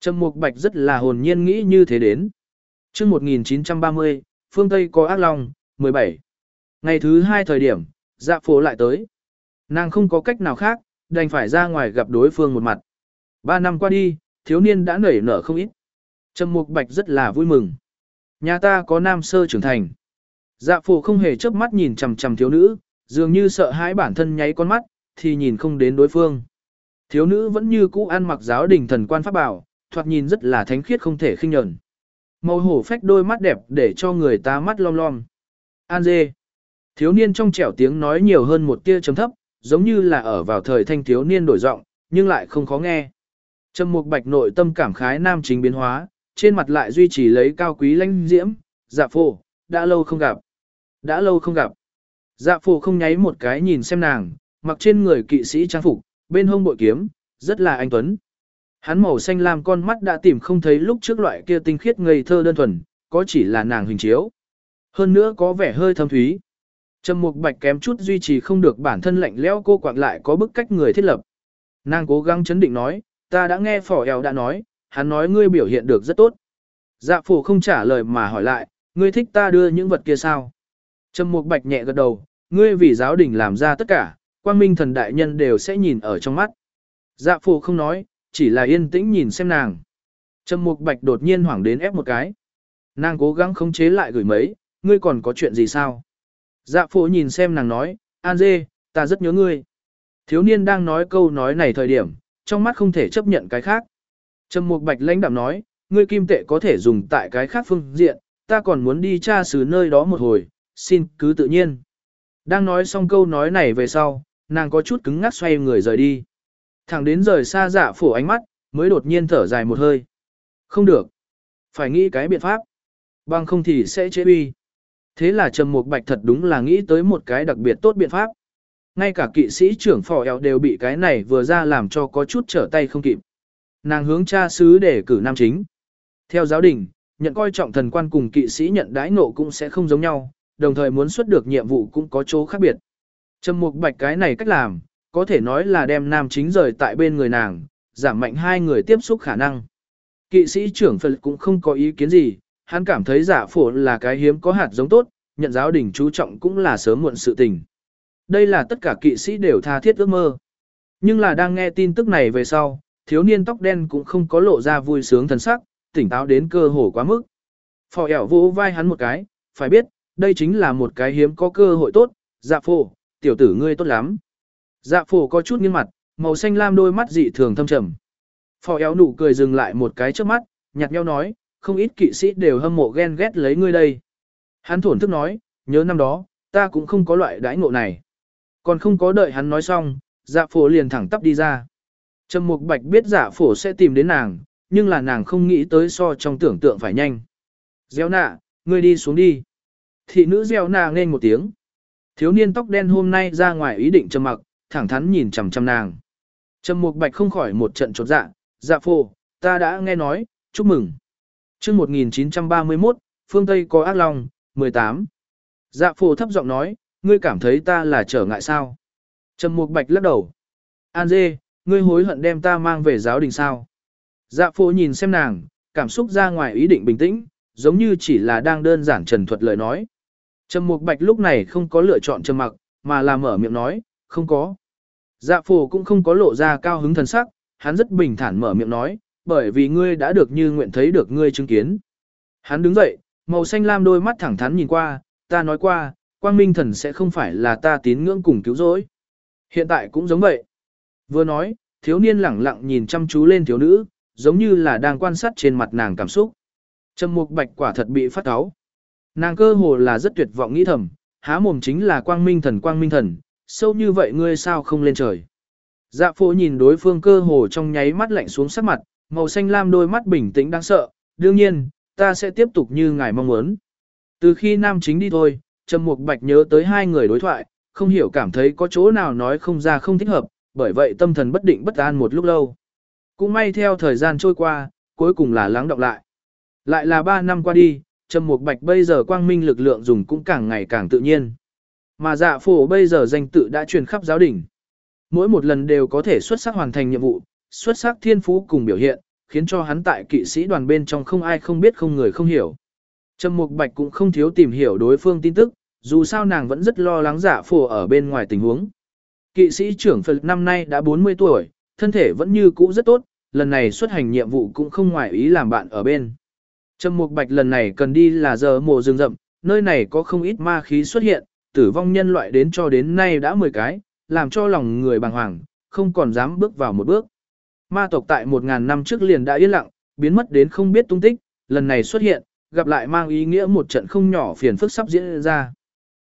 Trầm Mục Bạch rất là hồn nhiên nghĩ như thế đến. Chương 1930, phương Tây có ác long, 17. Ngày thứ hai thời điểm, dạ phố lại tới. Nàng không có cách nào khác, đành phải ra ngoài gặp đối phương một mặt. Ba năm qua đi, thiếu niên đã nảy nở không ít. Trầm Mục Bạch rất là vui mừng. Nhà ta có nam sơ trưởng thành. Dạ phổ không hề chớp mắt nhìn chằm chằm thiếu nữ, dường như sợ hãi bản thân nháy con mắt, thì nhìn không đến đối phương. Thiếu nữ vẫn như cũ ăn mặc giáo đình thần quan pháp bảo, thoạt nhìn rất là thánh khiết không thể khinh nhẫn. Màu hổ phách đôi mắt đẹp để cho người ta mắt lom lom. An dê. Thiếu niên trong trẻo tiếng nói nhiều hơn một tia trầm thấp, giống như là ở vào thời thanh thiếu niên đổi giọng, nhưng lại không khó nghe. Trầm mục bạch nội tâm cảm khái nam chính biến hóa, trên mặt lại duy trì lấy cao quý lãnh diễm, dạ phổ, đã lâu không gặp. Đã lâu không gặp. Dạ phổ không nháy một cái nhìn xem nàng, mặc trên người kỵ sĩ trang phục, bên hông bội kiếm, rất là anh tuấn. Hắn màu xanh lam con mắt đã tìm không thấy lúc trước loại kia tinh khiết ngây thơ đơn thuần, có chỉ là nàng hình chiếu. Hơn nữa có vẻ hơi thâm thúy. Trầm mục bạch kém chút duy trì không được bản thân lạnh lẽo cô quạng lại có bức cách người thiết lập. Nàng cố gắng chấn định nói, ta đã nghe phỏ eo đã nói, hắn nói ngươi biểu hiện được rất tốt. Dạ phổ không trả lời mà hỏi lại, ngươi thích ta đưa những vật kia sao? Trầm mục bạch nhẹ gật đầu, ngươi vì giáo đình làm ra tất cả, quang minh thần đại nhân đều sẽ nhìn ở trong mắt. Dạ phổ không nói, chỉ là yên tĩnh nhìn xem nàng. Trầm mục bạch đột nhiên hoảng đến ép một cái. Nàng cố gắng khống chế lại gửi mấy, ngươi còn có chuyện gì sao? Dạ phổ nhìn xem nàng nói, An dê, ta rất nhớ ngươi. Thiếu niên đang nói câu nói này thời điểm, trong mắt không thể chấp nhận cái khác. Trầm mục bạch lãnh đạm nói, ngươi kim tệ có thể dùng tại cái khác phương diện, ta còn muốn đi tra xứ nơi đó một hồi, xin cứ tự nhiên. Đang nói xong câu nói này về sau, nàng có chút cứng ngắc xoay người rời đi. Thẳng đến rời xa dạ phổ ánh mắt, mới đột nhiên thở dài một hơi. Không được. Phải nghĩ cái biện pháp. Bằng không thì sẽ chế uy. Thế là Trầm Mục Bạch thật đúng là nghĩ tới một cái đặc biệt tốt biện pháp. Ngay cả kỵ sĩ trưởng phò eo đều bị cái này vừa ra làm cho có chút trở tay không kịp. Nàng hướng cha sứ để cử nam chính. Theo giáo đình, nhận coi trọng thần quan cùng kỵ sĩ nhận đãi nộ cũng sẽ không giống nhau, đồng thời muốn xuất được nhiệm vụ cũng có chỗ khác biệt. Trầm mục bạch cái này cách làm, có thể nói là đem nam chính rời tại bên người nàng, giảm mạnh hai người tiếp xúc khả năng. Kỵ sĩ trưởng Phật cũng không có ý kiến gì, hắn cảm thấy giả phổ là cái hiếm có hạt giống tốt, nhận giáo đình chú trọng cũng là sớm muộn sự tình. Đây là tất cả kỵ sĩ đều tha thiết ước mơ. Nhưng là đang nghe tin tức này về sau, thiếu niên tóc đen cũng không có lộ ra vui sướng thần sắc, tỉnh táo đến cơ hồ quá mức. Phò ẻo vỗ vai hắn một cái, phải biết, đây chính là một cái hiếm có cơ hội tốt, dạ phổ, tiểu tử ngươi tốt lắm. Dạ phổ có chút nghiêng mặt, màu xanh lam đôi mắt dị thường thâm trầm. Phò eo nụ cười dừng lại một cái trước mắt, nhạt nhau nói, không ít kỵ sĩ đều hâm mộ ghen ghét lấy ngươi đây. Hắn thổn thức nói, nhớ năm đó, ta cũng không có loại đãi ngộ này. Còn không có đợi hắn nói xong, dạ phổ liền thẳng tắp đi ra. Trầm Mục Bạch biết dạ phổ sẽ tìm đến nàng, nhưng là nàng không nghĩ tới so trong tưởng tượng phải nhanh. Gieo nạ, ngươi đi xuống đi. Thị nữ gieo nạ nên một tiếng. Thiếu niên tóc đen hôm nay ra ngoài ý định trầm mặc, thẳng thắn nhìn chằm chằm nàng. Trầm Mục Bạch không khỏi một trận chột dạ, dạ phu, ta đã nghe nói, chúc mừng. Chương 1931, phương Tây có ác long, 18. Dạ phu thấp giọng nói, ngươi cảm thấy ta là trở ngại sao? Trầm Mục Bạch lắc đầu. An dê, ngươi hối hận đem ta mang về giáo đình sao? Dạ phu nhìn xem nàng, cảm xúc ra ngoài ý định bình tĩnh, giống như chỉ là đang đơn giản trần thuật lời nói. Trầm Mục Bạch lúc này không có lựa chọn trầm mặc, mà là mở miệng nói, không có. Dạ phổ cũng không có lộ ra cao hứng thần sắc, hắn rất bình thản mở miệng nói, bởi vì ngươi đã được như nguyện thấy được ngươi chứng kiến. Hắn đứng dậy, màu xanh lam đôi mắt thẳng thắn nhìn qua, ta nói qua, quang minh thần sẽ không phải là ta tín ngưỡng cùng cứu rỗi. Hiện tại cũng giống vậy. Vừa nói, thiếu niên lẳng lặng nhìn chăm chú lên thiếu nữ, giống như là đang quan sát trên mặt nàng cảm xúc. Trầm mục bạch quả thật bị phát áo. Nàng cơ hồ là rất tuyệt vọng nghĩ thầm, há mồm chính là quang minh thần quang minh thần, sâu như vậy ngươi sao không lên trời. Dạ phổ nhìn đối phương cơ hồ trong nháy mắt lạnh xuống sắc mặt, màu xanh lam đôi mắt bình tĩnh đáng sợ, đương nhiên, ta sẽ tiếp tục như ngài mong muốn. Từ khi nam chính đi thôi, Trầm Mục Bạch nhớ tới hai người đối thoại, không hiểu cảm thấy có chỗ nào nói không ra không thích hợp, bởi vậy tâm thần bất định bất an một lúc lâu. Cũng may theo thời gian trôi qua, cuối cùng là lắng đọng lại. Lại là ba năm qua đi, Trầm Mục Bạch bây giờ quang minh lực lượng dùng cũng càng ngày càng tự nhiên. Mà dạ phổ bây giờ danh tự đã truyền khắp giáo đình. Mỗi một lần đều có thể xuất sắc hoàn thành nhiệm vụ, xuất sắc thiên phú cùng biểu hiện, khiến cho hắn tại kỵ sĩ đoàn bên trong không ai không biết không người không hiểu. Trầm Mục Bạch cũng không thiếu tìm hiểu đối phương tin tức, dù sao nàng vẫn rất lo lắng giả phổ ở bên ngoài tình huống. Kỵ sĩ trưởng Phật năm nay đã 40 tuổi, thân thể vẫn như cũ rất tốt, lần này xuất hành nhiệm vụ cũng không ngoài ý làm bạn ở bên. Trầm Mục Bạch lần này cần đi là giờ mùa rừng rậm, nơi này có không ít ma khí xuất hiện, tử vong nhân loại đến cho đến nay đã 10 cái, làm cho lòng người bàng hoàng, không còn dám bước vào một bước. Ma tộc tại 1.000 năm trước liền đã yên lặng, biến mất đến không biết tung tích, lần này xuất hiện, gặp lại mang ý nghĩa một trận không nhỏ phiền phức sắp diễn ra.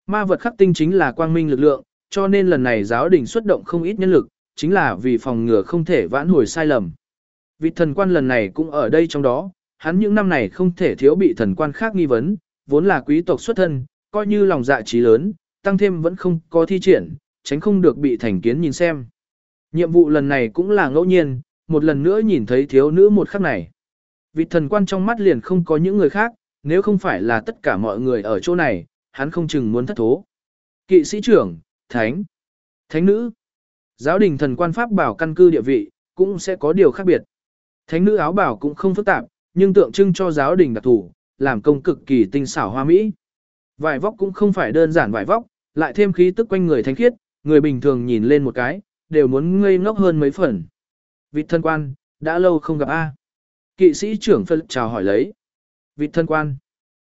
Ma vật khắc tinh chính là quang minh lực lượng, cho nên lần này giáo đình xuất động không ít nhân lực, chính là vì phòng ngừa không thể vãn hồi sai lầm. Vị thần quan lần này cũng ở đây trong đó, hắn những năm này không thể thiếu bị thần quan khác nghi vấn, vốn là quý tộc xuất thân, coi như lòng dạ trí lớn, tăng thêm vẫn không có thi triển, tránh không được bị thành kiến nhìn xem. Nhiệm vụ lần này cũng là ngẫu nhiên, một lần nữa nhìn thấy thiếu nữ một khắc này. Vị thần quan trong mắt liền không có những người khác, nếu không phải là tất cả mọi người ở chỗ này, hắn không chừng muốn thất thố. Kỵ sĩ trưởng, thánh, thánh nữ, giáo đình thần quan pháp bảo căn cư địa vị, cũng sẽ có điều khác biệt. Thánh nữ áo bảo cũng không phức tạp, nhưng tượng trưng cho giáo đình đặc thủ, làm công cực kỳ tinh xảo hoa mỹ. Vải vóc cũng không phải đơn giản vải vóc, lại thêm khí tức quanh người thánh khiết, người bình thường nhìn lên một cái, đều muốn ngây ngốc hơn mấy phần. Vị thân quan, đã lâu không gặp A. Kỵ sĩ trưởng Phật chào hỏi lấy. Vị thân quan.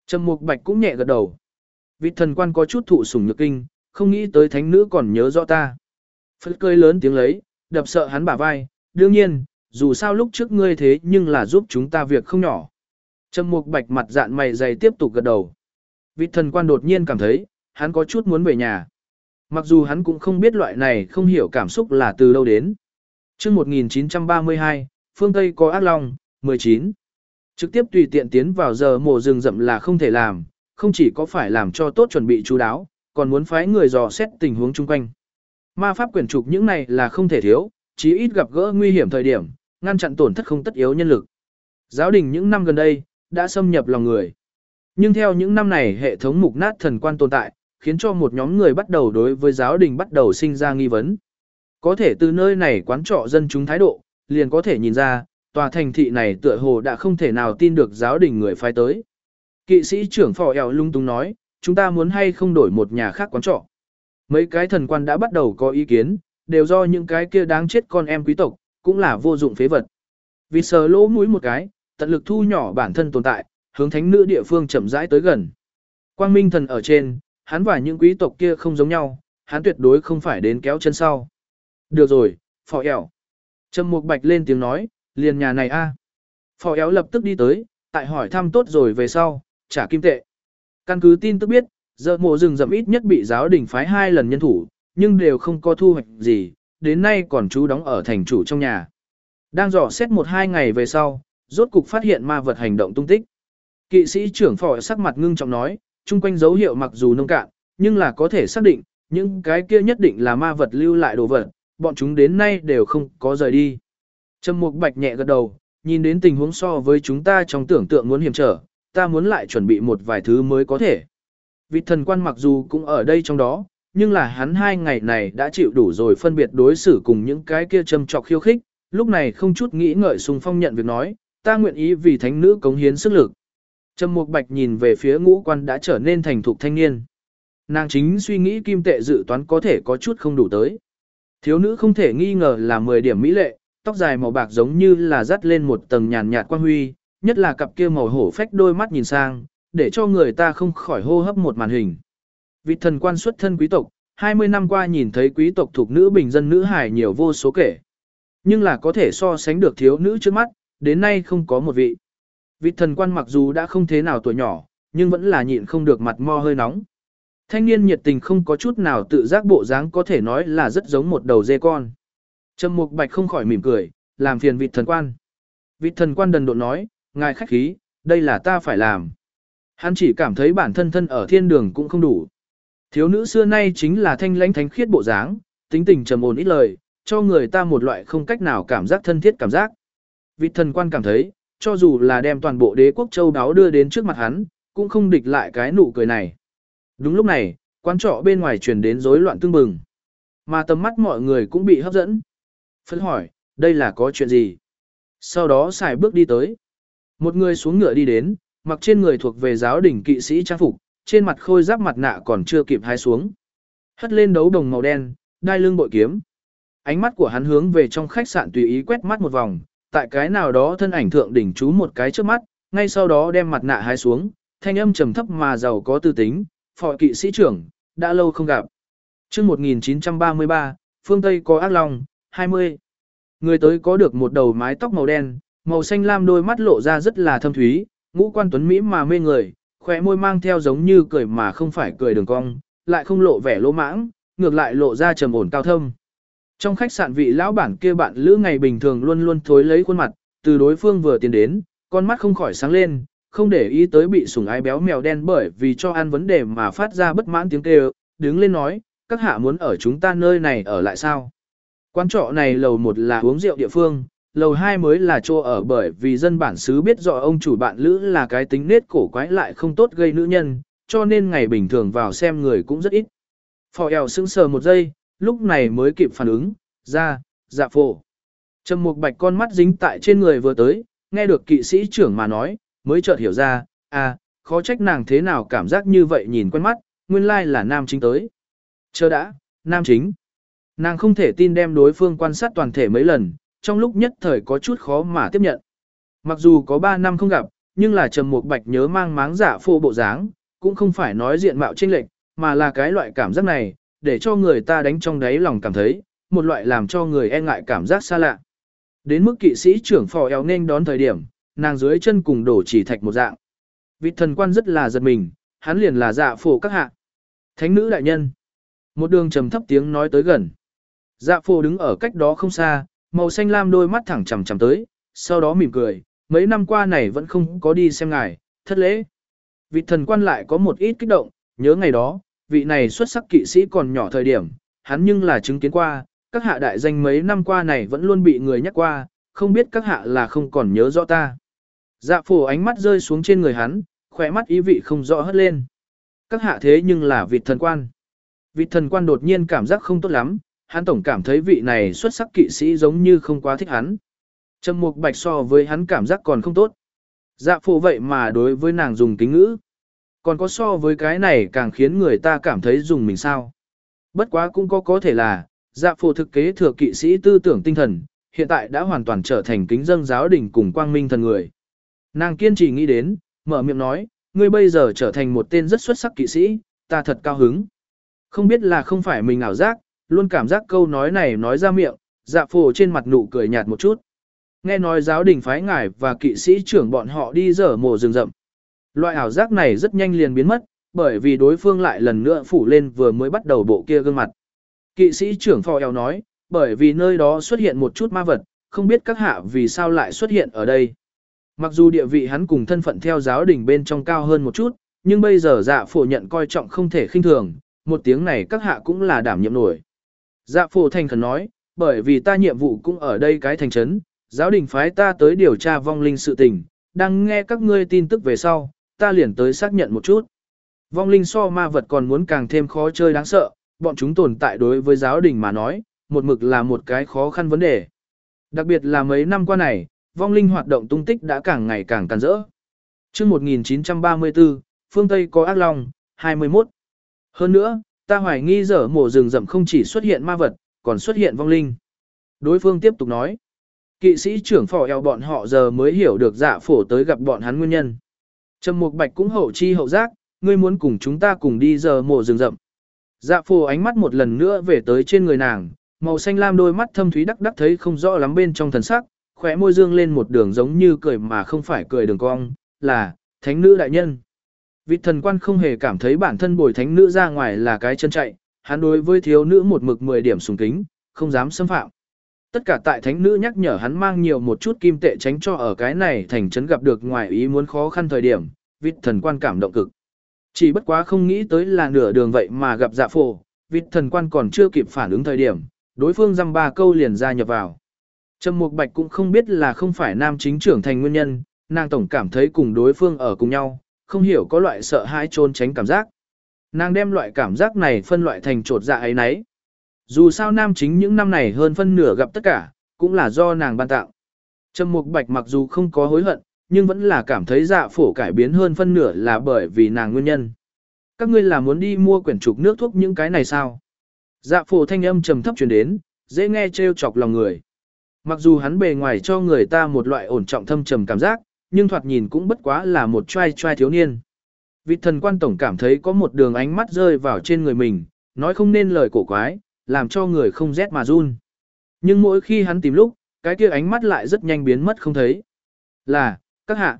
Trầm Mục Bạch cũng nhẹ gật đầu. Vị thần quan có chút thụ sủng nhược kinh, không nghĩ tới thánh nữ còn nhớ rõ ta. Phật cười lớn tiếng lấy, đập sợ hắn bả vai, đương nhiên, dù sao lúc trước ngươi thế nhưng là giúp chúng ta việc không nhỏ. Trầm Mục Bạch mặt dạn mày dày tiếp tục gật đầu. Vị thần quan đột nhiên cảm thấy, hắn có chút muốn về nhà. Mặc dù hắn cũng không biết loại này không hiểu cảm xúc là từ đâu đến. Trước 1932, phương Tây có ác long, 19. Trực tiếp tùy tiện tiến vào giờ mổ rừng rậm là không thể làm, không chỉ có phải làm cho tốt chuẩn bị chú đáo, còn muốn phái người dò xét tình huống chung quanh. Ma pháp quyển trục những này là không thể thiếu, chí ít gặp gỡ nguy hiểm thời điểm, ngăn chặn tổn thất không tất yếu nhân lực. Giáo đình những năm gần đây, đã xâm nhập lòng người. Nhưng theo những năm này hệ thống mục nát thần quan tồn tại, khiến cho một nhóm người bắt đầu đối với giáo đình bắt đầu sinh ra nghi vấn. Có thể từ nơi này quán trọ dân chúng thái độ, liền có thể nhìn ra, tòa thành thị này tựa hồ đã không thể nào tin được giáo đình người phái tới. Kỵ sĩ trưởng phò eo lung tung nói, chúng ta muốn hay không đổi một nhà khác quán trọ. Mấy cái thần quan đã bắt đầu có ý kiến, đều do những cái kia đáng chết con em quý tộc, cũng là vô dụng phế vật. Vì sờ lỗ mũi một cái, tận lực thu nhỏ bản thân tồn tại, hướng thánh nữ địa phương chậm rãi tới gần. Quang Minh thần ở trên, hắn và những quý tộc kia không giống nhau, hắn tuyệt đối không phải đến kéo chân sau. Được rồi, phò eo. Trầm Mục Bạch lên tiếng nói, liền nhà này a. Phò éo lập tức đi tới, tại hỏi thăm tốt rồi về sau, trả kim tệ. Căn cứ tin tức biết, giờ mộ rừng rậm ít nhất bị giáo đình phái hai lần nhân thủ, nhưng đều không có thu hoạch gì, đến nay còn chú đóng ở thành chủ trong nhà. Đang dò xét một hai ngày về sau, rốt cục phát hiện ma vật hành động tung tích. Kỵ sĩ trưởng phò sắc mặt ngưng trọng nói, chung quanh dấu hiệu mặc dù nông cạn, nhưng là có thể xác định, những cái kia nhất định là ma vật lưu lại đồ vật, bọn chúng đến nay đều không có rời đi. Trầm Mục Bạch nhẹ gật đầu, nhìn đến tình huống so với chúng ta trong tưởng tượng muốn hiểm trở, ta muốn lại chuẩn bị một vài thứ mới có thể. Vị thần quan mặc dù cũng ở đây trong đó, nhưng là hắn hai ngày này đã chịu đủ rồi phân biệt đối xử cùng những cái kia châm trọc khiêu khích, lúc này không chút nghĩ ngợi Sùng phong nhận việc nói, ta nguyện ý vì thánh nữ cống hiến sức lực. Trầm Mục Bạch nhìn về phía ngũ quan đã trở nên thành thục thanh niên. Nàng chính suy nghĩ kim tệ dự toán có thể có chút không đủ tới. Thiếu nữ không thể nghi ngờ là 10 điểm mỹ lệ, tóc dài màu bạc giống như là dắt lên một tầng nhàn nhạt quang huy, nhất là cặp kia màu hổ phách đôi mắt nhìn sang, để cho người ta không khỏi hô hấp một màn hình. Vị thần quan xuất thân quý tộc, 20 năm qua nhìn thấy quý tộc thuộc nữ bình dân nữ hài nhiều vô số kể. Nhưng là có thể so sánh được thiếu nữ trước mắt, đến nay không có một vị. Vị thần quan mặc dù đã không thế nào tuổi nhỏ, nhưng vẫn là nhịn không được mặt mo hơi nóng. Thanh niên nhiệt tình không có chút nào tự giác bộ dáng có thể nói là rất giống một đầu dê con. Trầm Mục Bạch không khỏi mỉm cười, làm phiền vị thần quan. Vị thần quan đần độn nói, ngài khách khí, đây là ta phải làm. Hắn chỉ cảm thấy bản thân thân ở thiên đường cũng không đủ. Thiếu nữ xưa nay chính là thanh lãnh thánh khiết bộ dáng, tính tình trầm ổn ít lời, cho người ta một loại không cách nào cảm giác thân thiết cảm giác. Vị thần quan cảm thấy, cho dù là đem toàn bộ đế quốc châu đáo đưa đến trước mặt hắn, cũng không địch lại cái nụ cười này. Đúng lúc này, quán trọ bên ngoài truyền đến rối loạn tương bừng. Mà tầm mắt mọi người cũng bị hấp dẫn. Phân hỏi, đây là có chuyện gì? sau đó xài bước đi tới. Một người xuống ngựa đi đến, mặc trên người thuộc về giáo đỉnh kỵ sĩ trang phục, trên mặt khôi giáp mặt nạ còn chưa kịp hái xuống. Hất lên đấu đồng màu đen, đai lưng bội kiếm. Ánh mắt của hắn hướng về trong khách sạn tùy ý quét mắt một vòng, tại cái nào đó thân ảnh thượng đỉnh chú một cái trước mắt, ngay sau đó đem mặt nạ hái xuống, thanh âm trầm thấp mà giàu có tư tính, phò kỵ sĩ trưởng, đã lâu không gặp. chương 1933, phương Tây có ác lòng, 20. Người tới có được một đầu mái tóc màu đen, màu xanh lam đôi mắt lộ ra rất là thâm thúy, ngũ quan tuấn mỹ mà mê người, khỏe môi mang theo giống như cười mà không phải cười đường cong, lại không lộ vẻ lỗ mãng, ngược lại lộ ra trầm ổn cao thâm. Trong khách sạn vị lão bản kia bạn lữ ngày bình thường luôn luôn thối lấy khuôn mặt, từ đối phương vừa tiến đến, con mắt không khỏi sáng lên, không để ý tới bị sủng ái béo mèo đen bởi vì cho ăn vấn đề mà phát ra bất mãn tiếng kêu, đứng lên nói, các hạ muốn ở chúng ta nơi này ở lại sao? Quán trọ này lầu một là uống rượu địa phương, lầu hai mới là chỗ ở bởi vì dân bản xứ biết rõ ông chủ bạn lữ là cái tính nết cổ quái lại không tốt gây nữ nhân, cho nên ngày bình thường vào xem người cũng rất ít. Phò eo sững sờ một giây, lúc này mới kịp phản ứng, ra, dạ phổ. Trầm một bạch con mắt dính tại trên người vừa tới, nghe được kỵ sĩ trưởng mà nói, mới chợt hiểu ra, à, khó trách nàng thế nào cảm giác như vậy nhìn quen mắt, nguyên lai là nam chính tới. Chờ đã, nam chính. Nàng không thể tin đem đối phương quan sát toàn thể mấy lần, trong lúc nhất thời có chút khó mà tiếp nhận. Mặc dù có 3 năm không gặp, nhưng là Trầm Mục Bạch nhớ mang máng dạ giả phô bộ dáng, cũng không phải nói diện mạo chênh lệch, mà là cái loại cảm giác này, để cho người ta đánh trong đáy lòng cảm thấy, một loại làm cho người e ngại cảm giác xa lạ. Đến mức kỵ sĩ trưởng phò eo nên đón thời điểm, nàng dưới chân cùng đổ chỉ thạch một dạng. Vị thần quan rất là giật mình, hắn liền là dạ phổ các hạ. Thánh nữ đại nhân. Một đường trầm thấp tiếng nói tới gần. Dạ phổ đứng ở cách đó không xa, màu xanh lam đôi mắt thẳng chằm chằm tới, sau đó mỉm cười, mấy năm qua này vẫn không có đi xem ngài, thất lễ. Vị thần quan lại có một ít kích động, nhớ ngày đó, vị này xuất sắc kỵ sĩ còn nhỏ thời điểm, hắn nhưng là chứng kiến qua, các hạ đại danh mấy năm qua này vẫn luôn bị người nhắc qua, không biết các hạ là không còn nhớ rõ ta. Dạ phổ ánh mắt rơi xuống trên người hắn, khỏe mắt ý vị không rõ hất lên. Các hạ thế nhưng là vị thần quan. Vị thần quan đột nhiên cảm giác không tốt lắm, hắn tổng cảm thấy vị này xuất sắc kỵ sĩ giống như không quá thích hắn. Trầm mục bạch so với hắn cảm giác còn không tốt. Dạ phổ vậy mà đối với nàng dùng kính ngữ. Còn có so với cái này càng khiến người ta cảm thấy dùng mình sao. Bất quá cũng có có thể là, dạ phổ thực kế thừa kỵ sĩ tư tưởng tinh thần, hiện tại đã hoàn toàn trở thành kính dân giáo đình cùng quang minh thần người. Nàng kiên trì nghĩ đến, mở miệng nói, ngươi bây giờ trở thành một tên rất xuất sắc kỵ sĩ, ta thật cao hứng. Không biết là không phải mình ảo giác, luôn cảm giác câu nói này nói ra miệng, dạ phổ trên mặt nụ cười nhạt một chút. Nghe nói giáo đình phái ngài và kỵ sĩ trưởng bọn họ đi dở mồ rừng rậm. Loại ảo giác này rất nhanh liền biến mất, bởi vì đối phương lại lần nữa phủ lên vừa mới bắt đầu bộ kia gương mặt. Kỵ sĩ trưởng phò eo nói, bởi vì nơi đó xuất hiện một chút ma vật, không biết các hạ vì sao lại xuất hiện ở đây. Mặc dù địa vị hắn cùng thân phận theo giáo đình bên trong cao hơn một chút, nhưng bây giờ dạ phổ nhận coi trọng không thể khinh thường, một tiếng này các hạ cũng là đảm nhiệm nổi. Dạ phổ thành khẩn nói, bởi vì ta nhiệm vụ cũng ở đây cái thành trấn, giáo đình phái ta tới điều tra vong linh sự tình, đang nghe các ngươi tin tức về sau, ta liền tới xác nhận một chút. Vong linh so ma vật còn muốn càng thêm khó chơi đáng sợ, bọn chúng tồn tại đối với giáo đình mà nói, một mực là một cái khó khăn vấn đề. Đặc biệt là mấy năm qua này, vong linh hoạt động tung tích đã càng ngày càng tàn rỡ. chương 1934, phương Tây có ác long, 21. Hơn nữa, ta hoài nghi dở mổ rừng rậm không chỉ xuất hiện ma vật, còn xuất hiện vong linh. Đối phương tiếp tục nói, kỵ sĩ trưởng phò eo bọn họ giờ mới hiểu được dạ phổ tới gặp bọn hắn nguyên nhân. Trầm Mục Bạch cũng hậu chi hậu giác, ngươi muốn cùng chúng ta cùng đi giờ mộ rừng rậm. Dạ phù ánh mắt một lần nữa về tới trên người nàng, màu xanh lam đôi mắt thâm thúy đắc đắc thấy không rõ lắm bên trong thần sắc, khóe môi dương lên một đường giống như cười mà không phải cười đường cong, là, thánh nữ đại nhân. Vị thần quan không hề cảm thấy bản thân bồi thánh nữ ra ngoài là cái chân chạy, hắn đối với thiếu nữ một mực 10 điểm sùng kính, không dám xâm phạm. Tất cả tại thánh nữ nhắc nhở hắn mang nhiều một chút kim tệ tránh cho ở cái này thành trấn gặp được ngoài ý muốn khó khăn thời điểm, vị thần quan cảm động cực. Chỉ bất quá không nghĩ tới là nửa đường vậy mà gặp dạ phổ, vị thần quan còn chưa kịp phản ứng thời điểm, đối phương dăm ba câu liền ra nhập vào. Trầm Mục Bạch cũng không biết là không phải nam chính trưởng thành nguyên nhân, nàng tổng cảm thấy cùng đối phương ở cùng nhau, không hiểu có loại sợ hãi trôn tránh cảm giác. Nàng đem loại cảm giác này phân loại thành trột dạ ấy nấy. Dù sao nam chính những năm này hơn phân nửa gặp tất cả, cũng là do nàng ban tạo. Trầm Mục Bạch mặc dù không có hối hận, nhưng vẫn là cảm thấy dạ phổ cải biến hơn phân nửa là bởi vì nàng nguyên nhân. Các ngươi là muốn đi mua quyển trục nước thuốc những cái này sao? Dạ phổ thanh âm trầm thấp truyền đến, dễ nghe trêu chọc lòng người. Mặc dù hắn bề ngoài cho người ta một loại ổn trọng thâm trầm cảm giác, nhưng thoạt nhìn cũng bất quá là một trai trai thiếu niên. Vị thần quan tổng cảm thấy có một đường ánh mắt rơi vào trên người mình, nói không nên lời cổ quái, làm cho người không rét mà run. Nhưng mỗi khi hắn tìm lúc, cái kia ánh mắt lại rất nhanh biến mất không thấy. Là, các hạ.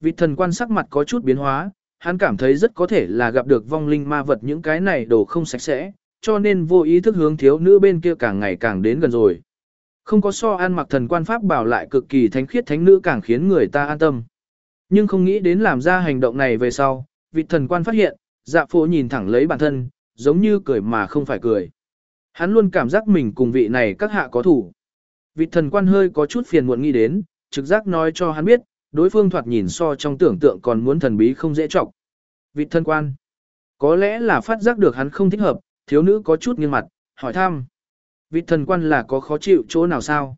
Vị thần quan sắc mặt có chút biến hóa, hắn cảm thấy rất có thể là gặp được vong linh ma vật những cái này đồ không sạch sẽ, cho nên vô ý thức hướng thiếu nữ bên kia càng ngày càng đến gần rồi. Không có so an mặc thần quan pháp bảo lại cực kỳ thánh khiết thánh nữ càng khiến người ta an tâm. Nhưng không nghĩ đến làm ra hành động này về sau, vị thần quan phát hiện, dạ phố nhìn thẳng lấy bản thân, giống như cười mà không phải cười. Hắn luôn cảm giác mình cùng vị này các hạ có thủ. Vị thần quan hơi có chút phiền muộn nghĩ đến, trực giác nói cho hắn biết, đối phương thoạt nhìn so trong tưởng tượng còn muốn thần bí không dễ trọng. Vị thần quan, có lẽ là phát giác được hắn không thích hợp, thiếu nữ có chút nghiêng mặt, hỏi thăm. Vị thần quan là có khó chịu chỗ nào sao?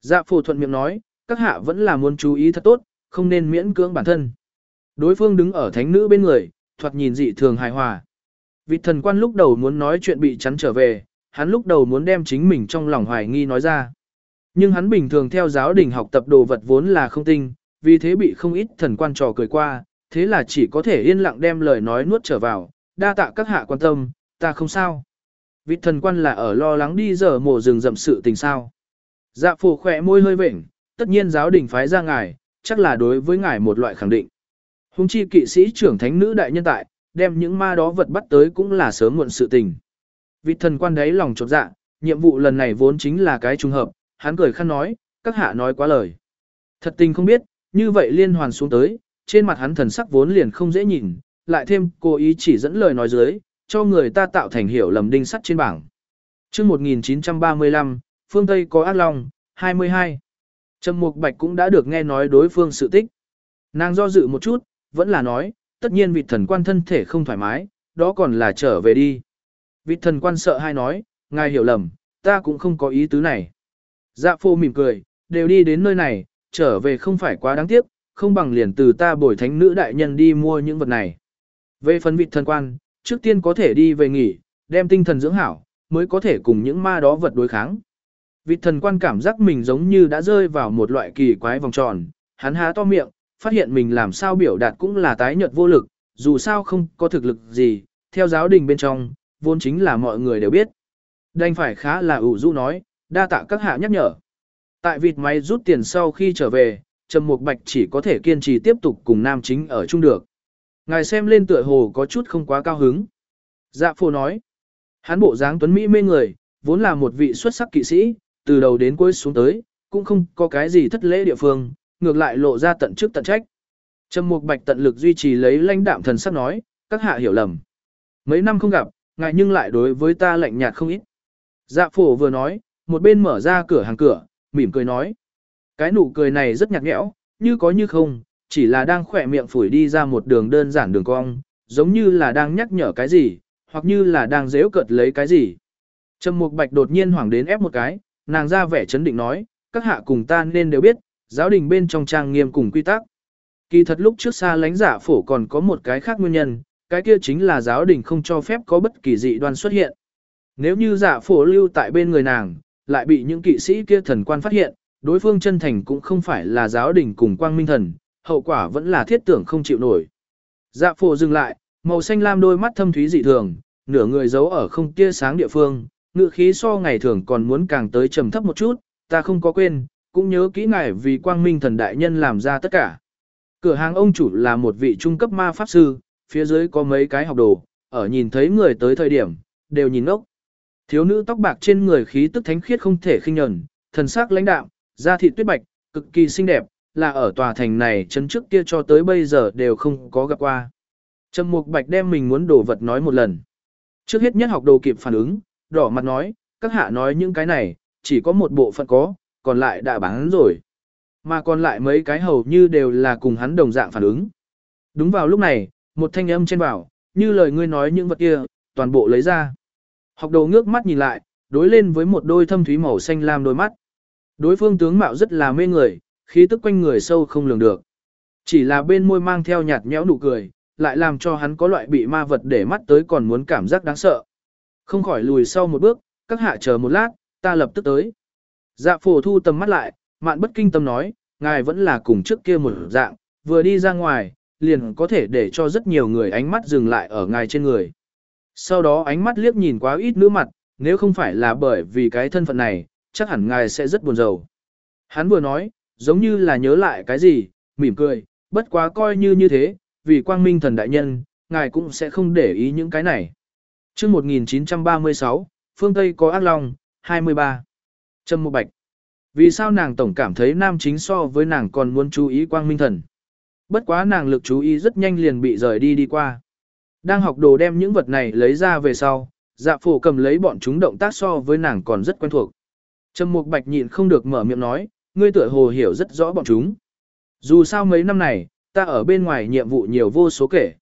Dạ phổ thuận miệng nói, các hạ vẫn là muốn chú ý thật tốt, không nên miễn cưỡng bản thân. Đối phương đứng ở thánh nữ bên người, thoạt nhìn dị thường hài hòa. Vị thần quan lúc đầu muốn nói chuyện bị chắn trở về, hắn lúc đầu muốn đem chính mình trong lòng hoài nghi nói ra. Nhưng hắn bình thường theo giáo đình học tập đồ vật vốn là không tinh, vì thế bị không ít thần quan trò cười qua, thế là chỉ có thể yên lặng đem lời nói nuốt trở vào, đa tạ các hạ quan tâm, ta không sao. Vị thần quan là ở lo lắng đi giờ mổ rừng rậm sự tình sao. Dạ phù khỏe môi hơi vệnh, tất nhiên giáo đình phái ra ngài, chắc là đối với ngài một loại khẳng định. Hùng chi kỵ sĩ trưởng thánh nữ đại nhân tại, đem những ma đó vật bắt tới cũng là sớm muộn sự tình. Vị thần quan đấy lòng chột dạ, nhiệm vụ lần này vốn chính là cái trùng hợp, hắn cười khăn nói, các hạ nói quá lời. Thật tình không biết, như vậy liên hoàn xuống tới, trên mặt hắn thần sắc vốn liền không dễ nhìn, lại thêm cố ý chỉ dẫn lời nói dưới, cho người ta tạo thành hiểu lầm đinh sắt trên bảng. Trước 1935, phương Tây có ác long, 22. Trầm Mục Bạch cũng đã được nghe nói đối phương sự tích. Nàng do dự một chút, vẫn là nói, tất nhiên vị thần quan thân thể không thoải mái, đó còn là trở về đi. Vị thần quan sợ hai nói, ngài hiểu lầm, ta cũng không có ý tứ này. Dạ phô mỉm cười, đều đi đến nơi này, trở về không phải quá đáng tiếc, không bằng liền từ ta bồi thánh nữ đại nhân đi mua những vật này. Về phần vị thần quan, trước tiên có thể đi về nghỉ, đem tinh thần dưỡng hảo, mới có thể cùng những ma đó vật đối kháng. Vị thần quan cảm giác mình giống như đã rơi vào một loại kỳ quái vòng tròn, hắn há to miệng, phát hiện mình làm sao biểu đạt cũng là tái nhợt vô lực, dù sao không có thực lực gì, theo giáo đình bên trong, vốn chính là mọi người đều biết. Đành phải khá là ủ rũ nói, đa tạ các hạ nhắc nhở. Tại vịt máy rút tiền sau khi trở về, Trầm Mục Bạch chỉ có thể kiên trì tiếp tục cùng nam chính ở chung được. Ngài xem lên tựa hồ có chút không quá cao hứng. Dạ phô nói, hắn bộ dáng tuấn Mỹ mê người, vốn là một vị xuất sắc kỵ sĩ, từ đầu đến cuối xuống tới, cũng không có cái gì thất lễ địa phương, ngược lại lộ ra tận trước tận trách. Trầm Mục Bạch tận lực duy trì lấy lãnh đạm thần sắc nói, các hạ hiểu lầm. Mấy năm không gặp, ngài nhưng lại đối với ta lạnh nhạt không ít. Dạ phổ vừa nói, một bên mở ra cửa hàng cửa, mỉm cười nói. Cái nụ cười này rất nhạt nhẽo, như có như không, chỉ là đang khỏe miệng phủi đi ra một đường đơn giản đường cong, giống như là đang nhắc nhở cái gì, hoặc như là đang dễu cợt lấy cái gì. Trầm Mục Bạch đột nhiên hoảng đến ép một cái, nàng ra vẻ chấn định nói, các hạ cùng ta nên đều biết, giáo đình bên trong trang nghiêm cùng quy tắc. Kỳ thật lúc trước xa lánh giả phổ còn có một cái khác nguyên nhân, cái kia chính là giáo đình không cho phép có bất kỳ dị đoan xuất hiện. Nếu như giả phổ lưu tại bên người nàng, lại bị những kỵ sĩ kia thần quan phát hiện, đối phương chân thành cũng không phải là giáo đình cùng quang minh thần, hậu quả vẫn là thiết tưởng không chịu nổi. Dạ phổ dừng lại, màu xanh lam đôi mắt thâm thúy dị thường, nửa người giấu ở không tia sáng địa phương, ngựa khí so ngày thường còn muốn càng tới trầm thấp một chút, ta không có quên, cũng nhớ kỹ ngài vì quang minh thần đại nhân làm ra tất cả. Cửa hàng ông chủ là một vị trung cấp ma pháp sư, phía dưới có mấy cái học đồ, ở nhìn thấy người tới thời điểm, đều nhìn ngốc. Thiếu nữ tóc bạc trên người khí tức thánh khiết không thể khinh nhẫn, thần sắc lãnh đạm, da thịt tuyết bạch, cực kỳ xinh đẹp, là ở tòa thành này chấn trước kia cho tới bây giờ đều không có gặp qua. Trầm Mục Bạch đem mình muốn đổ vật nói một lần. Trước hết nhất học đồ kịp phản ứng, đỏ mặt nói, các hạ nói những cái này, chỉ có một bộ phận có, còn lại đã bán rồi. Mà còn lại mấy cái hầu như đều là cùng hắn đồng dạng phản ứng. Đúng vào lúc này, một thanh âm trên bảo, như lời ngươi nói những vật kia, toàn bộ lấy ra. Học đồ ngước mắt nhìn lại, đối lên với một đôi thâm thúy màu xanh lam đôi mắt. Đối phương tướng mạo rất là mê người, khí tức quanh người sâu không lường được. Chỉ là bên môi mang theo nhạt nhẽo nụ cười, lại làm cho hắn có loại bị ma vật để mắt tới còn muốn cảm giác đáng sợ. Không khỏi lùi sau một bước, các hạ chờ một lát, ta lập tức tới. Dạ phổ thu tầm mắt lại, mạn bất kinh tâm nói, ngài vẫn là cùng trước kia một dạng, vừa đi ra ngoài, liền có thể để cho rất nhiều người ánh mắt dừng lại ở ngài trên người. Sau đó ánh mắt liếc nhìn quá ít nữ mặt, nếu không phải là bởi vì cái thân phận này, chắc hẳn ngài sẽ rất buồn rầu. Hắn vừa nói, giống như là nhớ lại cái gì, mỉm cười, bất quá coi như như thế, vì quang minh thần đại nhân, ngài cũng sẽ không để ý những cái này. Trước 1936, phương Tây có ác long, 23. Trâm Mộ Bạch. Vì sao nàng tổng cảm thấy nam chính so với nàng còn muốn chú ý quang minh thần? Bất quá nàng lực chú ý rất nhanh liền bị rời đi đi qua. Đang học đồ đem những vật này lấy ra về sau, dạ phổ cầm lấy bọn chúng động tác so với nàng còn rất quen thuộc. Trầm Mục Bạch nhịn không được mở miệng nói, ngươi tựa hồ hiểu rất rõ bọn chúng. Dù sao mấy năm này, ta ở bên ngoài nhiệm vụ nhiều vô số kể.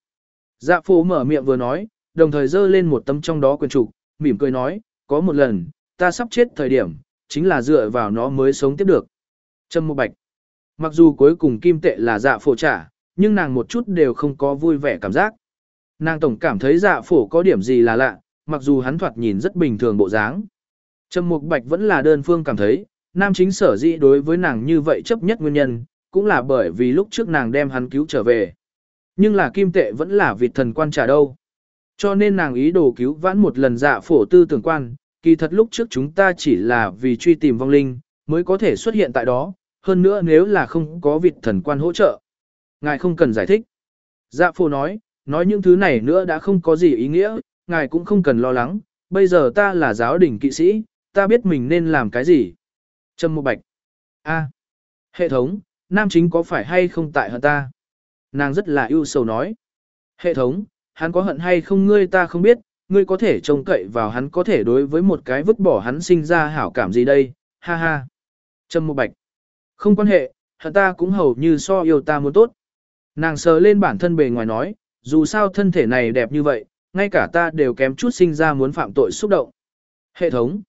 Dạ phổ mở miệng vừa nói, đồng thời giơ lên một tấm trong đó quyền trục, mỉm cười nói, có một lần, ta sắp chết thời điểm, chính là dựa vào nó mới sống tiếp được. Trầm Mục Bạch. Mặc dù cuối cùng kim tệ là dạ phổ trả, nhưng nàng một chút đều không có vui vẻ cảm giác. Nàng tổng cảm thấy dạ phổ có điểm gì là lạ, mặc dù hắn thoạt nhìn rất bình thường bộ dáng. Trầm Mục Bạch vẫn là đơn phương cảm thấy, nam chính sở dĩ đối với nàng như vậy chấp nhất nguyên nhân, cũng là bởi vì lúc trước nàng đem hắn cứu trở về. Nhưng là kim tệ vẫn là vịt thần quan trả đâu. Cho nên nàng ý đồ cứu vãn một lần dạ phổ tư tưởng quan, kỳ thật lúc trước chúng ta chỉ là vì truy tìm vong linh, mới có thể xuất hiện tại đó, hơn nữa nếu là không có vịt thần quan hỗ trợ. Ngài không cần giải thích. Dạ phổ nói, nói những thứ này nữa đã không có gì ý nghĩa, ngài cũng không cần lo lắng, bây giờ ta là giáo đình kỵ sĩ, ta biết mình nên làm cái gì. Trâm Mộ Bạch. A. Hệ thống, nam chính có phải hay không tại hận ta? Nàng rất là ưu sầu nói. Hệ thống, hắn có hận hay không ngươi ta không biết, ngươi có thể trông cậy vào hắn có thể đối với một cái vứt bỏ hắn sinh ra hảo cảm gì đây, ha ha. Trâm Mộ Bạch. Không quan hệ, hận ta cũng hầu như so yêu ta muốn tốt. Nàng sờ lên bản thân bề ngoài nói, dù sao thân thể này đẹp như vậy, ngay cả ta đều kém chút sinh ra muốn phạm tội xúc động. Hệ thống.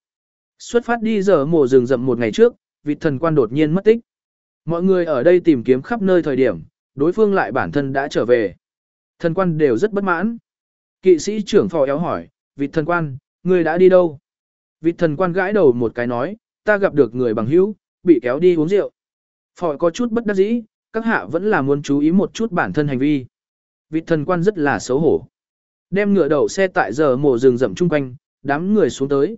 Xuất phát đi giờ mổ rừng rậm một ngày trước, vị thần quan đột nhiên mất tích. Mọi người ở đây tìm kiếm khắp nơi thời điểm, đối phương lại bản thân đã trở về. Thần quan đều rất bất mãn. Kỵ sĩ trưởng phò éo hỏi, vị thần quan, người đã đi đâu? Vị thần quan gãi đầu một cái nói, ta gặp được người bằng hữu, bị kéo đi uống rượu. phòi có chút bất đắc dĩ, các hạ vẫn là muốn chú ý một chút bản thân hành vi. Vị thần quan rất là xấu hổ. Đem ngựa đầu xe tại giờ mổ rừng rậm chung quanh, đám người xuống tới.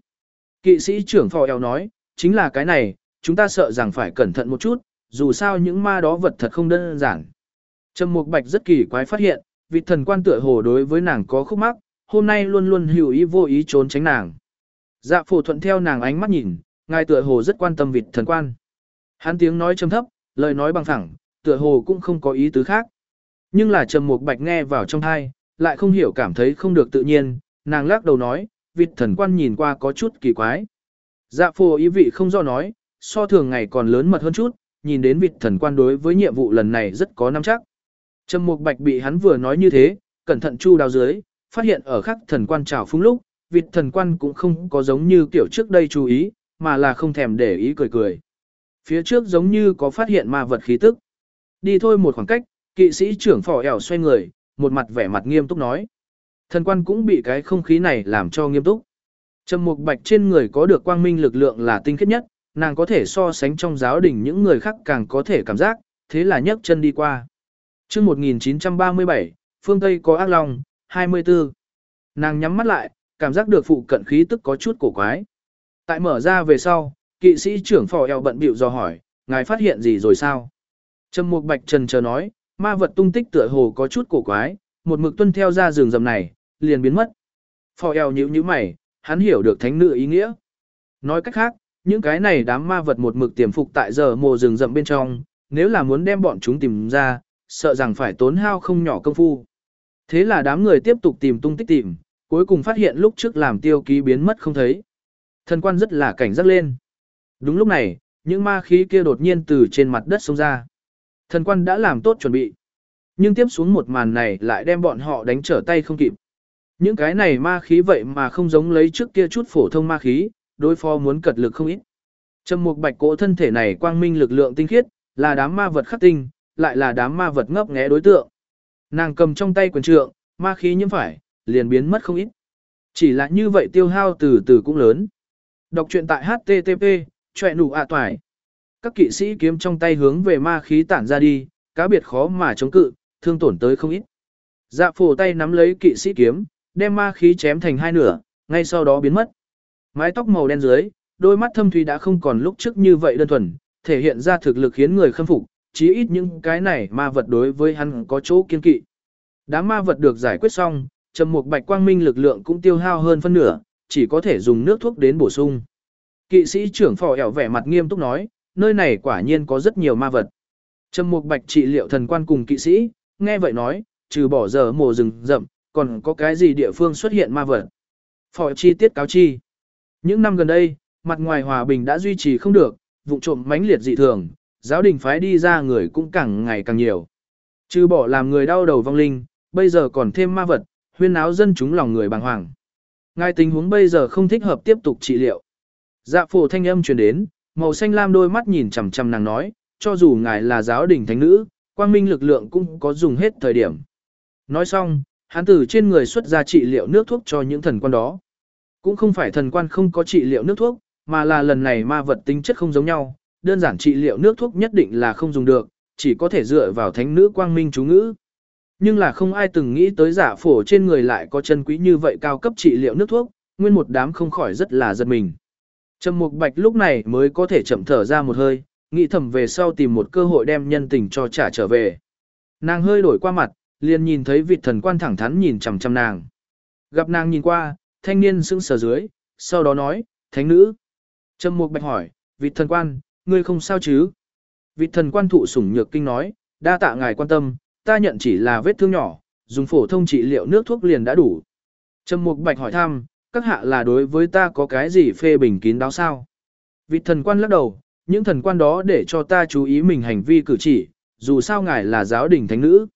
Kỵ sĩ trưởng phò eo nói, chính là cái này, chúng ta sợ rằng phải cẩn thận một chút, dù sao những ma đó vật thật không đơn giản. Trầm Mục Bạch rất kỳ quái phát hiện, vị thần quan tựa hồ đối với nàng có khúc mắc, hôm nay luôn luôn hữu ý vô ý trốn tránh nàng. Dạ phổ thuận theo nàng ánh mắt nhìn, ngài tựa hồ rất quan tâm vịt thần quan. Hắn tiếng nói trầm thấp, lời nói bằng thẳng, tựa hồ cũng không có ý tứ khác. Nhưng là Trầm Mục Bạch nghe vào trong tai, lại không hiểu cảm thấy không được tự nhiên, nàng lắc đầu nói, vịt thần quan nhìn qua có chút kỳ quái. Dạ phù ý vị không do nói, so thường ngày còn lớn mật hơn chút, nhìn đến vịt thần quan đối với nhiệm vụ lần này rất có nắm chắc. Trầm Mục Bạch bị hắn vừa nói như thế, cẩn thận chu đào dưới, phát hiện ở khắc thần quan trào phúng lúc, vịt thần quan cũng không có giống như kiểu trước đây chú ý, mà là không thèm để ý cười cười. Phía trước giống như có phát hiện ma vật khí tức. Đi thôi một khoảng cách, kỵ sĩ trưởng phỏ ẻo xoay người, một mặt vẻ mặt nghiêm túc nói. Thần quan cũng bị cái không khí này làm cho nghiêm túc. Trầm mục bạch trên người có được quang minh lực lượng là tinh khiết nhất, nàng có thể so sánh trong giáo đình những người khác càng có thể cảm giác, thế là nhấc chân đi qua. chương 1937, phương Tây có ác long, 24. Nàng nhắm mắt lại, cảm giác được phụ cận khí tức có chút cổ quái. Tại mở ra về sau, kỵ sĩ trưởng phò eo bận bịu do hỏi, ngài phát hiện gì rồi sao? Trầm mục bạch trần chờ nói, ma vật tung tích tựa hồ có chút cổ quái, một mực tuân theo ra rừng rầm này, liền biến mất. Phò eo nhíu nhíu mày, hắn hiểu được thánh nữ ý nghĩa. Nói cách khác, những cái này đám ma vật một mực tiềm phục tại giờ mồ rừng rậm bên trong, nếu là muốn đem bọn chúng tìm ra, sợ rằng phải tốn hao không nhỏ công phu. Thế là đám người tiếp tục tìm tung tích tìm, cuối cùng phát hiện lúc trước làm tiêu ký biến mất không thấy. Thần quan rất là cảnh giác lên. Đúng lúc này, những ma khí kia đột nhiên từ trên mặt đất xông ra. Thần quan đã làm tốt chuẩn bị. Nhưng tiếp xuống một màn này lại đem bọn họ đánh trở tay không kịp. Những cái này ma khí vậy mà không giống lấy trước kia chút phổ thông ma khí, đối phó muốn cật lực không ít. Trầm mục bạch cỗ thân thể này quang minh lực lượng tinh khiết, là đám ma vật khắc tinh, lại là đám ma vật ngấp nghé đối tượng. Nàng cầm trong tay quyền trượng, ma khí nhiễm phải, liền biến mất không ít. Chỉ là như vậy tiêu hao từ từ cũng lớn. Đọc truyện tại HTTP, chọe nụ ạ toải Các kỵ sĩ kiếm trong tay hướng về ma khí tản ra đi, cá biệt khó mà chống cự, thương tổn tới không ít. Dạ phổ tay nắm lấy kỵ sĩ kiếm, đem ma khí chém thành hai nửa, ngay sau đó biến mất. Mái tóc màu đen dưới, đôi mắt thâm thủy đã không còn lúc trước như vậy đơn thuần, thể hiện ra thực lực khiến người khâm phục, chí ít những cái này ma vật đối với hắn có chỗ kiên kỵ. Đám ma vật được giải quyết xong, trầm mục bạch quang minh lực lượng cũng tiêu hao hơn phân nửa, chỉ có thể dùng nước thuốc đến bổ sung. Kỵ sĩ trưởng phò ẻo vẻ mặt nghiêm túc nói, nơi này quả nhiên có rất nhiều ma vật. Trầm mục bạch trị liệu thần quan cùng kỵ sĩ, nghe vậy nói, trừ bỏ giờ mồ rừng rậm, còn có cái gì địa phương xuất hiện ma vật. Phò chi tiết cáo chi. Những năm gần đây, mặt ngoài hòa bình đã duy trì không được, vụ trộm mãnh liệt dị thường, giáo đình phái đi ra người cũng càng ngày càng nhiều. Trừ bỏ làm người đau đầu vong linh, bây giờ còn thêm ma vật, huyên áo dân chúng lòng người bàng hoàng. Ngài tình huống bây giờ không thích hợp tiếp tục trị liệu. Dạ phổ thanh âm truyền đến, màu xanh lam đôi mắt nhìn chằm chằm nàng nói, cho dù ngài là giáo đình thánh nữ, quang minh lực lượng cũng có dùng hết thời điểm. Nói xong, hắn từ trên người xuất ra trị liệu nước thuốc cho những thần quan đó. Cũng không phải thần quan không có trị liệu nước thuốc, mà là lần này ma vật tính chất không giống nhau, đơn giản trị liệu nước thuốc nhất định là không dùng được, chỉ có thể dựa vào thánh nữ quang minh chú ngữ. Nhưng là không ai từng nghĩ tới giả phổ trên người lại có chân quý như vậy cao cấp trị liệu nước thuốc, nguyên một đám không khỏi rất là giật mình. Trầm Mục Bạch lúc này mới có thể chậm thở ra một hơi, nghĩ thầm về sau tìm một cơ hội đem nhân tình cho trả trở về. Nàng hơi đổi qua mặt, liền nhìn thấy vị thần quan thẳng thắn nhìn chằm chằm nàng. Gặp nàng nhìn qua, thanh niên sững sờ dưới, sau đó nói, thánh nữ. Trầm Mục Bạch hỏi, vị thần quan, ngươi không sao chứ? Vị thần quan thụ sủng nhược kinh nói, đa tạ ngài quan tâm, ta nhận chỉ là vết thương nhỏ, dùng phổ thông trị liệu nước thuốc liền đã đủ. Trầm Mục Bạch hỏi thăm, các hạ là đối với ta có cái gì phê bình kín đáo sao? Vị thần quan lắc đầu, những thần quan đó để cho ta chú ý mình hành vi cử chỉ, dù sao ngài là giáo đình thánh nữ.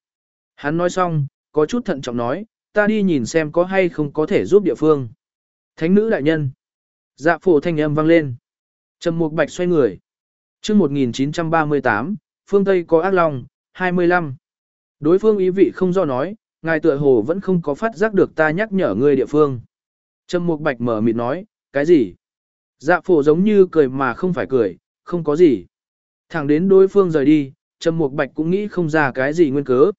Hắn nói xong, có chút thận trọng nói, ta đi nhìn xem có hay không có thể giúp địa phương. Thánh nữ đại nhân. Dạ phổ thanh âm vang lên. Trầm Mục Bạch xoay người. Chương 1938, phương Tây có ác long, 25. Đối phương ý vị không do nói, ngài tựa hồ vẫn không có phát giác được ta nhắc nhở ngươi địa phương. Trầm Mục Bạch mở mịt nói, cái gì? Dạ phổ giống như cười mà không phải cười, không có gì. Thẳng đến đối phương rời đi, Trầm Mục Bạch cũng nghĩ không ra cái gì nguyên cớ.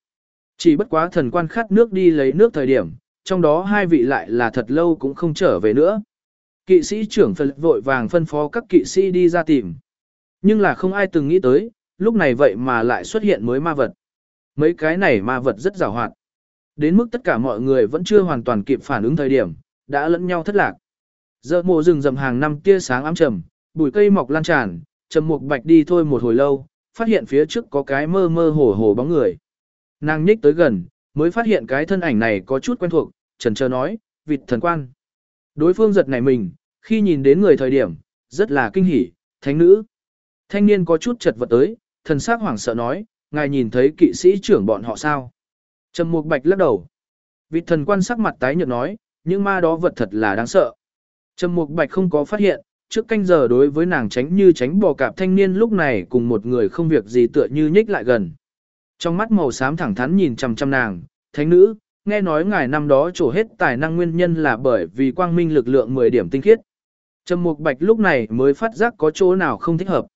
Chỉ bất quá thần quan khát nước đi lấy nước thời điểm, trong đó hai vị lại là thật lâu cũng không trở về nữa. Kỵ sĩ trưởng Phật vội vàng phân phó các kỵ sĩ đi ra tìm. Nhưng là không ai từng nghĩ tới, lúc này vậy mà lại xuất hiện mới ma vật. Mấy cái này ma vật rất giàu hoạt. Đến mức tất cả mọi người vẫn chưa hoàn toàn kịp phản ứng thời điểm, đã lẫn nhau thất lạc. Giờ mộ rừng rầm hàng năm tia sáng ám trầm, bụi cây mọc lan tràn, trầm mục bạch đi thôi một hồi lâu, phát hiện phía trước có cái mơ mơ hồ hồ bóng người. Nàng nhích tới gần, mới phát hiện cái thân ảnh này có chút quen thuộc, trần chờ nói, vịt thần quan. Đối phương giật nảy mình, khi nhìn đến người thời điểm, rất là kinh hỉ, thánh nữ. Thanh niên có chút chật vật tới, thần sắc hoảng sợ nói, ngài nhìn thấy kỵ sĩ trưởng bọn họ sao? Trầm Mục Bạch lắc đầu. Vị thần quan sắc mặt tái nhợt nói, những ma đó vật thật là đáng sợ. Trầm Mục Bạch không có phát hiện, trước canh giờ đối với nàng tránh như tránh bò cạp thanh niên lúc này cùng một người không việc gì tựa như nhích lại gần. Trong mắt màu xám thẳng thắn nhìn chằm chằm nàng, thánh nữ, nghe nói ngài năm đó trổ hết tài năng nguyên nhân là bởi vì quang minh lực lượng 10 điểm tinh khiết. Trầm Mục Bạch lúc này mới phát giác có chỗ nào không thích hợp.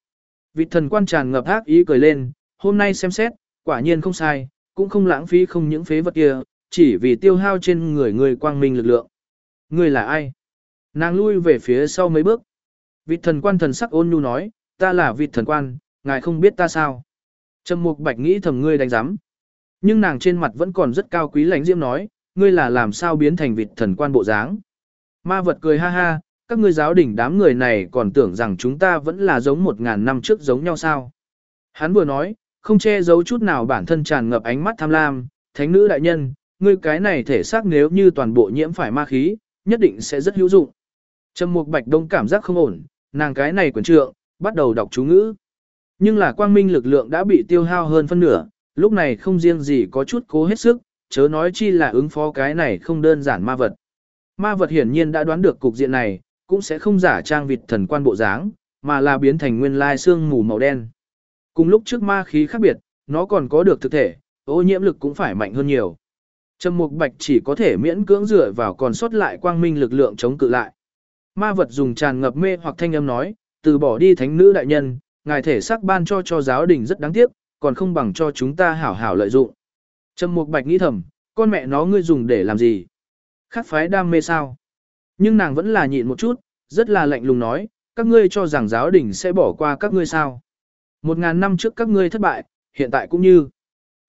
Vị thần quan tràn ngập ác ý cười lên, hôm nay xem xét, quả nhiên không sai, cũng không lãng phí không những phế vật kia, chỉ vì tiêu hao trên người người quang minh lực lượng. Người là ai? Nàng lui về phía sau mấy bước. Vị thần quan thần sắc ôn nhu nói, ta là vị thần quan, ngài không biết ta sao. Trầm mục bạch nghĩ thầm ngươi đánh giám. Nhưng nàng trên mặt vẫn còn rất cao quý lãnh diễm nói, ngươi là làm sao biến thành vị thần quan bộ dáng. Ma vật cười ha ha, các ngươi giáo đỉnh đám người này còn tưởng rằng chúng ta vẫn là giống một ngàn năm trước giống nhau sao. Hắn vừa nói, không che giấu chút nào bản thân tràn ngập ánh mắt tham lam, thánh nữ đại nhân, ngươi cái này thể xác nếu như toàn bộ nhiễm phải ma khí, nhất định sẽ rất hữu dụng. Trầm Mục Bạch Đông cảm giác không ổn, nàng cái này quyền trượng, bắt đầu đọc chú ngữ. Nhưng là quang minh lực lượng đã bị tiêu hao hơn phân nửa, lúc này không riêng gì có chút cố hết sức, chớ nói chi là ứng phó cái này không đơn giản ma vật. Ma vật hiển nhiên đã đoán được cục diện này, cũng sẽ không giả trang vịt thần quan bộ dáng, mà là biến thành nguyên lai xương mù màu đen. Cùng lúc trước ma khí khác biệt, nó còn có được thực thể, ô nhiễm lực cũng phải mạnh hơn nhiều. Trầm Mục Bạch chỉ có thể miễn cưỡng dựa vào còn sót lại quang minh lực lượng chống cự lại. Ma vật dùng tràn ngập mê hoặc thanh âm nói, từ bỏ đi thánh nữ đại nhân, ngài thể xác ban cho cho giáo đình rất đáng tiếc, còn không bằng cho chúng ta hảo hảo lợi dụng. Trầm Mục Bạch nghĩ thầm, con mẹ nó ngươi dùng để làm gì? Khát phái đam mê sao? Nhưng nàng vẫn là nhịn một chút, rất là lạnh lùng nói, các ngươi cho rằng giáo đình sẽ bỏ qua các ngươi sao? Một ngàn năm trước các ngươi thất bại, hiện tại cũng như.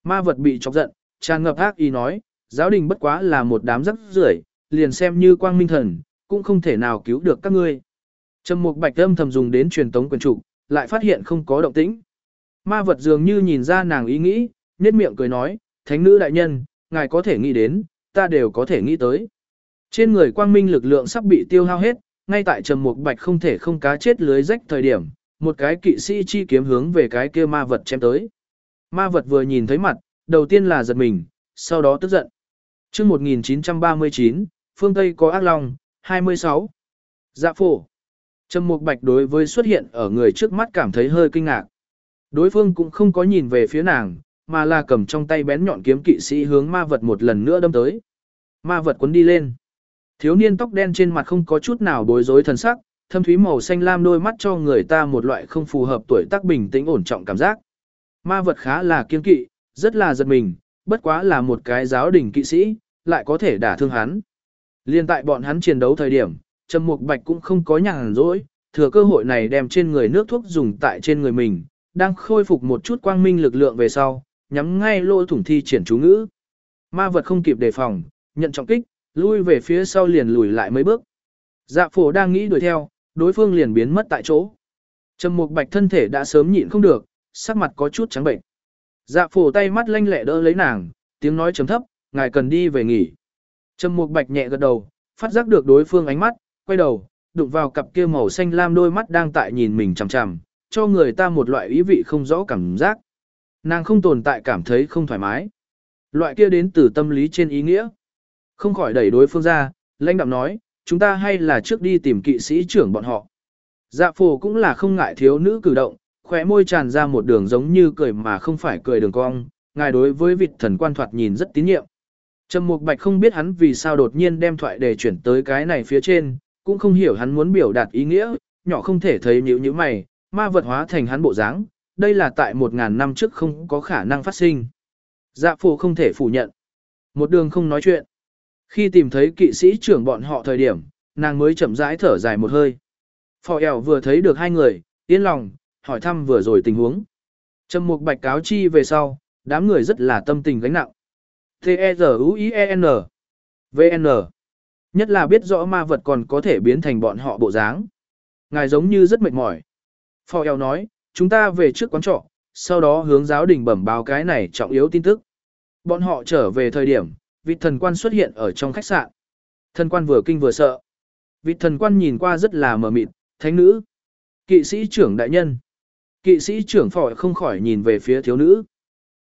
Ma vật bị chọc giận, tràn ngập ác ý nói, giáo đình bất quá là một đám rắc rưởi, liền xem như quang minh thần, cũng không thể nào cứu được các ngươi. Trầm Mục Bạch âm thầm dùng đến truyền tống quyền trụ, lại phát hiện không có động tĩnh. Ma vật dường như nhìn ra nàng ý nghĩ, nhếch miệng cười nói, "Thánh nữ đại nhân, ngài có thể nghĩ đến, ta đều có thể nghĩ tới." Trên người quang minh lực lượng sắp bị tiêu hao hết, ngay tại Trầm Mục Bạch không thể không cá chết lưới rách thời điểm, một cái kỵ sĩ chi kiếm hướng về cái kia ma vật chém tới. Ma vật vừa nhìn thấy mặt, đầu tiên là giật mình, sau đó tức giận. Chương 1939, phương Tây có ác long, 26. Dạ phổ. Trầm Mục Bạch đối với xuất hiện ở người trước mắt cảm thấy hơi kinh ngạc. Đối phương cũng không có nhìn về phía nàng, mà là cầm trong tay bén nhọn kiếm kỵ sĩ hướng ma vật một lần nữa đâm tới. Ma vật quấn đi lên. Thiếu niên tóc đen trên mặt không có chút nào bối rối thần sắc, thâm thúy màu xanh lam đôi mắt cho người ta một loại không phù hợp tuổi tác bình tĩnh ổn trọng cảm giác. Ma vật khá là kiên kỵ, rất là giật mình, bất quá là một cái giáo đỉnh kỵ sĩ, lại có thể đả thương hắn. Liên tại bọn hắn chiến đấu thời điểm, Trầm Mục Bạch cũng không có nhàn rỗi, thừa cơ hội này đem trên người nước thuốc dùng tại trên người mình, đang khôi phục một chút quang minh lực lượng về sau, nhắm ngay lỗ thủng thi triển chú ngữ. Ma vật không kịp đề phòng, nhận trọng kích, lui về phía sau liền lùi lại mấy bước. Dạ phổ đang nghĩ đuổi theo, đối phương liền biến mất tại chỗ. Trầm Mục Bạch thân thể đã sớm nhịn không được, sắc mặt có chút trắng bệnh. Dạ phổ tay mắt lanh lẹ đỡ lấy nàng, tiếng nói chấm thấp, ngài cần đi về nghỉ. Trầm Mục Bạch nhẹ gật đầu, phát giác được đối phương ánh mắt, quay đầu, đụng vào cặp kia màu xanh lam đôi mắt đang tại nhìn mình chằm chằm, cho người ta một loại ý vị không rõ cảm giác. Nàng không tồn tại cảm thấy không thoải mái. Loại kia đến từ tâm lý trên ý nghĩa. Không khỏi đẩy đối phương ra, lãnh đạm nói, chúng ta hay là trước đi tìm kỵ sĩ trưởng bọn họ. Dạ phổ cũng là không ngại thiếu nữ cử động, khóe môi tràn ra một đường giống như cười mà không phải cười đường cong, ngài đối với vị thần quan thoạt nhìn rất tín nhiệm. Trầm Mục Bạch không biết hắn vì sao đột nhiên đem thoại đề chuyển tới cái này phía trên, cũng không hiểu hắn muốn biểu đạt ý nghĩa, nhỏ không thể thấy nhíu nhíu mày, ma vật hóa thành hắn bộ dáng, đây là tại một ngàn năm trước không có khả năng phát sinh. Dạ phổ không thể phủ nhận. Một đường không nói chuyện. Khi tìm thấy kỵ sĩ trưởng bọn họ thời điểm, nàng mới chậm rãi thở dài một hơi. Phò ẻo vừa thấy được hai người, yên lòng, hỏi thăm vừa rồi tình huống. Trầm mục bạch cáo chi về sau, đám người rất là tâm tình gánh nặng. T-E-Z-U-I-E-N V-N Nhất là biết rõ ma vật còn có thể biến thành bọn họ bộ dáng. Ngài giống như rất mệt mỏi. Phò eo nói, chúng ta về trước quán trọ, sau đó hướng giáo đình bẩm báo cái này trọng yếu tin tức. Bọn họ trở về thời điểm, vị thần quan xuất hiện ở trong khách sạn. Thần quan vừa kinh vừa sợ. Vị thần quan nhìn qua rất là mờ mịt, thánh nữ. Kỵ sĩ trưởng đại nhân. Kỵ sĩ trưởng phỏi không khỏi nhìn về phía thiếu nữ.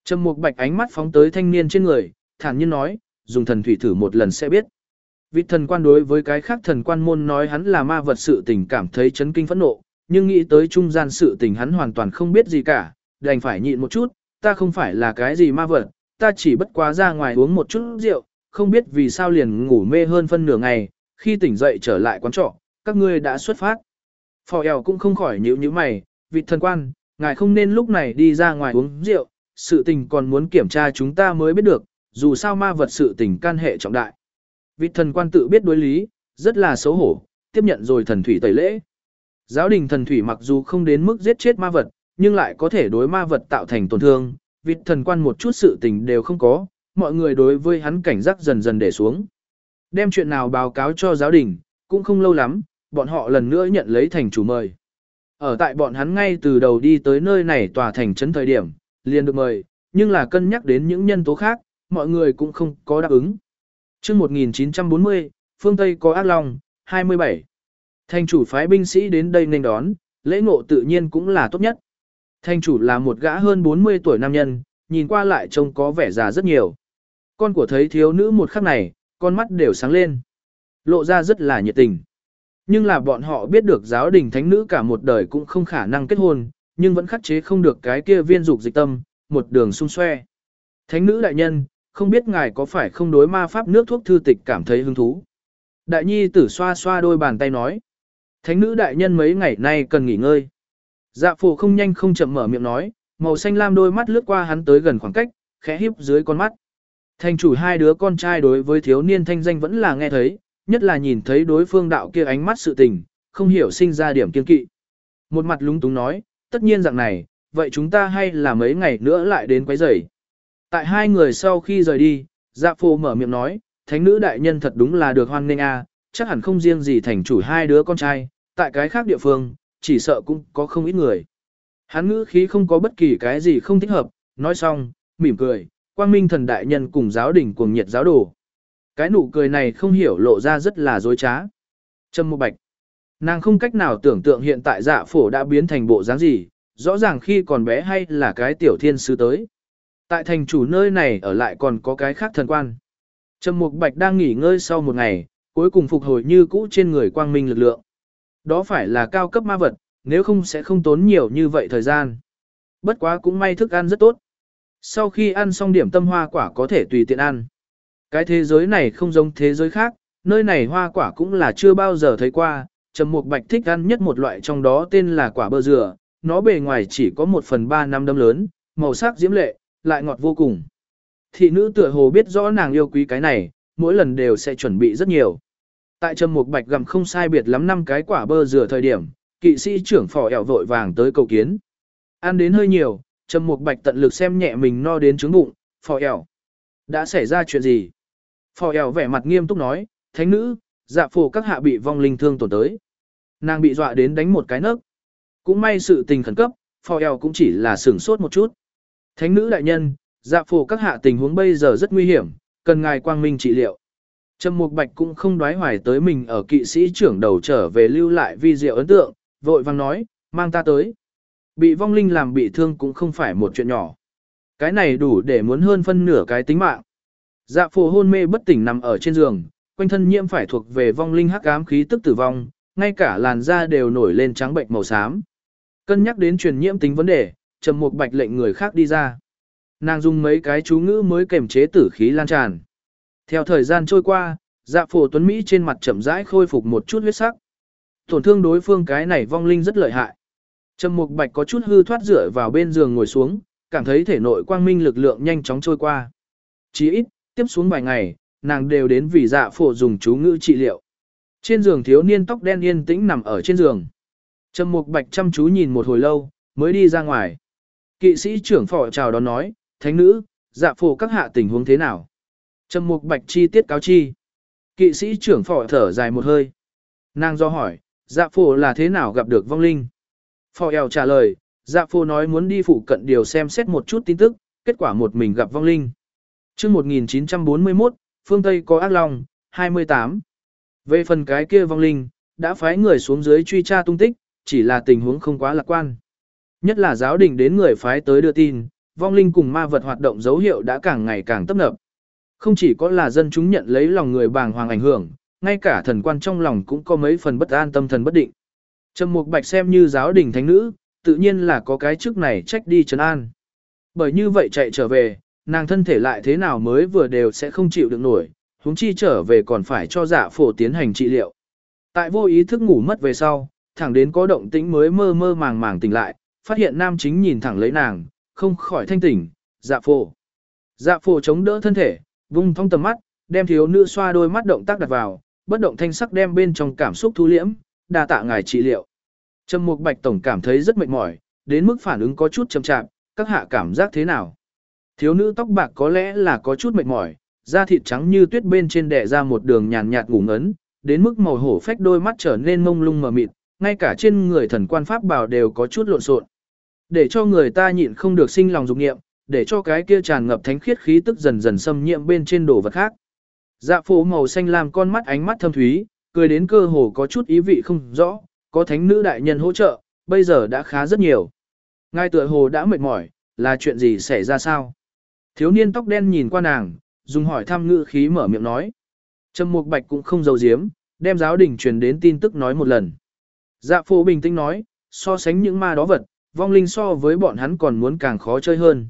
Trầm mục bạch ánh mắt phóng tới thanh niên trên người, thản nhiên nói, dùng thần thủy thử một lần sẽ biết. Vị thần quan đối với cái khác thần quan môn nói hắn là ma vật sự tình cảm thấy chấn kinh phẫn nộ, nhưng nghĩ tới trung gian sự tình hắn hoàn toàn không biết gì cả, đành phải nhịn một chút, ta không phải là cái gì ma vật, ta chỉ bất quá ra ngoài uống một chút rượu, không biết vì sao liền ngủ mê hơn phân nửa ngày, khi tỉnh dậy trở lại quán trọ, các ngươi đã xuất phát. Phò eo cũng không khỏi nhíu nhíu mày, vị thần quan, ngài không nên lúc này đi ra ngoài uống rượu, sự tình còn muốn kiểm tra chúng ta mới biết được, dù sao ma vật sự tình can hệ trọng đại. Vị thần quan tự biết đối lý, rất là xấu hổ, tiếp nhận rồi thần thủy tẩy lễ. Giáo đình thần thủy mặc dù không đến mức giết chết ma vật, nhưng lại có thể đối ma vật tạo thành tổn thương, vịt thần quan một chút sự tình đều không có, mọi người đối với hắn cảnh giác dần dần để xuống. Đem chuyện nào báo cáo cho giáo đình, cũng không lâu lắm, bọn họ lần nữa nhận lấy thành chủ mời. Ở tại bọn hắn ngay từ đầu đi tới nơi này tòa thành trấn thời điểm, liền được mời, nhưng là cân nhắc đến những nhân tố khác, mọi người cũng không có đáp ứng. Trước 1940, phương Tây có ác long, 27. Thành chủ phái binh sĩ đến đây nên đón, lễ ngộ tự nhiên cũng là tốt nhất. Thanh chủ là một gã hơn 40 tuổi nam nhân, nhìn qua lại trông có vẻ già rất nhiều. Con của thấy thiếu nữ một khắc này, con mắt đều sáng lên. Lộ ra rất là nhiệt tình. Nhưng là bọn họ biết được giáo đình thánh nữ cả một đời cũng không khả năng kết hôn, nhưng vẫn khắc chế không được cái kia viên dục dịch tâm, một đường xung xoe. Thánh nữ đại nhân, không biết ngài có phải không đối ma pháp nước thuốc thư tịch cảm thấy hứng thú. Đại nhi tử xoa xoa đôi bàn tay nói. Thánh nữ đại nhân mấy ngày nay cần nghỉ ngơi. Dạ phổ không nhanh không chậm mở miệng nói, màu xanh lam đôi mắt lướt qua hắn tới gần khoảng cách, khẽ híp dưới con mắt. Thành chủ hai đứa con trai đối với thiếu niên thanh danh vẫn là nghe thấy, nhất là nhìn thấy đối phương đạo kia ánh mắt sự tình, không hiểu sinh ra điểm kiên kỵ. Một mặt lúng túng nói, tất nhiên dạng này, vậy chúng ta hay là mấy ngày nữa lại đến quấy rầy. Tại hai người sau khi rời đi, dạ phổ mở miệng nói, thánh nữ đại nhân thật đúng là được hoan nghênh a, chắc hẳn không riêng gì thành chủ hai đứa con trai, tại cái khác địa phương, chỉ sợ cũng có không ít người. Hắn ngữ khí không có bất kỳ cái gì không thích hợp, nói xong, mỉm cười, quang minh thần đại nhân cùng giáo đình cuồng nhiệt giáo đồ. Cái nụ cười này không hiểu lộ ra rất là dối trá. Trâm Mộ Bạch. Nàng không cách nào tưởng tượng hiện tại dạ phổ đã biến thành bộ dáng gì, rõ ràng khi còn bé hay là cái tiểu thiên sứ tới. Tại thành chủ nơi này ở lại còn có cái khác thần quan. Trầm Mục Bạch đang nghỉ ngơi sau một ngày, cuối cùng phục hồi như cũ trên người quang minh lực lượng. Đó phải là cao cấp ma vật, nếu không sẽ không tốn nhiều như vậy thời gian. Bất quá cũng may thức ăn rất tốt. Sau khi ăn xong điểm tâm hoa quả có thể tùy tiện ăn. Cái thế giới này không giống thế giới khác, nơi này hoa quả cũng là chưa bao giờ thấy qua. Trầm Mục Bạch thích ăn nhất một loại trong đó tên là quả bơ dừa, nó bề ngoài chỉ có một phần ba năm đâm lớn, màu sắc diễm lệ, lại ngọt vô cùng. Thị nữ tựa hồ biết rõ nàng yêu quý cái này, mỗi lần đều sẽ chuẩn bị rất nhiều. Tại Trầm Mục Bạch gặm không sai biệt lắm năm cái quả bơ dừa thời điểm, kỵ sĩ trưởng phò ẻo vội vàng tới cầu kiến. Ăn đến hơi nhiều, Trầm Mục Bạch tận lực xem nhẹ mình no đến trứng bụng, phò ẻo. Đã xảy ra chuyện gì? Phò ẻo vẻ mặt nghiêm túc nói, thánh nữ, dạ phổ các hạ bị vong linh thương tổn tới. Nàng bị dọa đến đánh một cái nấc. Cũng may sự tình khẩn cấp, phò ẻo cũng chỉ là sửng sốt một chút. Thánh nữ đại nhân, dạ phổ các hạ tình huống bây giờ rất nguy hiểm, cần ngài quang minh trị liệu. Trầm Mục Bạch cũng không đoái hoài tới mình ở kỵ sĩ trưởng đầu trở về lưu lại vi diệu ấn tượng, vội vang nói, mang ta tới. Bị vong linh làm bị thương cũng không phải một chuyện nhỏ. Cái này đủ để muốn hơn phân nửa cái tính mạng. Dạ phù hôn mê bất tỉnh nằm ở trên giường, quanh thân nhiễm phải thuộc về vong linh hắc ám khí tức tử vong, ngay cả làn da đều nổi lên trắng bệnh màu xám. Cân nhắc đến truyền nhiễm tính vấn đề, Trầm Mục Bạch lệnh người khác đi ra. Nàng dùng mấy cái chú ngữ mới kềm chế tử khí lan tràn. Theo thời gian trôi qua, dạ phổ tuấn Mỹ trên mặt chậm rãi khôi phục một chút huyết sắc. Tổn thương đối phương cái này vong linh rất lợi hại. Trầm Mục Bạch có chút hư thoát dựa vào bên giường ngồi xuống, cảm thấy thể nội quang minh lực lượng nhanh chóng trôi qua. Chỉ ít, tiếp xuống vài ngày, nàng đều đến vì dạ phổ dùng chú ngữ trị liệu. Trên giường thiếu niên tóc đen yên tĩnh nằm ở trên giường. Trầm Mục Bạch chăm chú nhìn một hồi lâu, mới đi ra ngoài. Kỵ sĩ trưởng phò chào đón nói, thánh nữ, dạ phổ các hạ tình huống thế nào? Trầm mục bạch chi tiết cáo chi. Kỵ sĩ trưởng phò thở dài một hơi. Nàng do hỏi, dạ phổ là thế nào gặp được vong linh? Phò eo trả lời, dạ phổ nói muốn đi phụ cận điều xem xét một chút tin tức, kết quả một mình gặp vong linh. chương 1941, phương Tây có ác long, 28. Về phần cái kia vong linh, đã phái người xuống dưới truy tra tung tích, chỉ là tình huống không quá lạc quan. Nhất là giáo đình đến người phái tới đưa tin, vong linh cùng ma vật hoạt động dấu hiệu đã càng ngày càng tấp nập. Không chỉ có là dân chúng nhận lấy lòng người bàng hoàng ảnh hưởng, ngay cả thần quan trong lòng cũng có mấy phần bất an tâm thần bất định. Trầm Mục Bạch xem như giáo đình thánh nữ, tự nhiên là có cái chức này trách đi trấn an. Bởi như vậy chạy trở về, nàng thân thể lại thế nào mới vừa đều sẽ không chịu được nổi, huống chi trở về còn phải cho dạ phổ tiến hành trị liệu. Tại vô ý thức ngủ mất về sau, thẳng đến có động tĩnh mới mơ mơ màng màng tỉnh lại, phát hiện nam chính nhìn thẳng lấy nàng, không khỏi thanh tỉnh, dạ phổ. Dạ phổ chống đỡ thân thể, vung thong tầm mắt, đem thiếu nữ xoa đôi mắt động tác đặt vào, bất động thanh sắc đem bên trong cảm xúc thu liễm, đa tạ ngài trị liệu. Trầm Mục Bạch tổng cảm thấy rất mệt mỏi, đến mức phản ứng có chút chậm chạp, các hạ cảm giác thế nào? Thiếu nữ tóc bạc có lẽ là có chút mệt mỏi, da thịt trắng như tuyết bên trên đè ra một đường nhàn nhạt ngủ ngấn, đến mức màu hổ phách đôi mắt trở nên mông lung mờ mịt, ngay cả trên người thần quan pháp bảo đều có chút lộn xộn. Để cho người ta nhịn không được sinh lòng dục nghiệm, để cho cái kia tràn ngập thánh khiết khí tức dần dần xâm nhiễm bên trên đồ vật khác. Dạ phố màu xanh làm con mắt ánh mắt thâm thúy, cười đến cơ hồ có chút ý vị không rõ, có thánh nữ đại nhân hỗ trợ, bây giờ đã khá rất nhiều. Ngài tựa hồ đã mệt mỏi, là chuyện gì xảy ra sao? Thiếu niên tóc đen nhìn qua nàng, dùng hỏi thăm ngữ khí mở miệng nói. Trầm Mục Bạch cũng không giấu giếm, đem giáo đình truyền đến tin tức nói một lần. Dạ phổ bình tĩnh nói, so sánh những ma đó vật, vong linh so với bọn hắn còn muốn càng khó chơi hơn.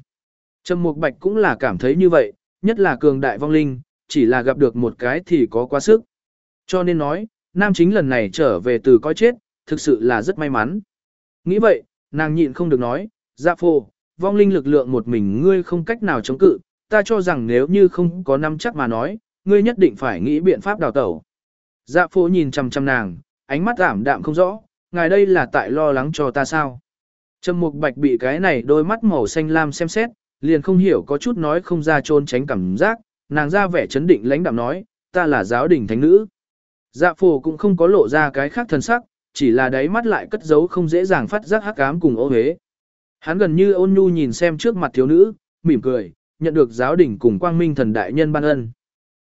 Trầm Mục Bạch cũng là cảm thấy như vậy, nhất là cường đại vong linh, chỉ là gặp được một cái thì có quá sức. Cho nên nói, nam chính lần này trở về từ coi chết, thực sự là rất may mắn. Nghĩ vậy, nàng nhịn không được nói, dạ phô, vong linh lực lượng một mình ngươi không cách nào chống cự, ta cho rằng nếu như không có năm chắc mà nói, ngươi nhất định phải nghĩ biện pháp đào tẩu. Dạ phô nhìn chằm chằm nàng, ánh mắt ảm đạm không rõ, ngài đây là tại lo lắng cho ta sao. Trầm mục bạch bị cái này đôi mắt màu xanh lam xem xét, liền không hiểu có chút nói không ra trôn tránh cảm giác, nàng ra vẻ chấn định lãnh đạm nói, ta là giáo đình thánh nữ. Dạ phổ cũng không có lộ ra cái khác thân sắc, chỉ là đáy mắt lại cất giấu không dễ dàng phát giác hắc ám cùng ô hế. Hắn gần như ôn nhu nhìn xem trước mặt thiếu nữ, mỉm cười, nhận được giáo đình cùng quang minh thần đại nhân ban ân.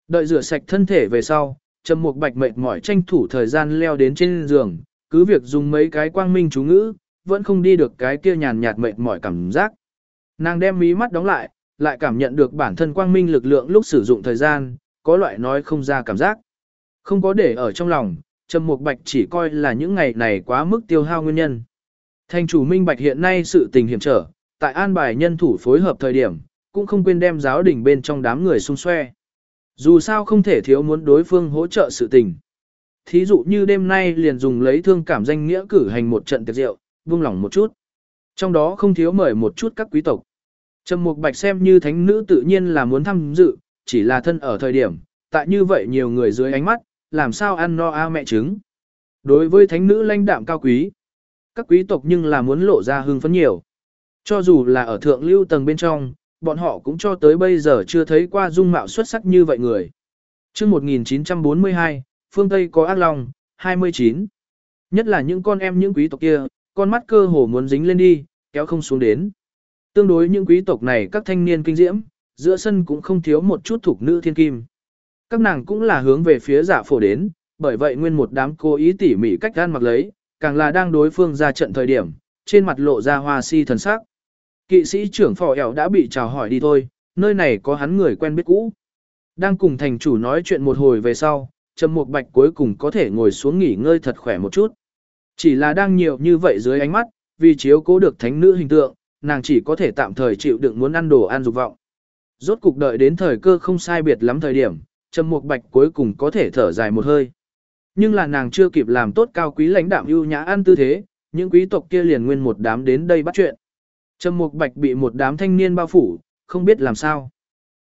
Đợi rửa sạch thân thể về sau, Trầm Mục Bạch mệt mỏi tranh thủ thời gian leo đến trên giường, cứ việc dùng mấy cái quang minh chú ngữ, vẫn không đi được cái kia nhàn nhạt mệt mỏi cảm giác. Nàng đem mí mắt đóng lại, lại cảm nhận được bản thân quang minh lực lượng lúc sử dụng thời gian, có loại nói không ra cảm giác. Không có để ở trong lòng, Trầm Mục Bạch chỉ coi là những ngày này quá mức tiêu hao nguyên nhân. Thành chủ minh bạch hiện nay sự tình hiểm trở, tại an bài nhân thủ phối hợp thời điểm, cũng không quên đem giáo đình bên trong đám người xung xoe. Dù sao không thể thiếu muốn đối phương hỗ trợ sự tình. Thí dụ như đêm nay liền dùng lấy thương cảm danh nghĩa cử hành một trận tiệc rượu, buông lỏng một chút. Trong đó không thiếu mời một chút các quý tộc. Trầm Mục Bạch xem như thánh nữ tự nhiên là muốn tham dự, chỉ là thân ở thời điểm, tại như vậy nhiều người dưới ánh mắt, làm sao ăn no a mẹ trứng. Đối với thánh nữ lãnh đạm cao quý, các quý tộc nhưng là muốn lộ ra hưng phấn nhiều. Cho dù là ở thượng lưu tầng bên trong, bọn họ cũng cho tới bây giờ chưa thấy qua dung mạo xuất sắc như vậy người. Trước 1942, phương Tây có ác long, 29. Nhất là những con em những quý tộc kia, con mắt cơ hồ muốn dính lên đi, kéo không xuống đến. Tương đối những quý tộc này các thanh niên kinh diễm, giữa sân cũng không thiếu một chút thuộc nữ thiên kim. Các nàng cũng là hướng về phía giả phổ đến, bởi vậy nguyên một đám cố ý tỉ mỉ cách gan mặc lấy, càng là đang đối phương ra trận thời điểm, trên mặt lộ ra hoa si thần sắc. Kỵ sĩ trưởng phò ẻo đã bị chào hỏi đi thôi, nơi này có hắn người quen biết cũ. Đang cùng thành chủ nói chuyện một hồi về sau, Trầm Mục Bạch cuối cùng có thể ngồi xuống nghỉ ngơi thật khỏe một chút. Chỉ là đang nhiều như vậy dưới ánh mắt, vì chiếu cố được thánh nữ hình tượng, nàng chỉ có thể tạm thời chịu đựng muốn ăn đồ ăn dục vọng. Rốt cục đợi đến thời cơ không sai biệt lắm thời điểm, Trầm Mục Bạch cuối cùng có thể thở dài một hơi. Nhưng là nàng chưa kịp làm tốt cao quý lãnh đạm ưu nhã ăn tư thế, những quý tộc kia liền nguyên một đám đến đây bắt chuyện. Trầm Mục Bạch bị một đám thanh niên bao phủ, không biết làm sao.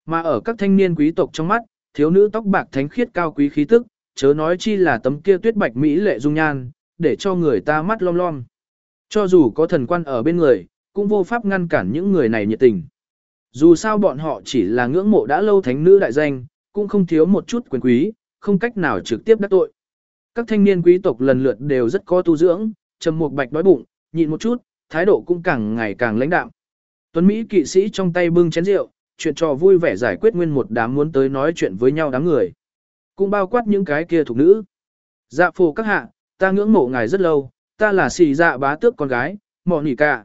Mà ở các thanh niên quý tộc trong mắt, thiếu nữ tóc bạc thánh khiết cao quý khí tức, chớ nói chi là tấm kia tuyết bạch mỹ lệ dung nhan, để cho người ta mắt lom lom. Cho dù có thần quan ở bên người, cũng vô pháp ngăn cản những người này nhiệt tình. Dù sao bọn họ chỉ là ngưỡng mộ đã lâu thánh nữ đại danh, cũng không thiếu một chút quyền quý, không cách nào trực tiếp đắc tội. Các thanh niên quý tộc lần lượt đều rất có tu dưỡng, trầm một bạch đói bụng, nhịn một chút, thái độ cũng càng ngày càng lãnh đạm. Tuấn Mỹ kỵ sĩ trong tay bưng chén rượu, chuyện trò vui vẻ giải quyết nguyên một đám muốn tới nói chuyện với nhau đám người. Cũng bao quát những cái kia thuộc nữ. Dạ phù các hạ, ta ngưỡng mộ ngài rất lâu, ta là xì dạ bá tước con gái, mọ nỉ cả.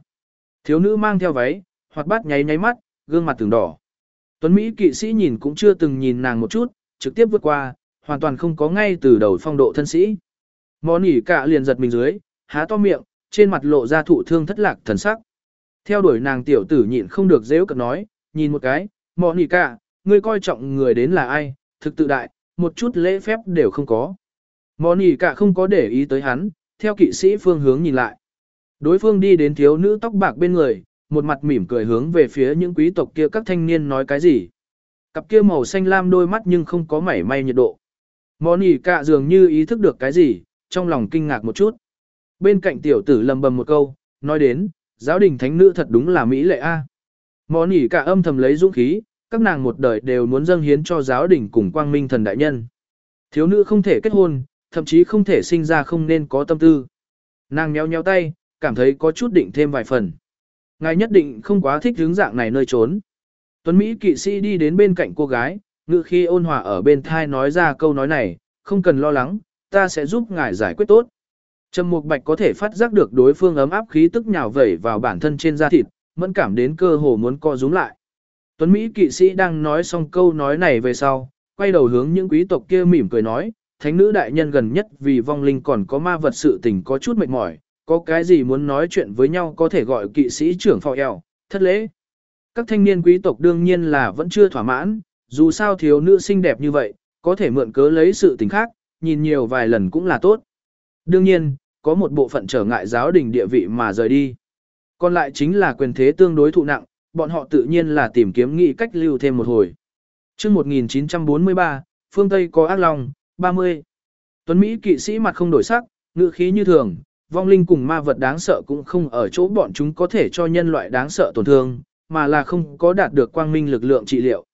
Thiếu nữ mang theo váy, hoạt bát nháy nháy mắt, gương mặt từng đỏ. Tuấn Mỹ kỵ sĩ nhìn cũng chưa từng nhìn nàng một chút, trực tiếp vượt qua, hoàn toàn không có ngay từ đầu phong độ thân sĩ. Mọ nỉ cả liền giật mình dưới, há to miệng, trên mặt lộ ra thụ thương thất lạc thần sắc. Theo đuổi nàng tiểu tử nhịn không được dễ cận nói, nhìn một cái, mọ nỉ cả, ngươi coi trọng người đến là ai, thực tự đại, một chút lễ phép đều không có. Mọ cả không có để ý tới hắn, theo kỵ sĩ phương hướng nhìn lại. Đối phương đi đến thiếu nữ tóc bạc bên người, một mặt mỉm cười hướng về phía những quý tộc kia các thanh niên nói cái gì. Cặp kia màu xanh lam đôi mắt nhưng không có mảy may nhiệt độ. Mọ cả dường như ý thức được cái gì, trong lòng kinh ngạc một chút. Bên cạnh tiểu tử lầm bầm một câu, nói đến, giáo đình thánh nữ thật đúng là mỹ lệ a. À. Mọ cả âm thầm lấy dũng khí, các nàng một đời đều muốn dâng hiến cho giáo đình cùng quang minh thần đại nhân. Thiếu nữ không thể kết hôn, thậm chí không thể sinh ra không nên có tâm tư. Nàng nhéo nhéo tay, cảm thấy có chút định thêm vài phần. Ngài nhất định không quá thích hướng dạng này nơi trốn. Tuấn Mỹ kỵ sĩ đi đến bên cạnh cô gái, ngự khi ôn hòa ở bên thai nói ra câu nói này, không cần lo lắng, ta sẽ giúp ngài giải quyết tốt. Trầm Mục Bạch có thể phát giác được đối phương ấm áp khí tức nhào vẩy vào bản thân trên da thịt, mẫn cảm đến cơ hồ muốn co rúm lại. Tuấn Mỹ kỵ sĩ đang nói xong câu nói này về sau, quay đầu hướng những quý tộc kia mỉm cười nói, thánh nữ đại nhân gần nhất vì vong linh còn có ma vật sự tình có chút mệt mỏi, có cái gì muốn nói chuyện với nhau có thể gọi kỵ sĩ trưởng phò eo, thất lễ. Các thanh niên quý tộc đương nhiên là vẫn chưa thỏa mãn, dù sao thiếu nữ xinh đẹp như vậy, có thể mượn cớ lấy sự tình khác, nhìn nhiều vài lần cũng là tốt. Đương nhiên, có một bộ phận trở ngại giáo đình địa vị mà rời đi. Còn lại chính là quyền thế tương đối thụ nặng, bọn họ tự nhiên là tìm kiếm nghị cách lưu thêm một hồi. chương 1943, phương Tây có ác long, 30. Tuấn Mỹ kỵ sĩ mặt không đổi sắc, ngữ khí như thường, vong linh cùng ma vật đáng sợ cũng không ở chỗ bọn chúng có thể cho nhân loại đáng sợ tổn thương, mà là không có đạt được quang minh lực lượng trị liệu.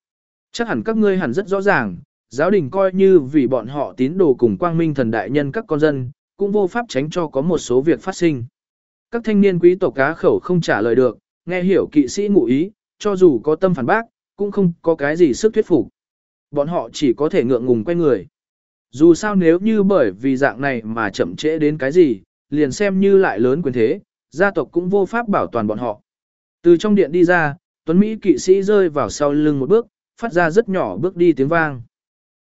Chắc hẳn các ngươi hẳn rất rõ ràng, giáo đình coi như vì bọn họ tín đồ cùng quang minh thần đại nhân các con dân, cũng vô pháp tránh cho có một số việc phát sinh. Các thanh niên quý tộc cá khẩu không trả lời được, nghe hiểu kỵ sĩ ngụ ý, cho dù có tâm phản bác, cũng không có cái gì sức thuyết phục. Bọn họ chỉ có thể ngượng ngùng quay người. Dù sao nếu như bởi vì dạng này mà chậm trễ đến cái gì, liền xem như lại lớn quyền thế, gia tộc cũng vô pháp bảo toàn bọn họ. Từ trong điện đi ra, Tuấn Mỹ kỵ sĩ rơi vào sau lưng một bước, phát ra rất nhỏ bước đi tiếng vang.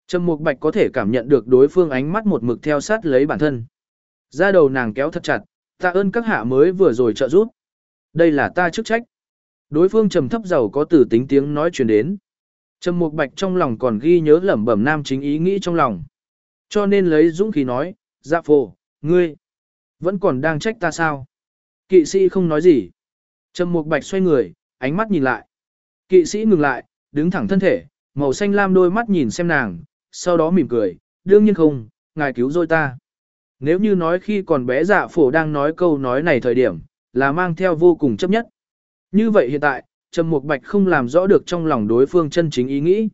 Trầm Mục Bạch có thể cảm nhận được đối phương ánh mắt một mực theo sát lấy bản thân. Ra đầu nàng kéo thật chặt, tạ ơn các hạ mới vừa rồi trợ giúp. Đây là ta chức trách. Đối phương trầm thấp giàu có từ tính tiếng nói truyền đến. Trầm Mục Bạch trong lòng còn ghi nhớ lẩm bẩm nam chính ý nghĩ trong lòng. Cho nên lấy dũng khí nói, dạ phổ, ngươi, vẫn còn đang trách ta sao? Kỵ sĩ không nói gì. Trầm Mục Bạch xoay người, ánh mắt nhìn lại. Kỵ sĩ ngừng lại, đứng thẳng thân thể, màu xanh lam đôi mắt nhìn xem nàng, sau đó mỉm cười, đương nhiên không, ngài cứu rồi ta. Nếu như nói khi còn bé dạ phổ đang nói câu nói này thời điểm, là mang theo vô cùng chấp nhất. Như vậy hiện tại, Trầm Mục Bạch không làm rõ được trong lòng đối phương chân chính ý nghĩ.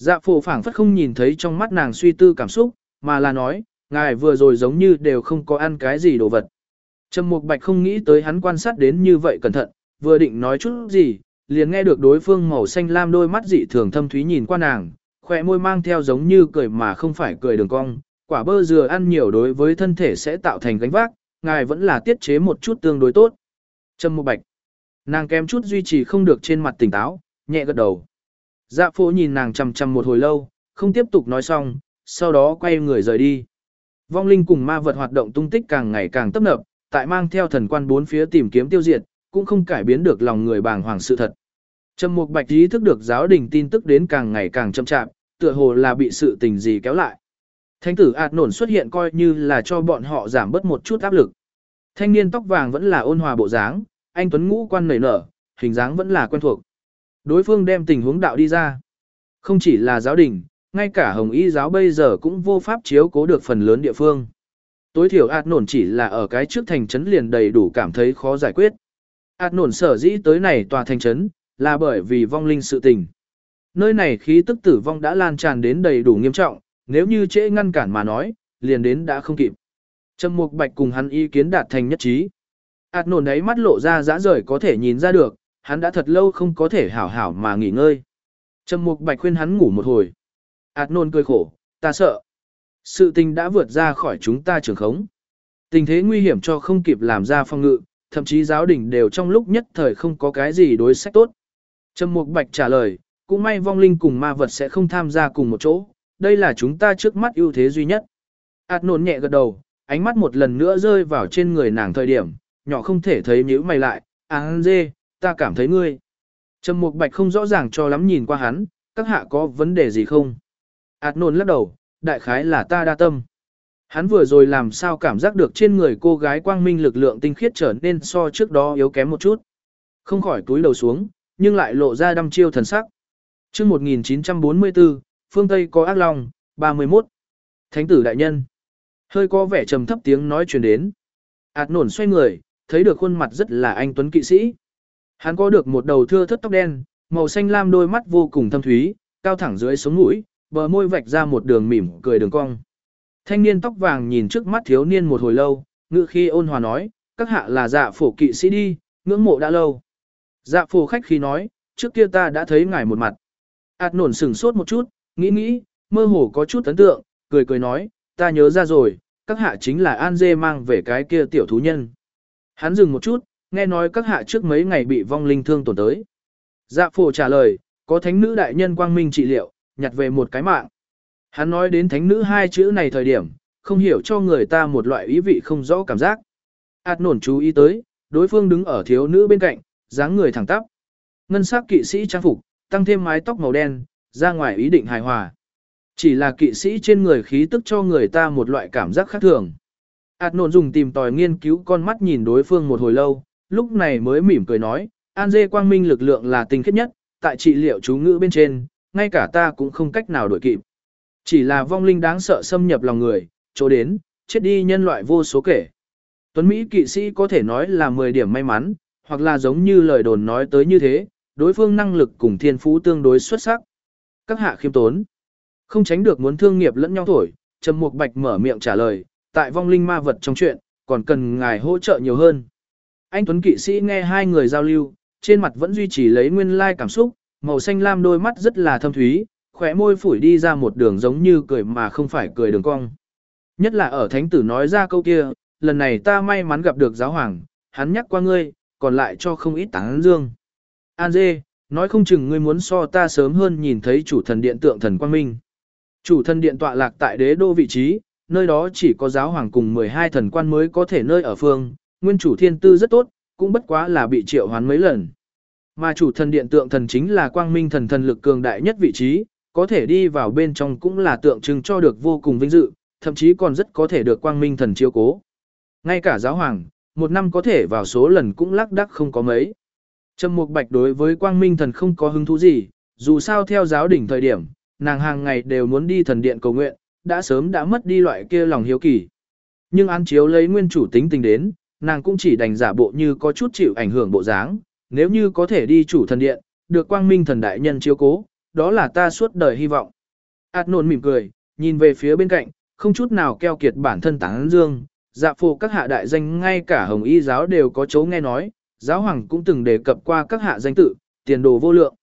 Dạ phổ phảng phất không nhìn thấy trong mắt nàng suy tư cảm xúc, mà là nói, ngài vừa rồi giống như đều không có ăn cái gì đồ vật. Trầm Mục Bạch không nghĩ tới hắn quan sát đến như vậy cẩn thận, vừa định nói chút gì, liền nghe được đối phương màu xanh lam đôi mắt dị thường thâm thúy nhìn qua nàng, khỏe môi mang theo giống như cười mà không phải cười đường cong, quả bơ dừa ăn nhiều đối với thân thể sẽ tạo thành gánh vác, ngài vẫn là tiết chế một chút tương đối tốt. Trầm Mục Bạch, nàng kém chút duy trì không được trên mặt tỉnh táo, nhẹ gật đầu. Dạ phố nhìn nàng chằm chằm một hồi lâu, không tiếp tục nói xong, sau đó quay người rời đi. Vong linh cùng ma vật hoạt động tung tích càng ngày càng tấp nập, tại mang theo thần quan bốn phía tìm kiếm tiêu diệt, cũng không cải biến được lòng người bàng hoàng sự thật. Trầm Mục Bạch ý thức được giáo đình tin tức đến càng ngày càng chậm chạp, tựa hồ là bị sự tình gì kéo lại. Thánh tử ạt nổn xuất hiện coi như là cho bọn họ giảm bớt một chút áp lực. Thanh niên tóc vàng vẫn là ôn hòa bộ dáng, anh Tuấn ngũ quan nảy nở, hình dáng vẫn là quen thuộc. Đối phương đem tình huống đạo đi ra. Không chỉ là giáo đình, ngay cả hồng y giáo bây giờ cũng vô pháp chiếu cố được phần lớn địa phương. Tối thiểu ạt nổn chỉ là ở cái trước thành trấn liền đầy đủ cảm thấy khó giải quyết. ạt nổn sở dĩ tới này tòa thành trấn, là bởi vì vong linh sự tình. Nơi này khí tức tử vong đã lan tràn đến đầy đủ nghiêm trọng, nếu như trễ ngăn cản mà nói, liền đến đã không kịp. Trầm Mục Bạch cùng hắn ý kiến đạt thành nhất trí. ạt nổn ấy mắt lộ ra dã rời có thể nhìn ra được, hắn đã thật lâu không có thể hảo hảo mà nghỉ ngơi. Trầm Mục Bạch khuyên hắn ngủ một hồi. ạt nôn cười khổ, ta sợ. Sự tình đã vượt ra khỏi chúng ta trường khống. Tình thế nguy hiểm cho không kịp làm ra phong ngự, thậm chí giáo đình đều trong lúc nhất thời không có cái gì đối sách tốt. Trầm Mục Bạch trả lời, cũng may vong linh cùng ma vật sẽ không tham gia cùng một chỗ, đây là chúng ta trước mắt ưu thế duy nhất. Át nôn nhẹ gật đầu, ánh mắt một lần nữa rơi vào trên người nàng thời điểm, nhỏ không thể thấy nhíu mày lại, áng dê, ta cảm thấy ngươi. Trầm Mục Bạch không rõ ràng cho lắm nhìn qua hắn, các hạ có vấn đề gì không? Át nôn lắc đầu, đại khái là ta đa tâm. Hắn vừa rồi làm sao cảm giác được trên người cô gái quang minh lực lượng tinh khiết trở nên so trước đó yếu kém một chút. Không khỏi túi đầu xuống, nhưng lại lộ ra đăm chiêu thần sắc. Trước 1944, phương Tây có ác long, 31. Thánh tử đại nhân. Hơi có vẻ trầm thấp tiếng nói truyền đến. Ảt nổn xoay người, thấy được khuôn mặt rất là anh tuấn kỵ sĩ. Hắn có được một đầu thưa thất tóc đen, màu xanh lam đôi mắt vô cùng thâm thúy, cao thẳng dưới sống mũi, bờ môi vạch ra một đường mỉm cười đường cong. Thanh niên tóc vàng nhìn trước mắt thiếu niên một hồi lâu, ngự khi ôn hòa nói, các hạ là dạ phổ kỵ sĩ đi, ngưỡng mộ đã lâu. Dạ phổ khách khi nói, trước kia ta đã thấy ngài một mặt. Ảt nổn sừng sốt một chút, nghĩ nghĩ, mơ hồ có chút ấn tượng, cười cười nói, ta nhớ ra rồi, các hạ chính là An Dê mang về cái kia tiểu thú nhân. Hắn dừng một chút, nghe nói các hạ trước mấy ngày bị vong linh thương tổn tới. Dạ phổ trả lời, có thánh nữ đại nhân quang minh trị liệu, nhặt về một cái mạng. Hắn nói đến thánh nữ hai chữ này thời điểm, không hiểu cho người ta một loại ý vị không rõ cảm giác. át nổn chú ý tới, đối phương đứng ở thiếu nữ bên cạnh, dáng người thẳng tắp. Ngân sắc kỵ sĩ trang phục, tăng thêm mái tóc màu đen, ra ngoài ý định hài hòa. Chỉ là kỵ sĩ trên người khí tức cho người ta một loại cảm giác khác thường. át nổn dùng tìm tòi nghiên cứu con mắt nhìn đối phương một hồi lâu, lúc này mới mỉm cười nói, An dê quang minh lực lượng là tinh khiết nhất, tại trị liệu chú ngữ bên trên, ngay cả ta cũng không cách nào đổi kịp. Chỉ là vong linh đáng sợ xâm nhập lòng người, chỗ đến, chết đi nhân loại vô số kể. Tuấn Mỹ kỵ sĩ có thể nói là 10 điểm may mắn, hoặc là giống như lời đồn nói tới như thế, đối phương năng lực cùng thiên phú tương đối xuất sắc. Các hạ khiêm tốn, không tránh được muốn thương nghiệp lẫn nhau thổi, Trầm Mục Bạch mở miệng trả lời, tại vong linh ma vật trong chuyện, còn cần ngài hỗ trợ nhiều hơn. Anh Tuấn kỵ sĩ nghe hai người giao lưu, trên mặt vẫn duy trì lấy nguyên lai cảm xúc, màu xanh lam đôi mắt rất là thâm thúy, khỏe môi phủi đi ra một đường giống như cười mà không phải cười đường cong. Nhất là ở thánh tử nói ra câu kia, lần này ta may mắn gặp được giáo hoàng, hắn nhắc qua ngươi, còn lại cho không ít tán dương. An dê, nói không chừng ngươi muốn so ta sớm hơn nhìn thấy chủ thần điện tượng thần quang minh. Chủ thần điện tọa lạc tại đế đô vị trí, nơi đó chỉ có giáo hoàng cùng 12 thần quan mới có thể nơi ở phương, nguyên chủ thiên tư rất tốt, cũng bất quá là bị triệu hoán mấy lần. Mà chủ thần điện tượng thần chính là quang minh thần thần lực cường đại nhất vị trí, có thể đi vào bên trong cũng là tượng trưng cho được vô cùng vinh dự, thậm chí còn rất có thể được quang minh thần chiếu cố. Ngay cả giáo hoàng, một năm có thể vào số lần cũng lắc đắc không có mấy. Trầm Mục Bạch đối với quang minh thần không có hứng thú gì, dù sao theo giáo đỉnh thời điểm, nàng hàng ngày đều muốn đi thần điện cầu nguyện, đã sớm đã mất đi loại kia lòng hiếu kỳ. Nhưng án chiếu lấy nguyên chủ tính tình đến, nàng cũng chỉ đành giả bộ như có chút chịu ảnh hưởng bộ dáng, nếu như có thể đi chủ thần điện, được quang minh thần đại nhân chiếu cố, đó là ta suốt đời hy vọng. Át nôn mỉm cười, nhìn về phía bên cạnh, không chút nào keo kiệt bản thân tán dương, dạ phụ các hạ đại danh ngay cả hồng y giáo đều có chấu nghe nói, giáo hoàng cũng từng đề cập qua các hạ danh tự, tiền đồ vô lượng.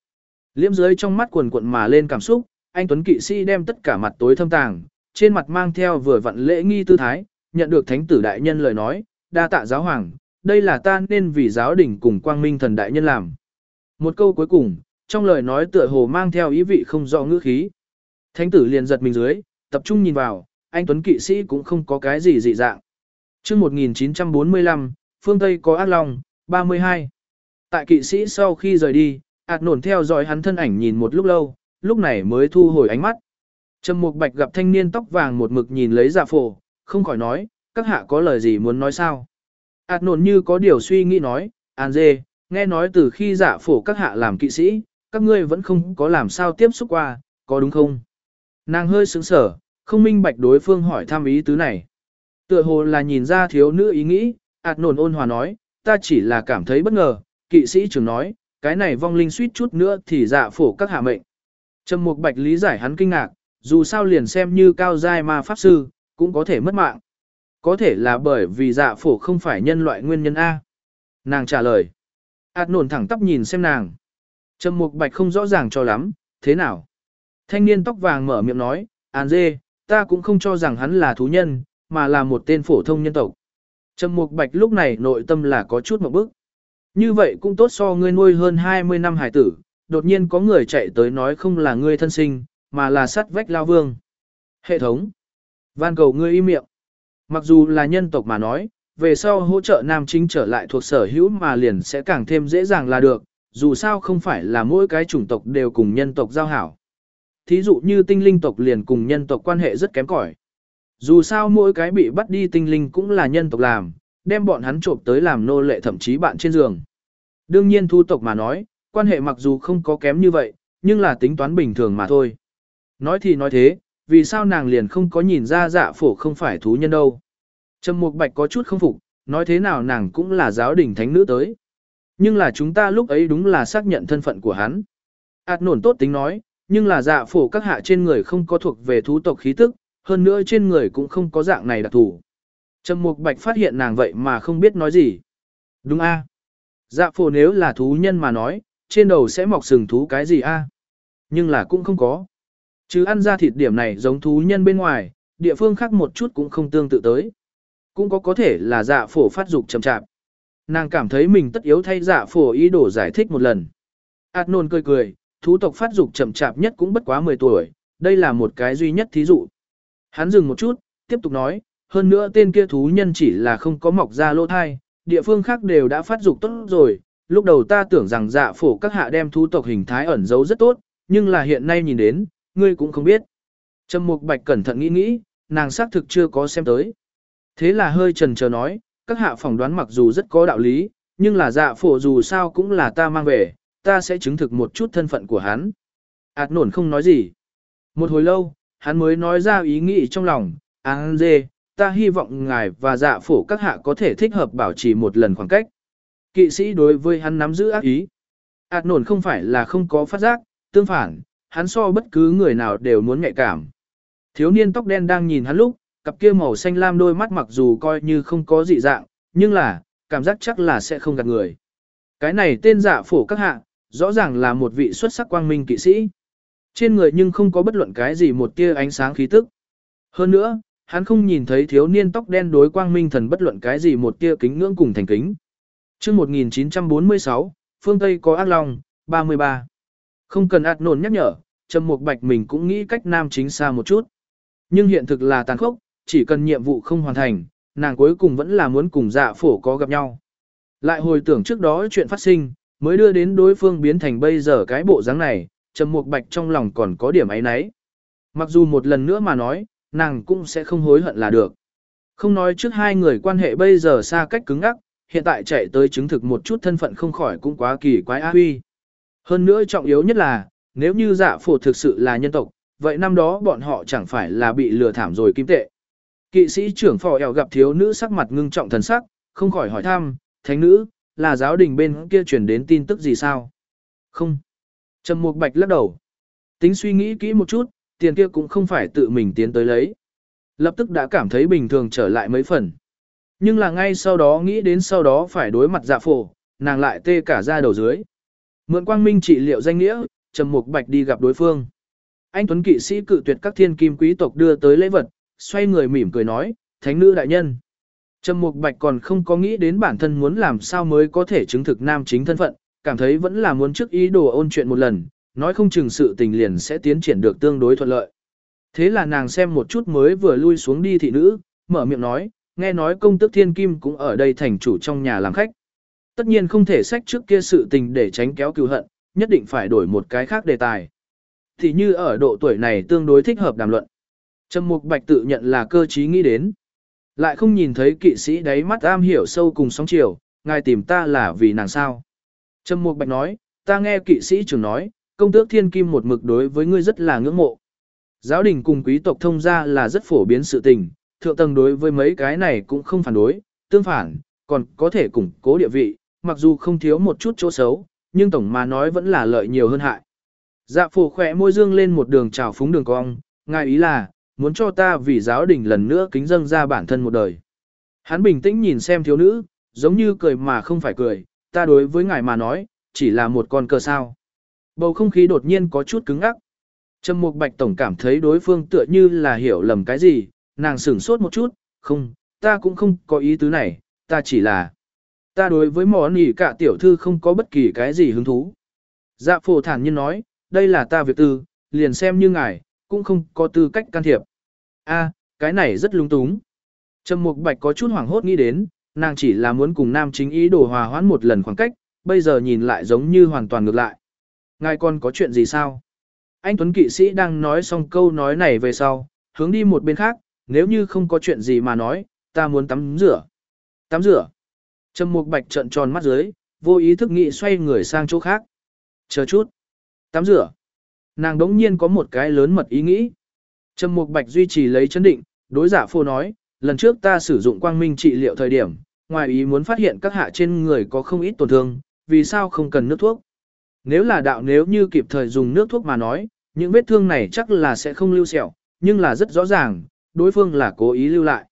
Liễm dưới trong mắt quần quận mà lên cảm xúc, anh Tuấn kỵ sĩ đem tất cả mặt tối thâm tàng, trên mặt mang theo vừa vặn lễ nghi tư thái, nhận được thánh tử đại nhân lời nói, đa tạ giáo hoàng, đây là ta nên vì giáo đình cùng quang minh thần đại nhân làm. Một câu cuối cùng, trong lời nói tựa hồ mang theo ý vị không rõ ngữ khí. Thánh tử liền giật mình dưới, tập trung nhìn vào, anh Tuấn kỵ sĩ cũng không có cái gì dị dạng. chương 1945, phương Tây có ác long, 32. Tại kỵ sĩ sau khi rời đi, ạt nổn theo dõi hắn thân ảnh nhìn một lúc lâu, lúc này mới thu hồi ánh mắt. Trầm Mục Bạch gặp thanh niên tóc vàng một mực nhìn lấy giả phổ, không khỏi nói, các hạ có lời gì muốn nói sao? Ảt nổn như có điều suy nghĩ nói, An dê, nghe nói từ khi giả phổ các hạ làm kỵ sĩ, các ngươi vẫn không có làm sao tiếp xúc qua, có đúng không? Nàng hơi sững sở, không minh bạch đối phương hỏi thăm ý tứ này. Tựa hồ là nhìn ra thiếu nữ ý nghĩ, ạt nổn ôn hòa nói, ta chỉ là cảm thấy bất ngờ, kỵ sĩ trưởng nói, cái này vong linh suýt chút nữa thì dạ phổ các hạ mệnh. Trầm Mục Bạch lý giải hắn kinh ngạc, dù sao liền xem như cao giai ma pháp sư, cũng có thể mất mạng. Có thể là bởi vì dạ phổ không phải nhân loại nguyên nhân A. Nàng trả lời. Ảt nổn thẳng tắp nhìn xem nàng. Trầm Mục Bạch không rõ ràng cho lắm, thế nào? Thanh niên tóc vàng mở miệng nói, An dê, ta cũng không cho rằng hắn là thú nhân, mà là một tên phổ thông nhân tộc. Trầm Mục Bạch lúc này nội tâm là có chút một bức. Như vậy cũng tốt so ngươi nuôi hơn 20 năm hải tử, đột nhiên có người chạy tới nói không là ngươi thân sinh, mà là sắt vách lao vương. Hệ thống. Van cầu ngươi im miệng. Mặc dù là nhân tộc mà nói, về sau hỗ trợ nam chính trở lại thuộc sở hữu mà liền sẽ càng thêm dễ dàng là được, dù sao không phải là mỗi cái chủng tộc đều cùng nhân tộc giao hảo. Thí dụ như tinh linh tộc liền cùng nhân tộc quan hệ rất kém cỏi. Dù sao mỗi cái bị bắt đi tinh linh cũng là nhân tộc làm, đem bọn hắn trộm tới làm nô lệ thậm chí bạn trên giường. Đương nhiên thu tộc mà nói, quan hệ mặc dù không có kém như vậy, nhưng là tính toán bình thường mà thôi. Nói thì nói thế, vì sao nàng liền không có nhìn ra dạ phổ không phải thú nhân đâu. Trầm Mục Bạch có chút không phục, nói thế nào nàng cũng là giáo đình thánh nữ tới. Nhưng là chúng ta lúc ấy đúng là xác nhận thân phận của hắn. Ảt nổn tốt tính nói, nhưng là dạ phổ các hạ trên người không có thuộc về thú tộc khí tức, hơn nữa trên người cũng không có dạng này đặc thù. Trầm Mục Bạch phát hiện nàng vậy mà không biết nói gì. Đúng a Dạ phổ nếu là thú nhân mà nói, trên đầu sẽ mọc sừng thú cái gì a Nhưng là cũng không có. Chứ ăn ra thịt điểm này giống thú nhân bên ngoài, địa phương khác một chút cũng không tương tự tới. Cũng có có thể là dạ phổ phát dục chậm chạp. Nàng cảm thấy mình tất yếu thay dạ phổ ý đồ giải thích một lần. Át nôn cười cười, thú tộc phát dục chậm chạp nhất cũng bất quá 10 tuổi, đây là một cái duy nhất thí dụ. Hắn dừng một chút, tiếp tục nói, hơn nữa tên kia thú nhân chỉ là không có mọc ra lỗ thai, địa phương khác đều đã phát dục tốt rồi, lúc đầu ta tưởng rằng dạ phổ các hạ đem thú tộc hình thái ẩn giấu rất tốt, nhưng là hiện nay nhìn đến, ngươi cũng không biết. Trầm Mục Bạch cẩn thận nghĩ nghĩ, nàng xác thực chưa có xem tới. Thế là hơi trần chờ nói, các hạ phỏng đoán mặc dù rất có đạo lý, nhưng là dạ phổ dù sao cũng là ta mang về, ta sẽ chứng thực một chút thân phận của hắn. Ảt nổn không nói gì. Một hồi lâu, hắn mới nói ra ý nghĩ trong lòng, An dê, ta hy vọng ngài và dạ phổ các hạ có thể thích hợp bảo trì một lần khoảng cách. Kỵ sĩ đối với hắn nắm giữ ác ý. Ảt nổn không phải là không có phát giác, tương phản, hắn so bất cứ người nào đều muốn nhạy cảm. Thiếu niên tóc đen đang nhìn hắn lúc, cặp kia màu xanh lam đôi mắt mặc dù coi như không có dị dạng, nhưng là, cảm giác chắc là sẽ không gạt người. Cái này tên dạ phổ các hạ, rõ ràng là một vị xuất sắc quang minh kỵ sĩ. Trên người nhưng không có bất luận cái gì một tia ánh sáng khí tức. Hơn nữa, hắn không nhìn thấy thiếu niên tóc đen đối quang minh thần bất luận cái gì một tia kính ngưỡng cùng thành kính. Trước 1946, phương Tây có ác long, 33. Không cần ạt nồn nhắc nhở, Trầm Mục Bạch mình cũng nghĩ cách nam chính xa một chút. Nhưng hiện thực là tàn khốc, chỉ cần nhiệm vụ không hoàn thành, nàng cuối cùng vẫn là muốn cùng dạ phổ có gặp nhau. Lại hồi tưởng trước đó chuyện phát sinh, mới đưa đến đối phương biến thành bây giờ cái bộ dáng này, Trầm Mục Bạch trong lòng còn có điểm ấy nấy. Mặc dù một lần nữa mà nói, nàng cũng sẽ không hối hận là được. Không nói trước hai người quan hệ bây giờ xa cách cứng ngắc, hiện tại chạy tới chứng thực một chút thân phận không khỏi cũng quá kỳ quái a huy. Hơn nữa trọng yếu nhất là, nếu như dạ phổ thực sự là nhân tộc, vậy năm đó bọn họ chẳng phải là bị lừa thảm rồi kim tệ. Kỵ sĩ trưởng phò eo gặp thiếu nữ sắc mặt ngưng trọng thần sắc, không khỏi hỏi thăm, thánh nữ, là giáo đình bên kia truyền đến tin tức gì sao? Không. Trầm Mục Bạch lắc đầu. Tính suy nghĩ kỹ một chút, tiền kia cũng không phải tự mình tiến tới lấy. Lập tức đã cảm thấy bình thường trở lại mấy phần. Nhưng là ngay sau đó nghĩ đến sau đó phải đối mặt dạ phổ, nàng lại tê cả ra đầu dưới. Mượn quang minh trị liệu danh nghĩa, Trầm Mục Bạch đi gặp đối phương. Anh Tuấn kỵ sĩ cự tuyệt các thiên kim quý tộc đưa tới lễ vật, xoay người mỉm cười nói, thánh nữ đại nhân. Trầm Mục Bạch còn không có nghĩ đến bản thân muốn làm sao mới có thể chứng thực nam chính thân phận, cảm thấy vẫn là muốn trước ý đồ ôn chuyện một lần, nói không chừng sự tình liền sẽ tiến triển được tương đối thuận lợi. Thế là nàng xem một chút mới vừa lui xuống đi thị nữ, mở miệng nói, nghe nói công tước thiên kim cũng ở đây thành chủ trong nhà làm khách. Tất nhiên không thể sách trước kia sự tình để tránh kéo cừu hận, nhất định phải đổi một cái khác đề tài. Thì như ở độ tuổi này tương đối thích hợp đàm luận. Trầm Mục Bạch tự nhận là cơ trí nghĩ đến. Lại không nhìn thấy kỵ sĩ đáy mắt am hiểu sâu cùng sóng chiều, ngài tìm ta là vì nàng sao. Trầm Mục Bạch nói, ta nghe kỵ sĩ trưởng nói, công tước thiên kim một mực đối với ngươi rất là ngưỡng mộ. Giáo đình cùng quý tộc thông gia là rất phổ biến sự tình, thượng tầng đối với mấy cái này cũng không phản đối, tương phản, còn có thể củng cố địa vị, mặc dù không thiếu một chút chỗ xấu, nhưng tổng mà nói vẫn là lợi nhiều hơn hại. Dạ phổ khỏe môi dương lên một đường trào phúng đường cong, ngài ý là, muốn cho ta vì giáo đình lần nữa kính dâng ra bản thân một đời. Hắn bình tĩnh nhìn xem thiếu nữ, giống như cười mà không phải cười, ta đối với ngài mà nói, chỉ là một con cờ sao. Bầu không khí đột nhiên có chút cứng ngắc. Trầm Mục Bạch tổng cảm thấy đối phương tựa như là hiểu lầm cái gì, nàng sửng sốt một chút, không, ta cũng không có ý tứ này, ta chỉ là ta đối với mỏ nỉ cả tiểu thư không có bất kỳ cái gì hứng thú. Dạ phổ thản nhiên nói, đây là ta việc tư, liền xem như ngài, cũng không có tư cách can thiệp. A, cái này rất lung túng. Trầm Mục Bạch có chút hoảng hốt nghĩ đến, nàng chỉ là muốn cùng nam chính ý đồ hòa hoãn một lần khoảng cách, bây giờ nhìn lại giống như hoàn toàn ngược lại. Ngài còn có chuyện gì sao? Anh Tuấn kỵ sĩ đang nói xong câu nói này về sau, hướng đi một bên khác, nếu như không có chuyện gì mà nói, ta muốn tắm rửa. Tắm rửa. Trầm Mục Bạch trợn tròn mắt dưới, vô ý thức nghĩ xoay người sang chỗ khác. Chờ chút. Tắm rửa. Nàng đống nhiên có một cái lớn mật ý nghĩ. Trầm Mục Bạch duy trì lấy chấn định, đối giả phô nói, lần trước ta sử dụng quang minh trị liệu thời điểm, ngoài ý muốn phát hiện các hạ trên người có không ít tổn thương, vì sao không cần nước thuốc? Nếu là đạo nếu như kịp thời dùng nước thuốc mà nói, những vết thương này chắc là sẽ không lưu sẹo, nhưng là rất rõ ràng, đối phương là cố ý lưu lại.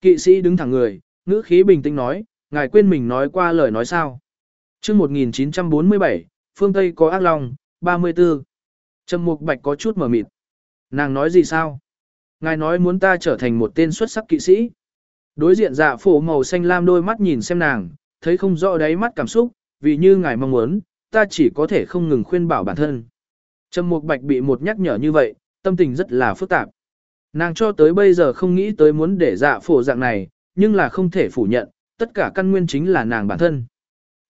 Kỵ sĩ đứng thẳng người, ngữ khí bình tĩnh nói, ngài quên mình nói qua lời nói sao. chương 1947, phương Tây có ác long, 34. Trầm Mục Bạch có chút mở mịt. Nàng nói gì sao? Ngài nói muốn ta trở thành một tên xuất sắc kỵ sĩ. Đối diện dạ phổ màu xanh lam đôi mắt nhìn xem nàng, thấy không rõ đáy mắt cảm xúc, vì như ngài mong muốn, ta chỉ có thể không ngừng khuyên bảo bản thân. Trầm Mục Bạch bị một nhắc nhở như vậy, tâm tình rất là phức tạp. Nàng cho tới bây giờ không nghĩ tới muốn để dạ phổ dạng này, nhưng là không thể phủ nhận, tất cả căn nguyên chính là nàng bản thân.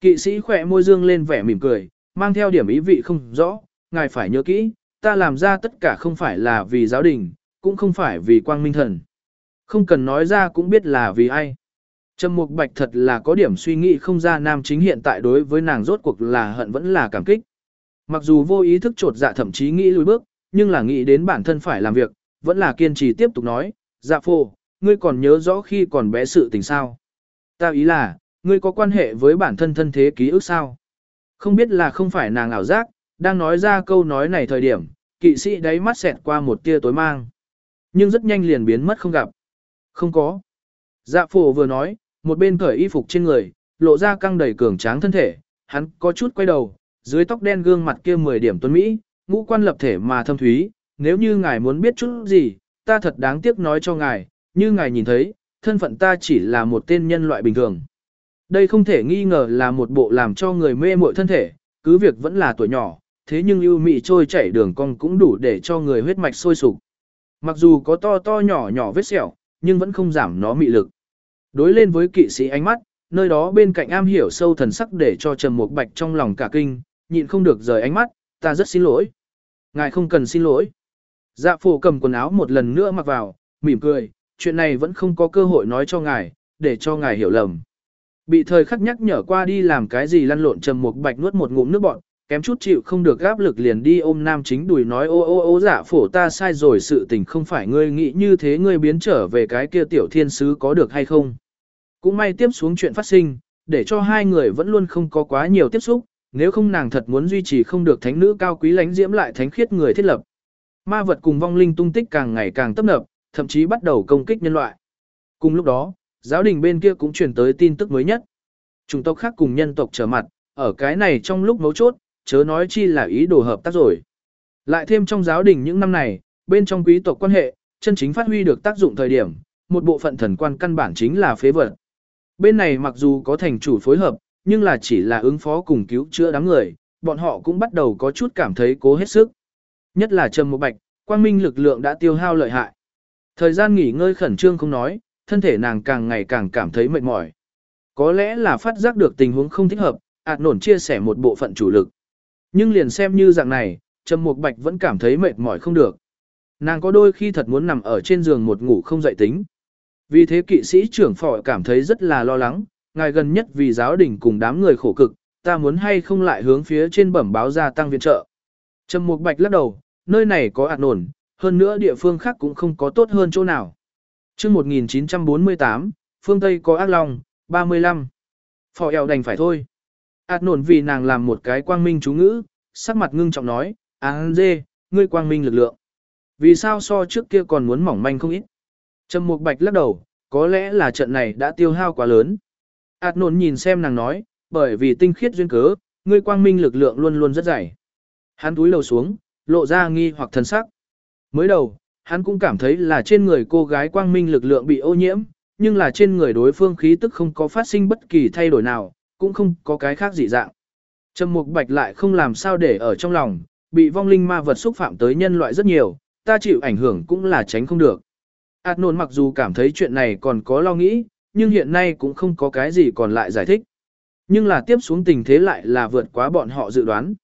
Kỵ sĩ khỏe môi dương lên vẻ mỉm cười, mang theo điểm ý vị không rõ, ngài phải nhớ kỹ, ta làm ra tất cả không phải là vì giáo đình, cũng không phải vì quang minh thần. Không cần nói ra cũng biết là vì ai. Trầm Mục Bạch thật là có điểm suy nghĩ không ra nam chính hiện tại đối với nàng rốt cuộc là hận vẫn là cảm kích. Mặc dù vô ý thức trột dạ thậm chí nghĩ lùi bước, nhưng là nghĩ đến bản thân phải làm việc, vẫn là kiên trì tiếp tục nói, dạ phô, ngươi còn nhớ rõ khi còn bé sự tình sao. Ta ý là, ngươi có quan hệ với bản thân thân thế ký ức sao? Không biết là không phải nàng ảo giác, đang nói ra câu nói này thời điểm, kỵ sĩ đáy mắt xẹt qua một tia tối mang. Nhưng rất nhanh liền biến mất không gặp. Không có. Dạ phổ vừa nói, một bên cởi y phục trên người, lộ ra căng đầy cường tráng thân thể, hắn có chút quay đầu, dưới tóc đen gương mặt kia 10 điểm tuấn Mỹ, ngũ quan lập thể mà thâm thúy, nếu như ngài muốn biết chút gì, ta thật đáng tiếc nói cho ngài, như ngài nhìn thấy, thân phận ta chỉ là một tên nhân loại bình thường. Đây không thể nghi ngờ là một bộ làm cho người mê muội thân thể, cứ việc vẫn là tuổi nhỏ, thế nhưng ưu mị trôi chảy đường cong cũng đủ để cho người huyết mạch sôi sục. Mặc dù có to to nhỏ nhỏ vết sẹo, nhưng vẫn không giảm nó mị lực. Đối lên với kỵ sĩ ánh mắt, nơi đó bên cạnh am hiểu sâu thần sắc để cho Trầm Mục Bạch trong lòng cả kinh, nhịn không được rời ánh mắt, ta rất xin lỗi. Ngài không cần xin lỗi. Dạ phổ cầm quần áo một lần nữa mặc vào, mỉm cười, chuyện này vẫn không có cơ hội nói cho ngài, để cho ngài hiểu lầm. Bị thời khắc nhắc nhở qua đi làm cái gì lăn lộn trầm một bạch nuốt một ngụm nước bọt, kém chút chịu không được áp lực liền đi ôm nam chính đùi nói ô ô ô giả phổ ta sai rồi sự tình không phải ngươi nghĩ như thế ngươi biến trở về cái kia tiểu thiên sứ có được hay không. Cũng may tiếp xuống chuyện phát sinh, để cho hai người vẫn luôn không có quá nhiều tiếp xúc, nếu không nàng thật muốn duy trì không được thánh nữ cao quý lánh diễm lại thánh khiết người thiết lập. Ma vật cùng vong linh tung tích càng ngày càng tấp nập, thậm chí bắt đầu công kích nhân loại. Cùng lúc đó, giáo đình bên kia cũng truyền tới tin tức mới nhất. Chủng tộc khác cùng nhân tộc trở mặt, ở cái này trong lúc mấu chốt, chớ nói chi là ý đồ hợp tác rồi. Lại thêm trong giáo đình những năm này, bên trong quý tộc quan hệ, chân chính phát huy được tác dụng thời điểm, một bộ phận thần quan căn bản chính là phế vật. Bên này mặc dù có thành chủ phối hợp, nhưng là chỉ là ứng phó cùng cứu chữa đám người, bọn họ cũng bắt đầu có chút cảm thấy cố hết sức. Nhất là Trầm Mục Bạch, quang minh lực lượng đã tiêu hao lợi hại. Thời gian nghỉ ngơi khẩn trương không nói, thân thể nàng càng ngày càng cảm thấy mệt mỏi. Có lẽ là phát giác được tình huống không thích hợp, ạt nổn chia sẻ một bộ phận chủ lực. Nhưng liền xem như dạng này, Trầm Mục Bạch vẫn cảm thấy mệt mỏi không được. Nàng có đôi khi thật muốn nằm ở trên giường một ngủ không dậy tính. Vì thế kỵ sĩ trưởng phò cảm thấy rất là lo lắng, ngài gần nhất vì giáo đình cùng đám người khổ cực, ta muốn hay không lại hướng phía trên bẩm báo gia tăng viện trợ. Trầm Mục Bạch lắc đầu, nơi này có ạt nổn, hơn nữa địa phương khác cũng không có tốt hơn chỗ nào. Trước 1948, phương Tây có ác long, 35. Phò eo đành phải thôi. Át nổn vì nàng làm một cái quang minh chú ngữ, sắc mặt ngưng trọng nói, án dê, ngươi quang minh lực lượng. Vì sao so trước kia còn muốn mỏng manh không ít? Trầm Mục Bạch lắc đầu, có lẽ là trận này đã tiêu hao quá lớn. Át nổn nhìn xem nàng nói, bởi vì tinh khiết duyên cớ, ngươi quang minh lực lượng luôn luôn rất dày. Hắn túi lầu xuống, lộ ra nghi hoặc thần sắc. Mới đầu, hắn cũng cảm thấy là trên người cô gái quang minh lực lượng bị ô nhiễm, nhưng là trên người đối phương khí tức không có phát sinh bất kỳ thay đổi nào, cũng không có cái khác dị dạng. Trầm Mục Bạch lại không làm sao để ở trong lòng, bị vong linh ma vật xúc phạm tới nhân loại rất nhiều, ta chịu ảnh hưởng cũng là tránh không được. Át nôn mặc dù cảm thấy chuyện này còn có lo nghĩ, nhưng hiện nay cũng không có cái gì còn lại giải thích. Nhưng là tiếp xuống tình thế lại là vượt quá bọn họ dự đoán.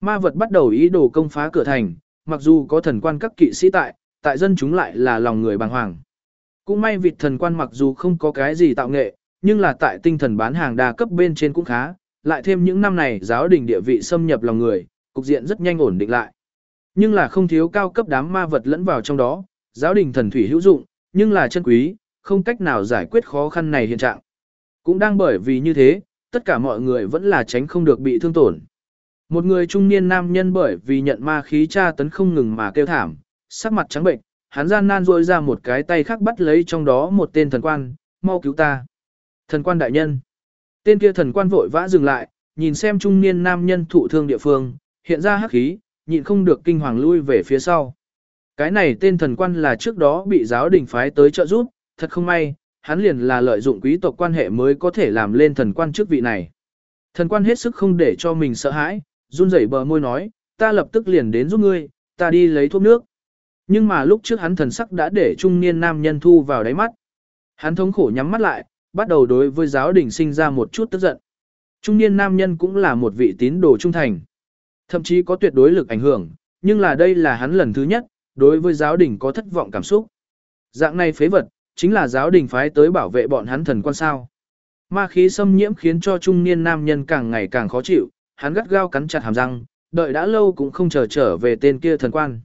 Ma vật bắt đầu ý đồ công phá cửa thành, mặc dù có thần quan các kỵ sĩ tại, tại dân chúng lại là lòng người bàng hoàng. Cũng may vịt thần quan mặc dù không có cái gì tạo nghệ, nhưng là tại tinh thần bán hàng đa cấp bên trên cũng khá, lại thêm những năm này giáo đình địa vị xâm nhập lòng người, cục diện rất nhanh ổn định lại. Nhưng là không thiếu cao cấp đám ma vật lẫn vào trong đó, giáo đình thần thủy hữu dụng, nhưng là chân quý, không cách nào giải quyết khó khăn này hiện trạng. Cũng đang bởi vì như thế, tất cả mọi người vẫn là tránh không được bị thương tổn. Một người trung niên nam nhân bởi vì nhận ma khí tra tấn không ngừng mà kêu thảm, sắc mặt trắng bệnh, hắn gian nan rôi ra một cái tay khác bắt lấy trong đó một tên thần quan, mau cứu ta. Thần quan đại nhân. Tên kia thần quan vội vã dừng lại, nhìn xem trung niên nam nhân thụ thương địa phương, hiện ra hắc khí, nhịn không được kinh hoàng lui về phía sau. Cái này tên thần quan là trước đó bị giáo đình phái tới trợ giúp, thật không may, hắn liền là lợi dụng quý tộc quan hệ mới có thể làm lên thần quan chức vị này. Thần quan hết sức không để cho mình sợ hãi, run rẩy bờ môi nói, ta lập tức liền đến giúp ngươi, ta đi lấy thuốc nước. Nhưng mà lúc trước hắn thần sắc đã để trung niên nam nhân thu vào đáy mắt. Hắn thống khổ nhắm mắt lại, bắt đầu đối với giáo đình sinh ra một chút tức giận. Trung niên nam nhân cũng là một vị tín đồ trung thành. Thậm chí có tuyệt đối lực ảnh hưởng, nhưng là đây là hắn lần thứ nhất, đối với giáo đình có thất vọng cảm xúc. Dạng này phế vật, chính là giáo đình phái tới bảo vệ bọn hắn thần quan sao. Ma khí xâm nhiễm khiến cho trung niên nam nhân càng ngày càng khó chịu, hắn gắt gao cắn chặt hàm răng, đợi đã lâu cũng không chờ trở về tên kia thần quan.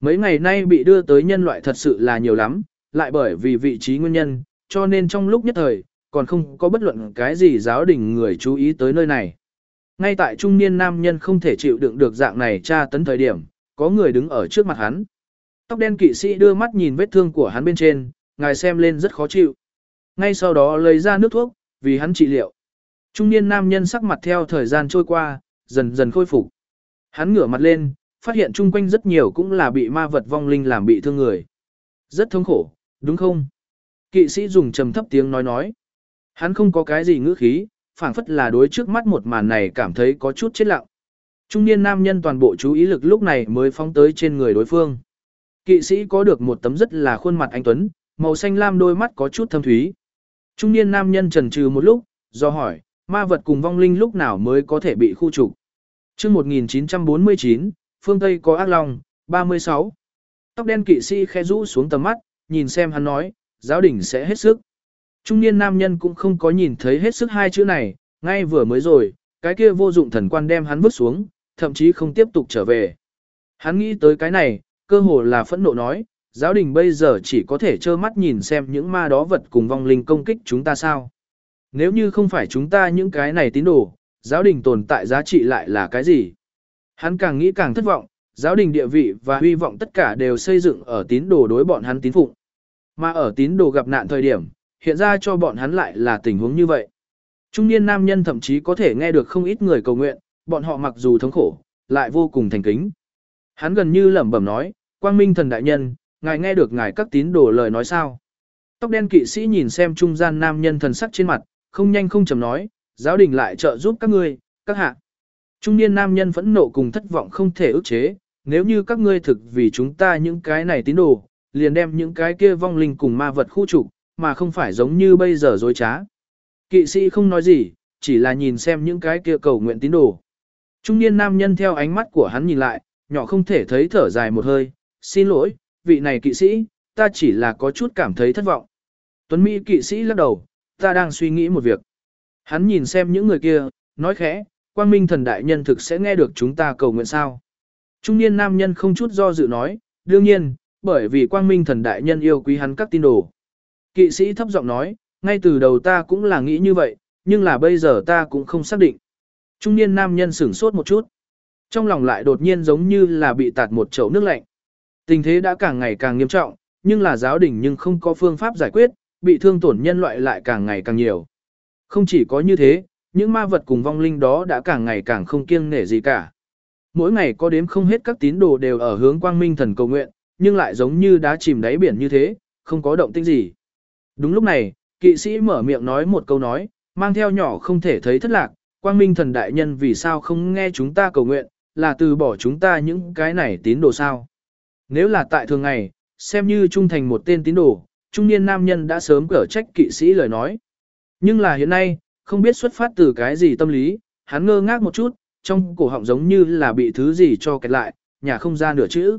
Mấy ngày nay bị đưa tới nhân loại thật sự là nhiều lắm, lại bởi vì vị trí nguyên nhân, cho nên trong lúc nhất thời, còn không có bất luận cái gì giáo đình người chú ý tới nơi này. Ngay tại trung niên nam nhân không thể chịu đựng được dạng này tra tấn thời điểm, có người đứng ở trước mặt hắn. Tóc đen kỵ sĩ đưa mắt nhìn vết thương của hắn bên trên, ngài xem lên rất khó chịu. Ngay sau đó lấy ra nước thuốc, vì hắn trị liệu. Trung niên nam nhân sắc mặt theo thời gian trôi qua, dần dần khôi phục. Hắn ngửa mặt lên, phát hiện chung quanh rất nhiều cũng là bị ma vật vong linh làm bị thương người. Rất thống khổ, đúng không? Kỵ sĩ dùng trầm thấp tiếng nói nói. Hắn không có cái gì ngữ khí, phảng phất là đối trước mắt một màn này cảm thấy có chút chết lặng. Trung niên nam nhân toàn bộ chú ý lực lúc này mới phóng tới trên người đối phương. Kỵ sĩ có được một tấm rất là khuôn mặt anh Tuấn, màu xanh lam đôi mắt có chút thâm thúy. Trung niên nam nhân trần trừ một lúc, do hỏi, ma vật cùng vong linh lúc nào mới có thể bị khu trục. Trước 1949, phương Tây có ác long, 36. Tóc đen kỵ sĩ khe rũ xuống tầm mắt, nhìn xem hắn nói, giáo đình sẽ hết sức. Trung niên nam nhân cũng không có nhìn thấy hết sức hai chữ này, ngay vừa mới rồi, cái kia vô dụng thần quan đem hắn vứt xuống, thậm chí không tiếp tục trở về. Hắn nghĩ tới cái này, cơ hồ là phẫn nộ nói, giáo đình bây giờ chỉ có thể trơ mắt nhìn xem những ma đó vật cùng vong linh công kích chúng ta sao. Nếu như không phải chúng ta những cái này tín đồ, giáo đình tồn tại giá trị lại là cái gì? Hắn càng nghĩ càng thất vọng, giáo đình địa vị và hy vọng tất cả đều xây dựng ở tín đồ đối bọn hắn tín phụng. Mà ở tín đồ gặp nạn thời điểm, hiện ra cho bọn hắn lại là tình huống như vậy. Trung niên nam nhân thậm chí có thể nghe được không ít người cầu nguyện, bọn họ mặc dù thống khổ, lại vô cùng thành kính. Hắn gần như lẩm bẩm nói, quang minh thần đại nhân, ngài nghe được ngài các tín đồ lời nói sao. Tóc đen kỵ sĩ nhìn xem trung gian nam nhân thần sắc trên mặt, không nhanh không chậm nói, giáo đình lại trợ giúp các ngươi, các hạ. Trung niên nam nhân phẫn nộ cùng thất vọng không thể ức chế, nếu như các ngươi thực vì chúng ta những cái này tín đồ, liền đem những cái kia vong linh cùng ma vật khu trục, mà không phải giống như bây giờ dối trá. Kỵ sĩ không nói gì, chỉ là nhìn xem những cái kia cầu nguyện tín đồ. Trung niên nam nhân theo ánh mắt của hắn nhìn lại, nhỏ không thể thấy thở dài một hơi, xin lỗi, vị này kỵ sĩ, ta chỉ là có chút cảm thấy thất vọng. Tuấn Mỹ kỵ sĩ lắc đầu, ta đang suy nghĩ một việc. Hắn nhìn xem những người kia, nói khẽ, quang minh thần đại nhân thực sẽ nghe được chúng ta cầu nguyện sao. Trung niên nam nhân không chút do dự nói, đương nhiên, bởi vì quang minh thần đại nhân yêu quý hắn các tín đồ. Kỵ sĩ thấp giọng nói, ngay từ đầu ta cũng là nghĩ như vậy, nhưng là bây giờ ta cũng không xác định. Trung niên nam nhân sửng sốt một chút. Trong lòng lại đột nhiên giống như là bị tạt một chậu nước lạnh. Tình thế đã càng ngày càng nghiêm trọng, nhưng là giáo đình nhưng không có phương pháp giải quyết, bị thương tổn nhân loại lại càng ngày càng nhiều. Không chỉ có như thế, những ma vật cùng vong linh đó đã càng ngày càng không kiêng nể gì cả. Mỗi ngày có đếm không hết các tín đồ đều ở hướng quang minh thần cầu nguyện, nhưng lại giống như đá chìm đáy biển như thế, không có động tĩnh gì. Đúng lúc này, kỵ sĩ mở miệng nói một câu nói, mang theo nhỏ không thể thấy thất lạc, quang minh thần đại nhân vì sao không nghe chúng ta cầu nguyện, là từ bỏ chúng ta những cái này tín đồ sao. Nếu là tại thường ngày, xem như trung thành một tên tín đồ, trung niên nam nhân đã sớm cở trách kỵ sĩ lời nói. Nhưng là hiện nay, không biết xuất phát từ cái gì tâm lý, hắn ngơ ngác một chút, trong cổ họng giống như là bị thứ gì cho kẹt lại, nhà không ra nửa chữ.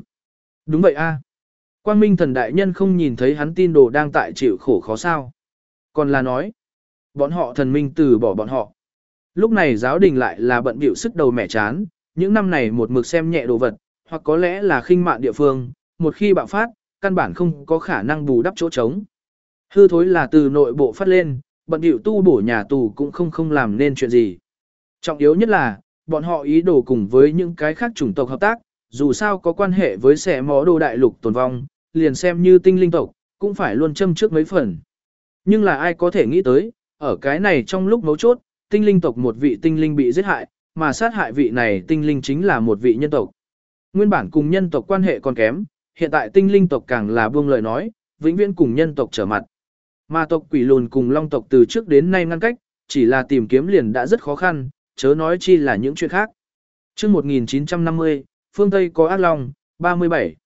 Đúng vậy a. À. Quang Minh thần đại nhân không nhìn thấy hắn tin đồ đang tại chịu khổ khó sao. Còn là nói, bọn họ thần minh từ bỏ bọn họ. Lúc này giáo đình lại là bận bịu sức đầu mẻ chán, những năm này một mực xem nhẹ đồ vật, hoặc có lẽ là khinh mạn địa phương, một khi bạo phát, căn bản không có khả năng bù đắp chỗ trống. Hư thối là từ nội bộ phát lên, bận điệu tu bổ nhà tù cũng không không làm nên chuyện gì. Trọng yếu nhất là, bọn họ ý đồ cùng với những cái khác chủng tộc hợp tác, dù sao có quan hệ với xẻ mó đồ đại lục tồn vong, liền xem như tinh linh tộc, cũng phải luôn châm trước mấy phần. Nhưng là ai có thể nghĩ tới, ở cái này trong lúc mấu chốt, tinh linh tộc một vị tinh linh bị giết hại, mà sát hại vị này tinh linh chính là một vị nhân tộc. Nguyên bản cùng nhân tộc quan hệ còn kém, hiện tại tinh linh tộc càng là buông lời nói, vĩnh viễn cùng nhân tộc trở mặt. Mà tộc quỷ lùn cùng long tộc từ trước đến nay ngăn cách, chỉ là tìm kiếm liền đã rất khó khăn, chớ nói chi là những chuyện khác. Trước 1950, phương Tây có ác long, 37.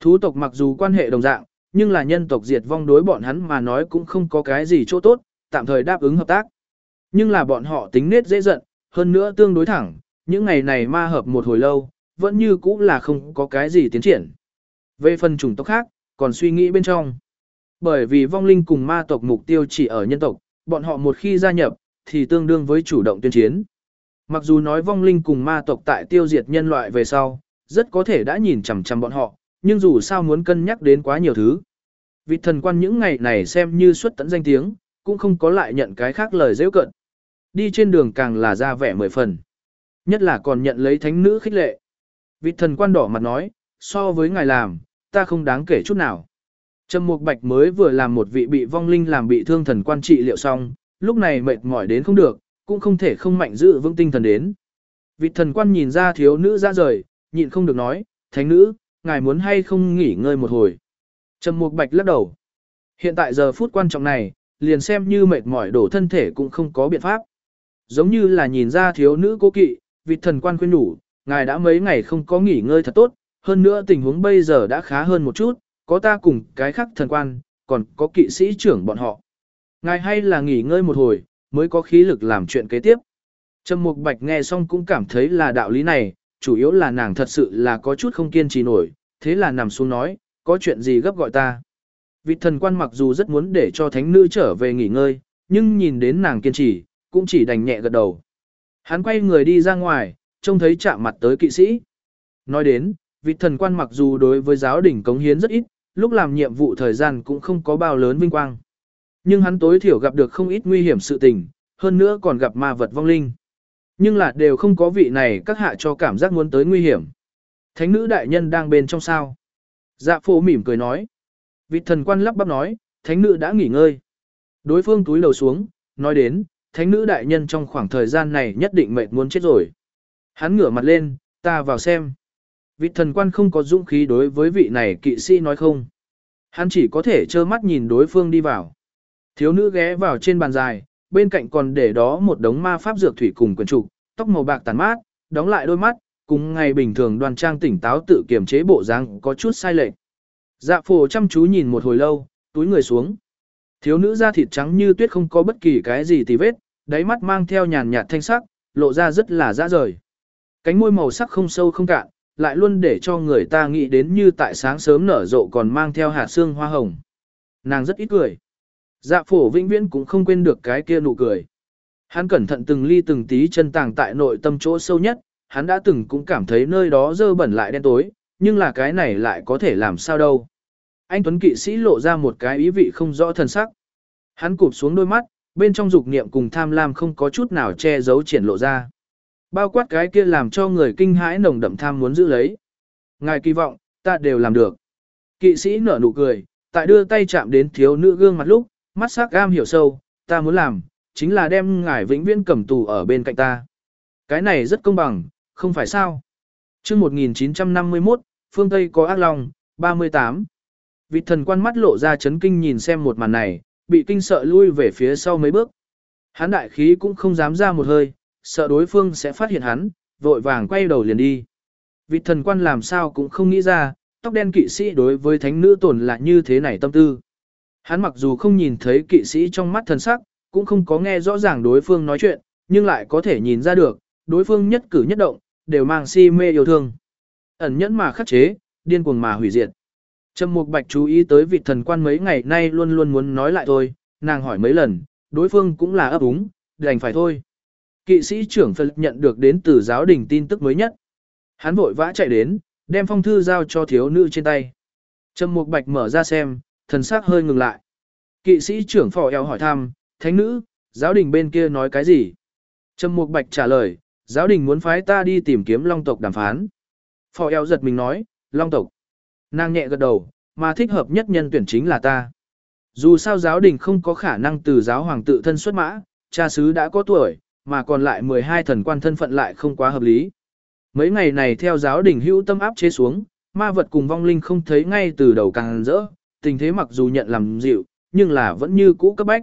Thú tộc mặc dù quan hệ đồng dạng, nhưng là nhân tộc diệt vong đối bọn hắn mà nói cũng không có cái gì chỗ tốt, tạm thời đáp ứng hợp tác. Nhưng là bọn họ tính nết dễ giận, hơn nữa tương đối thẳng, những ngày này ma hợp một hồi lâu, vẫn như cũ là không có cái gì tiến triển. Về phần chủng tộc khác, còn suy nghĩ bên trong. Bởi vì vong linh cùng ma tộc mục tiêu chỉ ở nhân tộc, bọn họ một khi gia nhập, thì tương đương với chủ động tuyên chiến. Mặc dù nói vong linh cùng ma tộc tại tiêu diệt nhân loại về sau, rất có thể đã nhìn chằm chằm bọn họ, nhưng dù sao muốn cân nhắc đến quá nhiều thứ. Vị thần quan những ngày này xem như xuất tận danh tiếng, cũng không có lại nhận cái khác lời dễ cận. Đi trên đường càng là ra vẻ mười phần. Nhất là còn nhận lấy thánh nữ khích lệ. Vị thần quan đỏ mặt nói, so với ngài làm, ta không đáng kể chút nào. Trầm Mục Bạch mới vừa làm một vị bị vong linh làm bị thương thần quan trị liệu xong, lúc này mệt mỏi đến không được, cũng không thể không mạnh giữ vững tinh thần đến. Vị thần quan nhìn ra thiếu nữ ra rời, nhịn không được nói, thánh nữ, ngài muốn hay không nghỉ ngơi một hồi. Trầm Mục Bạch lắc đầu. Hiện tại giờ phút quan trọng này, liền xem như mệt mỏi đổ thân thể cũng không có biện pháp. Giống như là nhìn ra thiếu nữ cố kỵ, vị thần quan khuyên nhủ, ngài đã mấy ngày không có nghỉ ngơi thật tốt, hơn nữa tình huống bây giờ đã khá hơn một chút, có ta cùng cái khác thần quan, còn có kỵ sĩ trưởng bọn họ. Ngài hay là nghỉ ngơi một hồi, mới có khí lực làm chuyện kế tiếp. Trầm Mục Bạch nghe xong cũng cảm thấy là đạo lý này, chủ yếu là nàng thật sự là có chút không kiên trì nổi, thế là nằm xuống nói, có chuyện gì gấp gọi ta. Vị thần quan mặc dù rất muốn để cho thánh nữ trở về nghỉ ngơi, nhưng nhìn đến nàng kiên trì, cũng chỉ đành nhẹ gật đầu. Hắn quay người đi ra ngoài, trông thấy chạm mặt tới kỵ sĩ. Nói đến, vị thần quan mặc dù đối với giáo đỉnh cống hiến rất ít, lúc làm nhiệm vụ thời gian cũng không có bao lớn vinh quang. Nhưng hắn tối thiểu gặp được không ít nguy hiểm sự tình, hơn nữa còn gặp ma vật vong linh. Nhưng là đều không có vị này các hạ cho cảm giác muốn tới nguy hiểm. Thánh nữ đại nhân đang bên trong sao. Dạ phổ mỉm cười nói. Vị thần quan lắp bắp nói, thánh nữ đã nghỉ ngơi. Đối phương túi đầu xuống, nói đến, thánh nữ đại nhân trong khoảng thời gian này nhất định mệt muốn chết rồi. Hắn ngửa mặt lên, ta vào xem. Vị thần quan không có dũng khí đối với vị này kỵ sĩ nói không. Hắn chỉ có thể trơ mắt nhìn đối phương đi vào. Thiếu nữ ghé vào trên bàn dài, bên cạnh còn để đó một đống ma pháp dược thủy cùng quyển trục, tóc màu bạc tàn mát, đóng lại đôi mắt, cùng ngày bình thường đoan trang tỉnh táo tự kiềm chế bộ dáng có chút sai lệch. Dạ phổ chăm chú nhìn một hồi lâu, túi người xuống. Thiếu nữ da thịt trắng như tuyết không có bất kỳ cái gì tì vết, đáy mắt mang theo nhàn nhạt thanh sắc, lộ ra rất là dã rời. Cánh môi màu sắc không sâu không cạn, lại luôn để cho người ta nghĩ đến như tại sáng sớm nở rộ còn mang theo hạt xương hoa hồng. Nàng rất ít cười. Dạ phổ vĩnh viễn cũng không quên được cái kia nụ cười. Hắn cẩn thận từng ly từng tí chân tàng tại nội tâm chỗ sâu nhất, hắn đã từng cũng cảm thấy nơi đó dơ bẩn lại đen tối, nhưng là cái này lại có thể làm sao đâu. Anh Tuấn kỵ sĩ lộ ra một cái ý vị không rõ thần sắc. Hắn cụp xuống đôi mắt, bên trong dục niệm cùng tham lam không có chút nào che giấu triển lộ ra. Bao quát cái kia làm cho người kinh hãi nồng đậm tham muốn giữ lấy. Ngài kỳ vọng, ta đều làm được. Kỵ sĩ nở nụ cười, tại đưa tay chạm đến thiếu nữ gương mặt lúc, mắt sắc gam hiểu sâu, ta muốn làm, chính là đem ngài vĩnh viễn cầm tù ở bên cạnh ta. Cái này rất công bằng, không phải sao? chương 1951, phương Tây có ác long, 38. Vị thần quan mắt lộ ra chấn kinh nhìn xem một màn này, bị kinh sợ lui về phía sau mấy bước. Hắn đại khí cũng không dám ra một hơi, sợ đối phương sẽ phát hiện hắn, vội vàng quay đầu liền đi. Vị thần quan làm sao cũng không nghĩ ra, tóc đen kỵ sĩ đối với thánh nữ tổn là như thế này tâm tư. Hắn mặc dù không nhìn thấy kỵ sĩ trong mắt thần sắc, cũng không có nghe rõ ràng đối phương nói chuyện, nhưng lại có thể nhìn ra được, đối phương nhất cử nhất động, đều mang si mê yêu thương. Ẩn nhẫn mà khắc chế, điên cuồng mà hủy diệt. Trầm Mục Bạch chú ý tới vị thần quan mấy ngày nay luôn luôn muốn nói lại thôi, nàng hỏi mấy lần, đối phương cũng là ấp úng, đành phải thôi. Kỵ sĩ trưởng Phật nhận được đến từ giáo đình tin tức mới nhất. Hắn vội vã chạy đến, đem phong thư giao cho thiếu nữ trên tay. Trầm Mục Bạch mở ra xem, thần sắc hơi ngừng lại. Kỵ sĩ trưởng phò eo hỏi thăm, thánh nữ, giáo đình bên kia nói cái gì? Trầm Mục Bạch trả lời, giáo đình muốn phái ta đi tìm kiếm long tộc đàm phán. Phò eo giật mình nói, long tộc. Nàng nhẹ gật đầu, mà thích hợp nhất nhân tuyển chính là ta. Dù sao giáo đình không có khả năng từ giáo hoàng tự thân xuất mã, cha sứ đã có tuổi, mà còn lại 12 thần quan thân phận lại không quá hợp lý. Mấy ngày này theo giáo đình hữu tâm áp chế xuống, ma vật cùng vong linh không thấy ngay từ đầu càng rỡ, tình thế mặc dù nhận làm dịu, nhưng là vẫn như cũ cấp bách.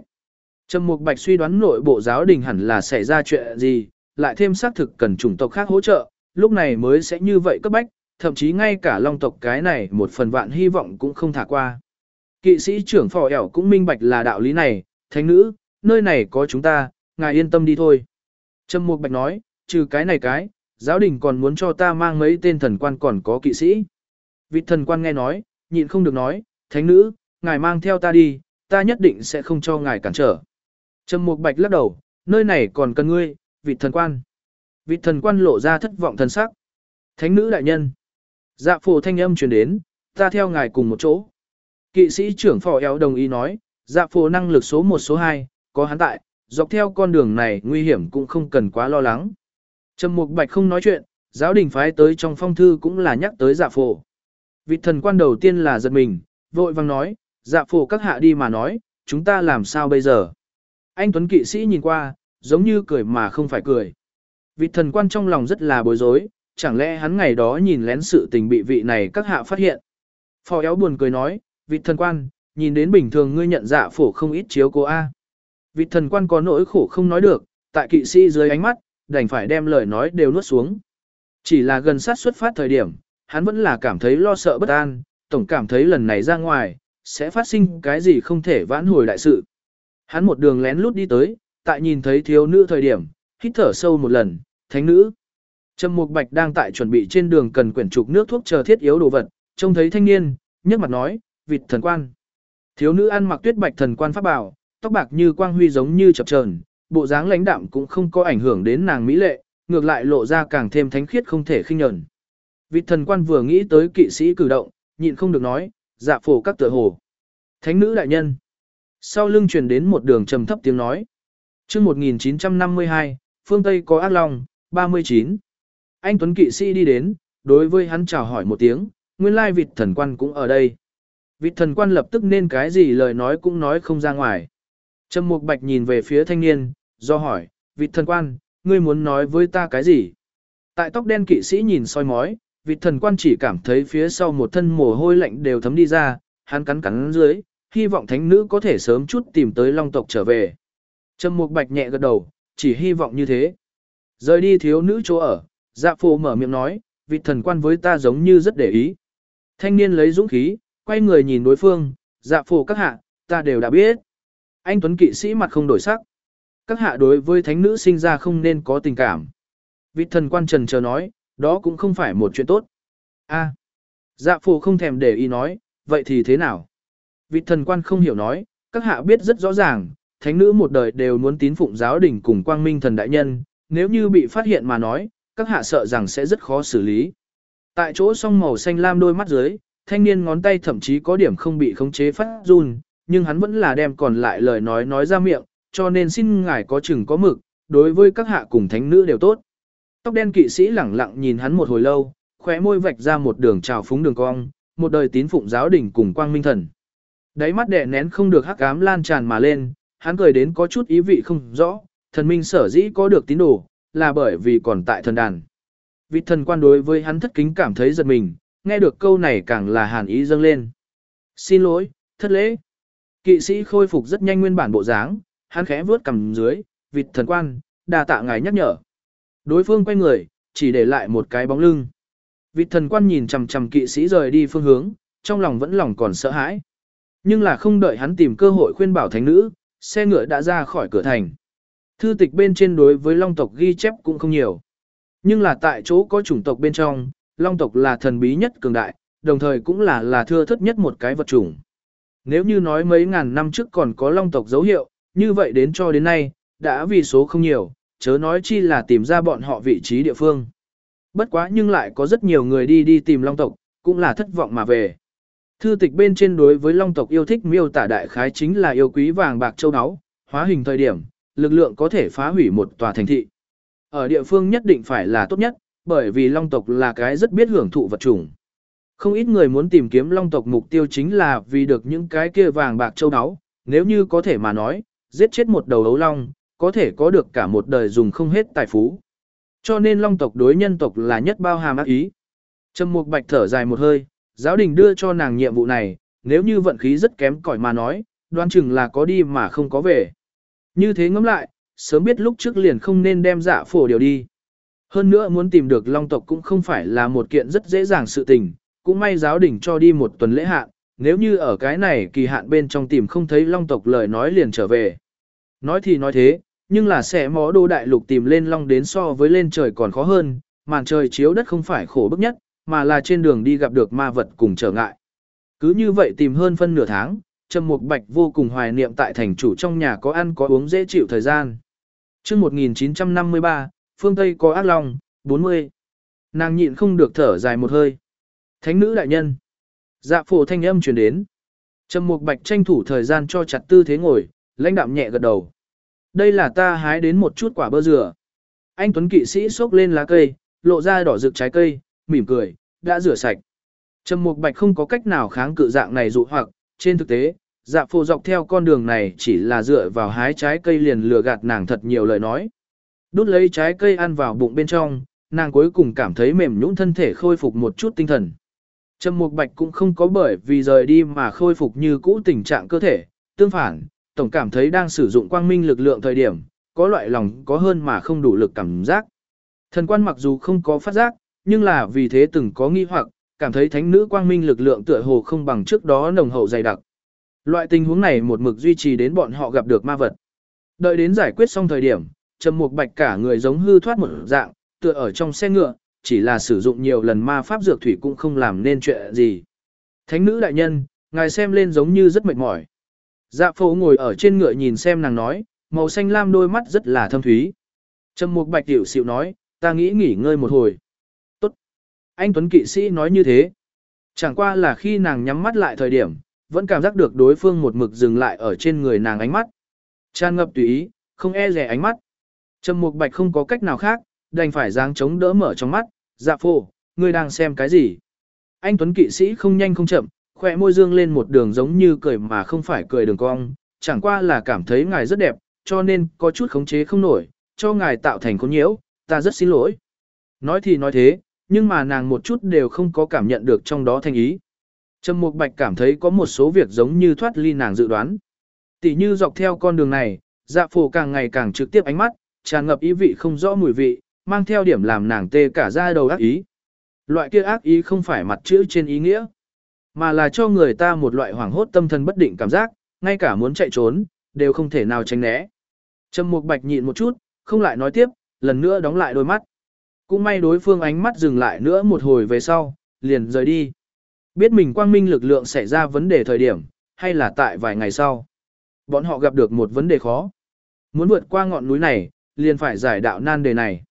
Trầm Mục Bạch suy đoán nội bộ giáo đình hẳn là xảy ra chuyện gì, lại thêm xác thực cần chủng tộc khác hỗ trợ, lúc này mới sẽ như vậy cấp bách, thậm chí ngay cả long tộc cái này một phần vạn hy vọng cũng không thả qua. Kỵ sĩ trưởng phò ẻo cũng minh bạch là đạo lý này, thánh nữ, nơi này có chúng ta, ngài yên tâm đi thôi. Trâm Mục Bạch nói, trừ cái này cái, giáo đình còn muốn cho ta mang mấy tên thần quan còn có kỵ sĩ. Vị thần quan nghe nói, nhịn không được nói, thánh nữ, ngài mang theo ta đi, ta nhất định sẽ không cho ngài cản trở. Trâm Mục Bạch lắc đầu, nơi này còn cần ngươi, vị thần quan. Vị thần quan lộ ra thất vọng thần sắc. Thánh nữ đại nhân. Dạ phổ thanh âm truyền đến, ta theo ngài cùng một chỗ. Kỵ sĩ trưởng phò eo đồng ý nói, dạ phổ năng lực số 1 số 2, có hắn tại, dọc theo con đường này nguy hiểm cũng không cần quá lo lắng. Trầm Mục Bạch không nói chuyện, giáo đình phái tới trong phong thư cũng là nhắc tới dạ phổ. Vị thần quan đầu tiên là giật mình, vội vang nói, dạ phổ các hạ đi mà nói, chúng ta làm sao bây giờ? Anh Tuấn kỵ sĩ nhìn qua, giống như cười mà không phải cười. Vị thần quan trong lòng rất là bối rối, chẳng lẽ hắn ngày đó nhìn lén sự tình bị vị này các hạ phát hiện. Phò éo buồn cười nói, vị thần quan, nhìn đến bình thường ngươi nhận dạ phổ không ít chiếu cố A. Vị thần quan có nỗi khổ không nói được, tại kỵ sĩ dưới ánh mắt, đành phải đem lời nói đều nuốt xuống. Chỉ là gần sát xuất phát thời điểm, hắn vẫn là cảm thấy lo sợ bất an, tổng cảm thấy lần này ra ngoài, sẽ phát sinh cái gì không thể vãn hồi đại sự. Hắn một đường lén lút đi tới, tại nhìn thấy thiếu nữ thời điểm, hít thở sâu một lần, thánh nữ. Trầm Mục Bạch đang tại chuẩn bị trên đường cần quyển trục nước thuốc chờ thiết yếu đồ vật, trông thấy thanh niên, nhấc mặt nói, vịt thần quan. Thiếu nữ ăn mặc tuyết bạch thần quan pháp bảo, tóc bạc như quang huy giống như chập chờn, bộ dáng lãnh đạm cũng không có ảnh hưởng đến nàng mỹ lệ, ngược lại lộ ra càng thêm thánh khiết không thể khinh nhẫn. vị thần quan vừa nghĩ tới kỵ sĩ cử động, nhịn không được nói, dạ phổ các tựa hồ. Thánh nữ đại nhân. Sau lưng truyền đến một đường trầm thấp tiếng nói. Chương 1952, phương Tây có ác long, 39. Anh Tuấn kỵ sĩ đi đến, đối với hắn chào hỏi một tiếng, nguyên lai vịt thần quan cũng ở đây. Vịt thần quan lập tức nên cái gì lời nói cũng nói không ra ngoài. Trầm Mục Bạch nhìn về phía thanh niên, do hỏi, vịt thần quan, ngươi muốn nói với ta cái gì? Tại tóc đen kỵ sĩ nhìn soi mói, vịt thần quan chỉ cảm thấy phía sau một thân mồ hôi lạnh đều thấm đi ra, hắn cắn cắn dưới, hy vọng thánh nữ có thể sớm chút tìm tới long tộc trở về. Trầm Mục Bạch nhẹ gật đầu, chỉ hy vọng như thế. Rời đi thiếu nữ chỗ ở, dạ phô mở miệng nói, vị thần quan với ta giống như rất để ý. Thanh niên lấy dũng khí, quay người nhìn đối phương, dạ phô các hạ, ta đều đã biết. Anh Tuấn kỵ sĩ mặt không đổi sắc. Các hạ đối với thánh nữ sinh ra không nên có tình cảm. Vị thần quan trần chờ nói, đó cũng không phải một chuyện tốt. a dạ phô không thèm để ý nói, vậy thì thế nào? Vị thần quan không hiểu nói, các hạ biết rất rõ ràng, thánh nữ một đời đều muốn tín phụng giáo đình cùng quang minh thần đại nhân, nếu như bị phát hiện mà nói, các hạ sợ rằng sẽ rất khó xử lý. Tại chỗ song màu xanh lam đôi mắt dưới, thanh niên ngón tay thậm chí có điểm không bị khống chế phát run, nhưng hắn vẫn là đem còn lại lời nói nói ra miệng, cho nên xin ngài có chừng có mực, đối với các hạ cùng thánh nữ đều tốt. Tóc đen kỵ sĩ lẳng lặng nhìn hắn một hồi lâu, khóe môi vạch ra một đường trào phúng đường cong, một đời tín phụng giáo đình cùng quang minh thần. Đáy mắt đè nén không được hắc ám lan tràn mà lên, hắn cười đến có chút ý vị không rõ, thần minh sở dĩ có được tín đồ, là bởi vì còn tại thần đàn. Vị thần quan đối với hắn thất kính cảm thấy giật mình, nghe được câu này càng là hàn ý dâng lên. Xin lỗi, thất lễ. Kỵ sĩ khôi phục rất nhanh nguyên bản bộ dáng, hắn khẽ vướt cầm dưới, vịt thần quan, đà tạ ngài nhắc nhở. Đối phương quay người, chỉ để lại một cái bóng lưng. Vịt thần quan nhìn chằm chằm kỵ sĩ rời đi phương hướng, trong lòng vẫn lòng còn sợ hãi. Nhưng là không đợi hắn tìm cơ hội khuyên bảo thánh nữ, xe ngựa đã ra khỏi cửa thành. Thư tịch bên trên đối với long tộc ghi chép cũng không nhiều. Nhưng là tại chỗ có chủng tộc bên trong, long tộc là thần bí nhất cường đại, đồng thời cũng là là thưa thất nhất một cái vật chủng. Nếu như nói mấy ngàn năm trước còn có long tộc dấu hiệu, như vậy đến cho đến nay, đã vì số không nhiều, chớ nói chi là tìm ra bọn họ vị trí địa phương. Bất quá nhưng lại có rất nhiều người đi đi tìm long tộc, cũng là thất vọng mà về. Thư tịch bên trên đối với long tộc yêu thích miêu tả đại khái chính là yêu quý vàng bạc châu áo, hóa hình thời điểm, lực lượng có thể phá hủy một tòa thành thị. Ở địa phương nhất định phải là tốt nhất, bởi vì long tộc là cái rất biết hưởng thụ vật chủng. Không ít người muốn tìm kiếm long tộc mục tiêu chính là vì được những cái kia vàng bạc châu áo, nếu như có thể mà nói, giết chết một đầu ấu long, có thể có được cả một đời dùng không hết tài phú. Cho nên long tộc đối nhân tộc là nhất bao hàm ác ý. Trầm Mục Bạch thở dài một hơi, giáo đình đưa cho nàng nhiệm vụ này, nếu như vận khí rất kém cỏi mà nói, đoan chừng là có đi mà không có về. Như thế ngẫm lại, sớm biết lúc trước liền không nên đem dạ phổ điều đi. Hơn nữa muốn tìm được long tộc cũng không phải là một kiện rất dễ dàng sự tình, cũng may giáo đình cho đi một tuần lễ hạn, nếu như ở cái này kỳ hạn bên trong tìm không thấy long tộc lời nói liền trở về. Nói thì nói thế, nhưng là sẽ mó đô đại lục tìm lên long đến so với lên trời còn khó hơn, màn trời chiếu đất không phải khổ bức nhất, mà là trên đường đi gặp được ma vật cùng trở ngại. Cứ như vậy tìm hơn phân nửa tháng, Trầm Mục Bạch vô cùng hoài niệm tại thành chủ trong nhà có ăn có uống dễ chịu thời gian. Trước 1953, phương Tây có ác long, 40. Nàng nhịn không được thở dài một hơi. Thánh nữ đại nhân. Dạ phổ thanh âm truyền đến. Trầm Mục Bạch tranh thủ thời gian cho chặt tư thế ngồi, lãnh đạm nhẹ gật đầu. Đây là ta hái đến một chút quả bơ dừa. Anh Tuấn kỵ sĩ xốc lên lá cây, lộ ra đỏ rực trái cây, mỉm cười, đã rửa sạch. Trầm Mục Bạch không có cách nào kháng cự dạng này dụ hoặc, trên thực tế, dạ phổ dọc theo con đường này chỉ là dựa vào hái trái cây liền lừa gạt nàng thật nhiều lời nói. Đút lấy trái cây ăn vào bụng bên trong, nàng cuối cùng cảm thấy mềm nhũn thân thể khôi phục một chút tinh thần. Trầm Mục Bạch cũng không có bởi vì rời đi mà khôi phục như cũ tình trạng cơ thể, tương phản, tổng cảm thấy đang sử dụng quang minh lực lượng thời điểm, có loại lòng có hơn mà không đủ lực cảm giác. Thần quan mặc dù không có phát giác, nhưng là vì thế từng có nghi hoặc, cảm thấy thánh nữ quang minh lực lượng tựa hồ không bằng trước đó nồng hậu dày đặc. Loại tình huống này một mực duy trì đến bọn họ gặp được ma vật. Đợi đến giải quyết xong thời điểm, Trầm Mục Bạch cả người giống hư thoát một dạng, tựa ở trong xe ngựa, chỉ là sử dụng nhiều lần ma pháp dược thủy cũng không làm nên chuyện gì. Thánh nữ đại nhân, ngài xem lên giống như rất mệt mỏi. Dạ phố ngồi ở trên ngựa nhìn xem nàng nói, màu xanh lam đôi mắt rất là thâm thúy. Trầm Mục Bạch tiểu xịu nói, ta nghĩ nghỉ ngơi một hồi. Tốt. Anh Tuấn kỵ sĩ nói như thế. Chẳng qua là khi nàng nhắm mắt lại thời điểm, vẫn cảm giác được đối phương một mực dừng lại ở trên người nàng ánh mắt. Tràn ngập tùy ý, không e rẻ ánh mắt. Trầm Mục Bạch không có cách nào khác, đành phải dáng chống đỡ mở trong mắt, dạ phô, ngươi đang xem cái gì? Anh Tuấn kỵ sĩ không nhanh không chậm, khỏe môi dương lên một đường giống như cười mà không phải cười đường cong, chẳng qua là cảm thấy ngài rất đẹp, cho nên có chút khống chế không nổi, cho ngài tạo thành khốn nhiễu, ta rất xin lỗi. Nói thì nói thế, nhưng mà nàng một chút đều không có cảm nhận được trong đó thành ý. Trầm Mục Bạch cảm thấy có một số việc giống như thoát ly nàng dự đoán. Tỷ như dọc theo con đường này, dạ phổ càng ngày càng trực tiếp ánh mắt, tràn ngập ý vị không rõ mùi vị, mang theo điểm làm nàng tê cả da đầu ác ý. Loại kia ác ý không phải mặt chữ trên ý nghĩa, mà là cho người ta một loại hoảng hốt tâm thần bất định cảm giác, ngay cả muốn chạy trốn, đều không thể nào tránh né. Trầm Mục Bạch nhịn một chút, không lại nói tiếp, lần nữa đóng lại đôi mắt. Cũng may đối phương ánh mắt dừng lại nữa một hồi về sau, liền rời đi. Biết mình quang minh lực lượng xảy ra vấn đề thời điểm, hay là tại vài ngày sau. Bọn họ gặp được một vấn đề khó. Muốn vượt qua ngọn núi này, liền phải giải đạo nan đề này.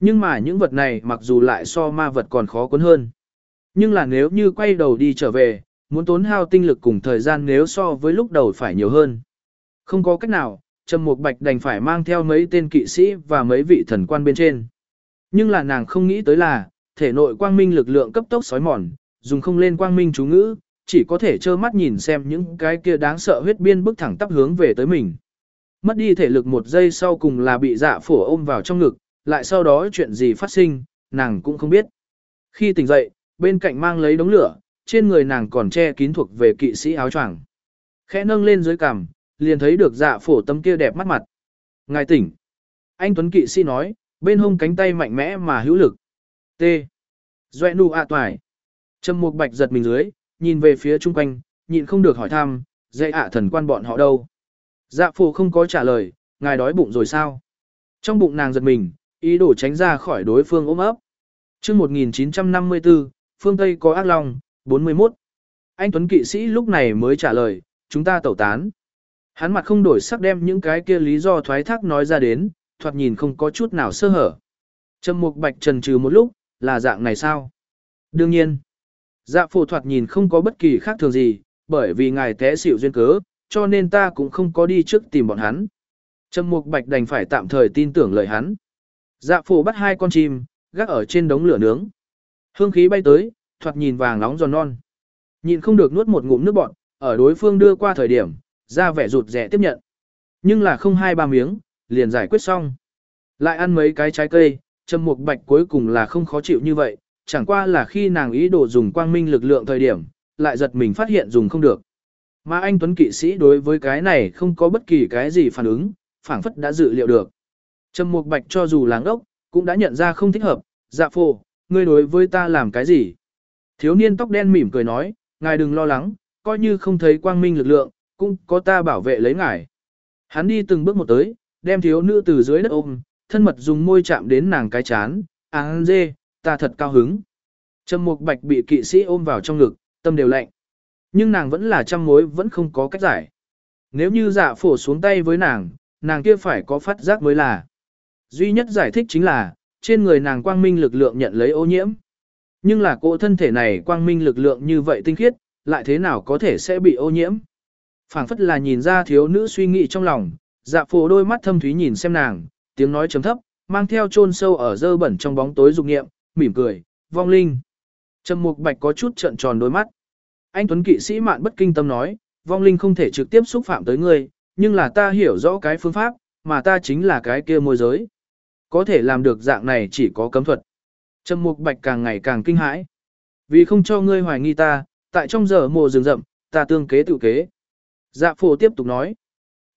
Nhưng mà những vật này mặc dù lại so ma vật còn khó cuốn hơn. Nhưng là nếu như quay đầu đi trở về, muốn tốn hao tinh lực cùng thời gian nếu so với lúc đầu phải nhiều hơn. Không có cách nào, Trầm Mục Bạch đành phải mang theo mấy tên kỵ sĩ và mấy vị thần quan bên trên. Nhưng là nàng không nghĩ tới là, thể nội quang minh lực lượng cấp tốc sói mòn, dùng không lên quang minh chú ngữ, chỉ có thể trơ mắt nhìn xem những cái kia đáng sợ huyết biên bức thẳng tắp hướng về tới mình. Mất đi thể lực một giây sau cùng là bị dạ phổ ôm vào trong ngực, lại sau đó chuyện gì phát sinh, nàng cũng không biết. Khi tỉnh dậy, bên cạnh mang lấy đống lửa, trên người nàng còn che kín thuộc về kỵ sĩ áo choàng. Khẽ nâng lên dưới cằm, liền thấy được dạ phổ tâm kia đẹp mắt mặt. Ngài tỉnh. Anh Tuấn kỵ sĩ nói, bên hông cánh tay mạnh mẽ mà hữu lực. T. Doẹ nụ ạ à toài. Trầm Mục Bạch giật mình dưới, nhìn về phía chung quanh, nhịn không được hỏi thăm, dạy ạ thần quan bọn họ đâu. Dạ phổ không có trả lời, ngài đói bụng rồi sao? Trong bụng nàng giật mình, ý đồ tránh ra khỏi đối phương ôm ấp. chương 1954, phương Tây có ác long, 41. Anh Tuấn kỵ sĩ lúc này mới trả lời, chúng ta tẩu tán. Hắn mặt không đổi sắc đem những cái kia lý do thoái thác nói ra đến, thoạt nhìn không có chút nào sơ hở. Trầm Mục Bạch trần trừ một lúc, là dạng này sao? Đương nhiên. Dạ phổ thoạt nhìn không có bất kỳ khác thường gì, bởi vì ngài té xỉu duyên cớ, cho nên ta cũng không có đi trước tìm bọn hắn. Trầm Mục Bạch đành phải tạm thời tin tưởng lời hắn. Dạ phổ bắt hai con chim, gác ở trên đống lửa nướng. Hương khí bay tới, thoạt nhìn vàng nóng giòn non. Nhìn không được nuốt một ngụm nước bọt, ở đối phương đưa qua thời điểm, ra vẻ rụt rẻ tiếp nhận. Nhưng là không hai ba miếng, liền giải quyết xong. Lại ăn mấy cái trái cây, Trầm Mục Bạch cuối cùng là không khó chịu như vậy, chẳng qua là khi nàng ý đồ dùng quang minh lực lượng thời điểm, lại giật mình phát hiện dùng không được. Mà anh Tuấn kỵ sĩ đối với cái này không có bất kỳ cái gì phản ứng, phảng phất đã dự liệu được. Trầm Mục Bạch cho dù láng ốc, cũng đã nhận ra không thích hợp, dạ phổ, ngươi đối với ta làm cái gì? Thiếu niên tóc đen mỉm cười nói, ngài đừng lo lắng, coi như không thấy quang minh lực lượng, cũng có ta bảo vệ lấy ngài. Hắn đi từng bước một tới, đem thiếu nữ từ dưới đất ôm, thân mật dùng môi chạm đến nàng cái chán, áng dê, ta thật cao hứng. Trầm mục bạch bị kỵ sĩ ôm vào trong ngực, tâm đều lạnh. Nhưng nàng vẫn là trăm mối vẫn không có cách giải. Nếu như dạ phổ xuống tay với nàng, nàng kia phải có phát giác mới là. Duy nhất giải thích chính là, trên người nàng quang minh lực lượng nhận lấy ô nhiễm. Nhưng là cô thân thể này quang minh lực lượng như vậy tinh khiết, lại thế nào có thể sẽ bị ô nhiễm. phảng phất là nhìn ra thiếu nữ suy nghĩ trong lòng, dạ phổ đôi mắt thâm thúy nhìn xem nàng, tiếng nói chấm thấp, mang theo chôn sâu ở dơ bẩn trong bóng tối dục nghiệm, mỉm cười, vong linh. Trầm mục bạch có chút trợn tròn đôi mắt. Anh Tuấn kỵ sĩ mạn bất kinh tâm nói, vong linh không thể trực tiếp xúc phạm tới ngươi, nhưng là ta hiểu rõ cái phương pháp, mà ta chính là cái kia môi giới. Có thể làm được dạng này chỉ có cấm thuật. Trầm mục bạch càng ngày càng kinh hãi. Vì không cho ngươi hoài nghi ta, tại trong giờ mùa rừng rậm, ta tương kế tự kế. Dạ phổ tiếp tục nói.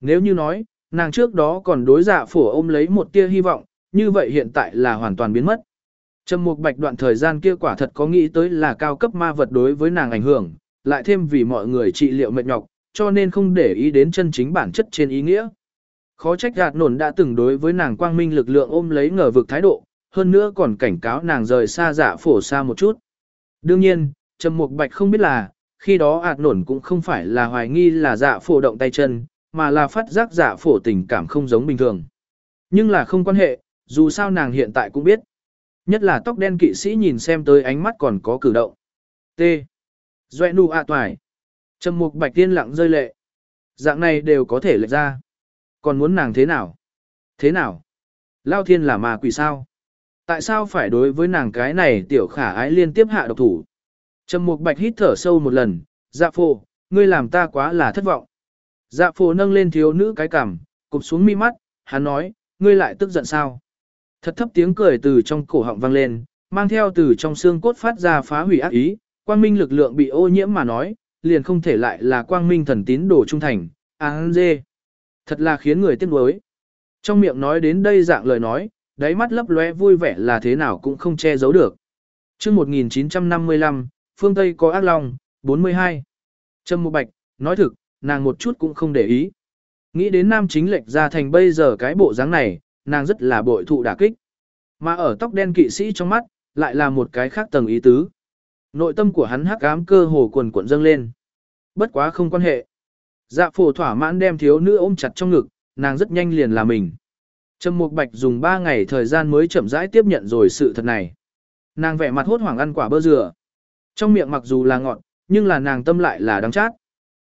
Nếu như nói, nàng trước đó còn đối dạ phổ ôm lấy một tia hy vọng, như vậy hiện tại là hoàn toàn biến mất. Trầm mục bạch đoạn thời gian kia quả thật có nghĩ tới là cao cấp ma vật đối với nàng ảnh hưởng, lại thêm vì mọi người trị liệu mệt nhọc, cho nên không để ý đến chân chính bản chất trên ý nghĩa. Khó trách gạt nổn đã từng đối với nàng quang minh lực lượng ôm lấy ngờ vực thái độ, hơn nữa còn cảnh cáo nàng rời xa dạ phổ xa một chút. Đương nhiên, Trầm Mục Bạch không biết là, khi đó ạt nổn cũng không phải là hoài nghi là dạ phổ động tay chân, mà là phát giác dạ phổ tình cảm không giống bình thường. Nhưng là không quan hệ, dù sao nàng hiện tại cũng biết. Nhất là tóc đen kỵ sĩ nhìn xem tới ánh mắt còn có cử động. T. Doe nu ạ toài. Trầm mục bạch tiên lặng rơi lệ. Dạng này đều có thể lệch ra. Còn muốn nàng thế nào? Thế nào? Lao thiên là ma quỷ sao? Tại sao phải đối với nàng cái này tiểu khả ái liên tiếp hạ độc thủ? Trầm mục bạch hít thở sâu một lần. Dạ phô, ngươi làm ta quá là thất vọng. Dạ phô nâng lên thiếu nữ cái cằm, cụp xuống mi mắt, hắn nói, ngươi lại tức giận sao? Thật thấp tiếng cười từ trong cổ họng vang lên, mang theo từ trong xương cốt phát ra phá hủy ác ý, quang minh lực lượng bị ô nhiễm mà nói, liền không thể lại là quang minh thần tín đồ trung thành, áng dê. Thật là khiến người tiếc nuối. Trong miệng nói đến đây dạng lời nói, đáy mắt lấp lóe vui vẻ là thế nào cũng không che giấu được. Trước 1955, phương Tây có ác long, 42. Trâm Mục Bạch, nói thực, nàng một chút cũng không để ý. Nghĩ đến nam chính lệch ra thành bây giờ cái bộ dáng này, nàng rất là bội thụ đả kích. Mà ở tóc đen kỵ sĩ trong mắt, lại là một cái khác tầng ý tứ. Nội tâm của hắn hắc ám cơ hồ quần cuộn dâng lên. Bất quá không quan hệ. Dạ phổ thỏa mãn đem thiếu nữ ôm chặt trong ngực, nàng rất nhanh liền là mình. Trầm Mục Bạch dùng 3 ngày thời gian mới chậm rãi tiếp nhận rồi sự thật này. Nàng vẻ mặt hốt hoảng ăn quả bơ dừa. Trong miệng mặc dù là ngọt, nhưng là nàng tâm lại là đắng chát.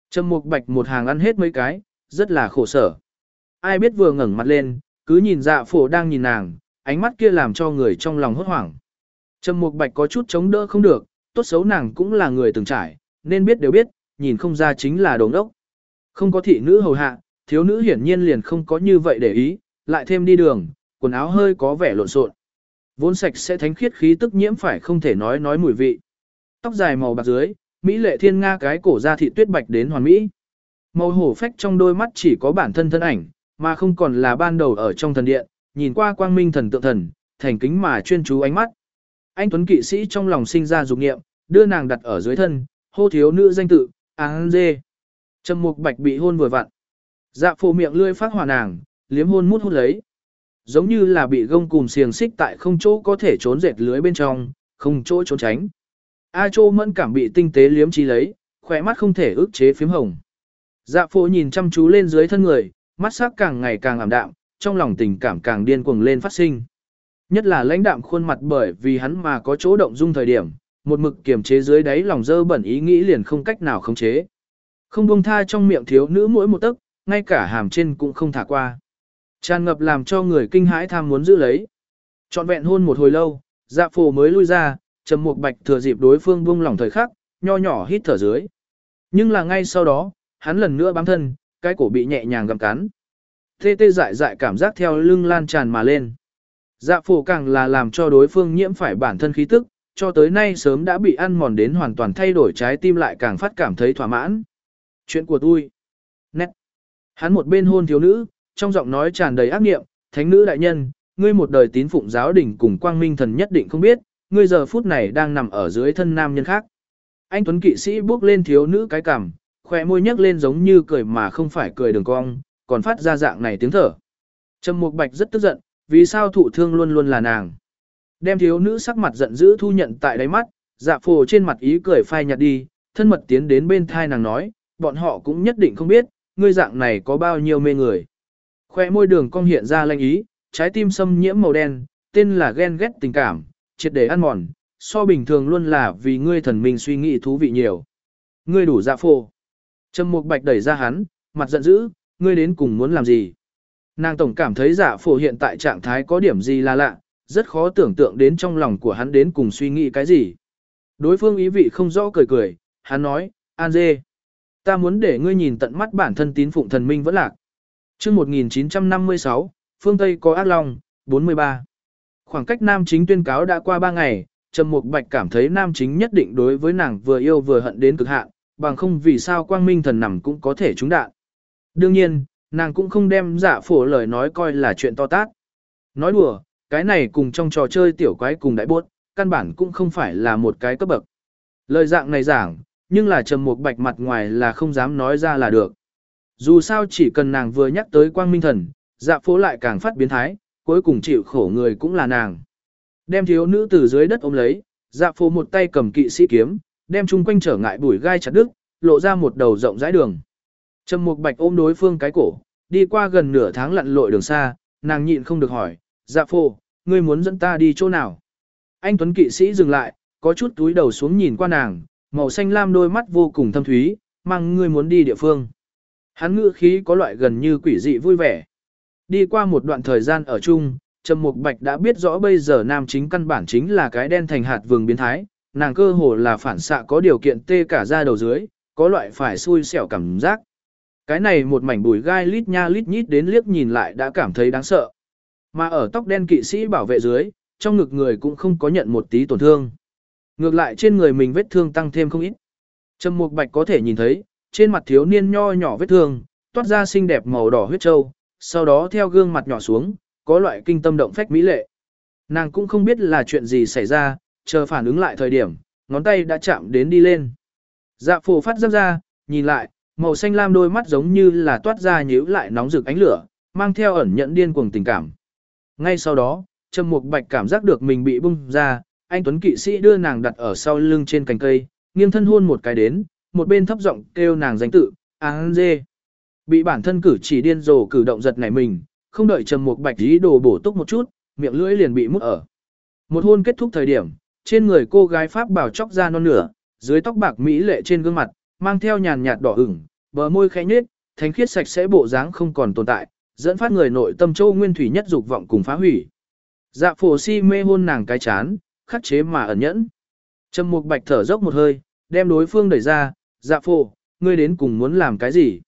Trầm Mục Bạch một hàng ăn hết mấy cái, rất là khổ sở. Ai biết vừa ngẩng mặt lên, cứ nhìn dạ phổ đang nhìn nàng, ánh mắt kia làm cho người trong lòng hốt hoảng. Trầm Mục Bạch có chút chống đỡ không được, tốt xấu nàng cũng là người từng trải, nên biết đều biết, nhìn không ra chính là đồ ngốc. Không có thị nữ hầu hạ, thiếu nữ hiển nhiên liền không có như vậy để ý, lại thêm đi đường, quần áo hơi có vẻ lộn xộn. Vốn sạch sẽ thánh khiết khí tức nhiễm phải không thể nói nói mùi vị. Tóc dài màu bạc dưới, mỹ lệ thiên nga cái cổ da thị tuyết bạch đến hoàn mỹ. Màu hổ phách trong đôi mắt chỉ có bản thân thân ảnh, mà không còn là ban đầu ở trong thần điện, nhìn qua quang minh thần tượng thần, thành kính mà chuyên chú ánh mắt. Anh Tuấn kỵ sĩ trong lòng sinh ra dục nghiệm, đưa nàng đặt ở dưới thân, hô thiếu nữ danh tự, áng dê. Trầm mục bạch bị hôn vừa vặn. Dạ phô miệng lươi phát hỏa nàng, liếm hôn mút hút lấy. Giống như là bị gông cùm xiềng xích tại không chỗ có thể trốn dệt lưới bên trong, không chỗ trốn tránh. A Chô mẫn cảm bị tinh tế liếm chi lấy, khỏe mắt không thể ức chế phím hồng. Dạ phô nhìn chăm chú lên dưới thân người, mắt sắc càng ngày càng ảm đạm, trong lòng tình cảm càng điên cuồng lên phát sinh. Nhất là lãnh đạm khuôn mặt bởi vì hắn mà có chỗ động dung thời điểm, một mực kiềm chế dưới đáy lòng dơ bẩn ý nghĩ liền không cách nào khống chế. Không buông tha trong miệng thiếu nữ mỗi một tấc, ngay cả hàm trên cũng không thả qua. Tràn ngập làm cho người kinh hãi tham muốn giữ lấy. Trọn vẹn hôn một hồi lâu, dạ phổ mới lui ra, trầm mục bạch thừa dịp đối phương buông lỏng thời khắc, nho nhỏ hít thở dưới. Nhưng là ngay sau đó, hắn lần nữa bám thân, cái cổ bị nhẹ nhàng gặm cắn. Tê tê dại dại cảm giác theo lưng lan tràn mà lên. Dạ phổ càng là làm cho đối phương nhiễm phải bản thân khí tức, cho tới nay sớm đã bị ăn mòn đến hoàn toàn thay đổi trái tim lại càng phát cảm thấy thỏa mãn. Chuyện của tôi. Nét. Hắn một bên hôn thiếu nữ, trong giọng nói tràn đầy ác nghiệm, thánh nữ đại nhân, ngươi một đời tín phụng giáo đình cùng quang minh thần nhất định không biết, ngươi giờ phút này đang nằm ở dưới thân nam nhân khác. Anh Tuấn kỵ sĩ bước lên thiếu nữ cái cằm, khỏe môi nhấc lên giống như cười mà không phải cười đường cong, còn phát ra dạng này tiếng thở. Trầm Mục Bạch rất tức giận, vì sao thụ thương luôn luôn là nàng. Đem thiếu nữ sắc mặt giận dữ thu nhận tại đáy mắt, dạ phồ trên mặt ý cười phai nhạt đi, thân mật tiến đến bên thai nàng nói, bọn họ cũng nhất định không biết, ngươi dạng này có bao nhiêu mê người. Khoe môi đường cong hiện ra lanh ý, trái tim xâm nhiễm màu đen, tên là ghen ghét tình cảm, triệt để ăn mòn, so bình thường luôn là vì ngươi thần minh suy nghĩ thú vị nhiều. Ngươi đủ dạ phô. Trầm Mục Bạch đẩy ra hắn, mặt giận dữ, ngươi đến cùng muốn làm gì? Nàng tổng cảm thấy dạ phổ hiện tại trạng thái có điểm gì là lạ, rất khó tưởng tượng đến trong lòng của hắn đến cùng suy nghĩ cái gì. Đối phương ý vị không rõ cười cười, hắn nói, An dê, ta muốn để ngươi nhìn tận mắt bản thân tín phụng thần minh vẫn lạc. chương 1956, phương Tây có ác long, 43. Khoảng cách nam chính tuyên cáo đã qua 3 ngày, Trầm Mục Bạch cảm thấy nam chính nhất định đối với nàng vừa yêu vừa hận đến cực hạn, bằng không vì sao quang minh thần nằm cũng có thể trúng đạn. Đương nhiên, nàng cũng không đem giả phổ lời nói coi là chuyện to tát. Nói đùa, cái này cùng trong trò chơi tiểu quái cùng đại bốt, căn bản cũng không phải là một cái cấp bậc. Lời dạng này giảng, nhưng là trầm một bạch mặt ngoài là không dám nói ra là được. Dù sao chỉ cần nàng vừa nhắc tới quang minh thần, dạ phố lại càng phát biến thái, cuối cùng chịu khổ người cũng là nàng. Đem thiếu nữ từ dưới đất ôm lấy, dạ phố một tay cầm kỵ sĩ kiếm, đem chung quanh trở ngại bùi gai chặt đứt, lộ ra một đầu rộng rãi đường. Trầm Mục Bạch ôm đối phương cái cổ, đi qua gần nửa tháng lặn lội đường xa, nàng nhịn không được hỏi, dạ phố, ngươi muốn dẫn ta đi chỗ nào? Anh Tuấn kỵ sĩ dừng lại, có chút túi đầu xuống nhìn qua nàng, màu xanh lam đôi mắt vô cùng thâm thúy, mang ngươi muốn đi địa phương. Hắn ngữ khí có loại gần như quỷ dị vui vẻ. Đi qua một đoạn thời gian ở chung, Trầm Mục Bạch đã biết rõ bây giờ nam chính căn bản chính là cái đen thành hạt vừng biến thái, nàng cơ hồ là phản xạ có điều kiện tê cả ra đầu dưới, có loại phải xui xẻo cảm giác. Cái này một mảnh bùi gai lít nha lít nhít đến liếc nhìn lại đã cảm thấy đáng sợ. Mà ở tóc đen kỵ sĩ bảo vệ dưới, trong ngực người cũng không có nhận một tí tổn thương. Ngược lại trên người mình vết thương tăng thêm không ít. Trầm Mục Bạch có thể nhìn thấy, trên mặt thiếu niên nho nhỏ vết thương, toát ra xinh đẹp màu đỏ huyết châu. sau đó theo gương mặt nhỏ xuống, có loại kinh tâm động phách mỹ lệ. Nàng cũng không biết là chuyện gì xảy ra, chờ phản ứng lại thời điểm, ngón tay đã chạm đến đi lên. Dạ phổ phát ra ra, nhìn lại, màu xanh lam đôi mắt giống như là toát ra nhíu lại nóng rực ánh lửa, mang theo ẩn nhận điên cuồng tình cảm. Ngay sau đó, Trầm Mục Bạch cảm giác được mình bị bung ra, anh Tuấn kỵ sĩ đưa nàng đặt ở sau lưng trên cành cây, nghiêng thân hôn một cái đến, một bên thấp giọng kêu nàng danh tự, An Dê. Bị bản thân cử chỉ điên rồ cử động giật nảy mình, không đợi Trầm Mục Bạch dí đồ bổ túc một chút, miệng lưỡi liền bị mút ở. Một hôn kết thúc thời điểm, trên người cô gái Pháp bảo chóc ra non nửa, dưới tóc bạc mỹ lệ trên gương mặt, mang theo nhàn nhạt đỏ ửng, bờ môi khẽ nhếch, thánh khiết sạch sẽ bộ dáng không còn tồn tại, dẫn phát người nội tâm châu nguyên thủy nhất dục vọng cùng phá hủy. Dạ phổ si mê hôn nàng cái chán, khắc chế mà ẩn nhẫn. Trầm Mục Bạch thở dốc một hơi, đem đối phương đẩy ra, "Dạ phổ, ngươi đến cùng muốn làm cái gì?"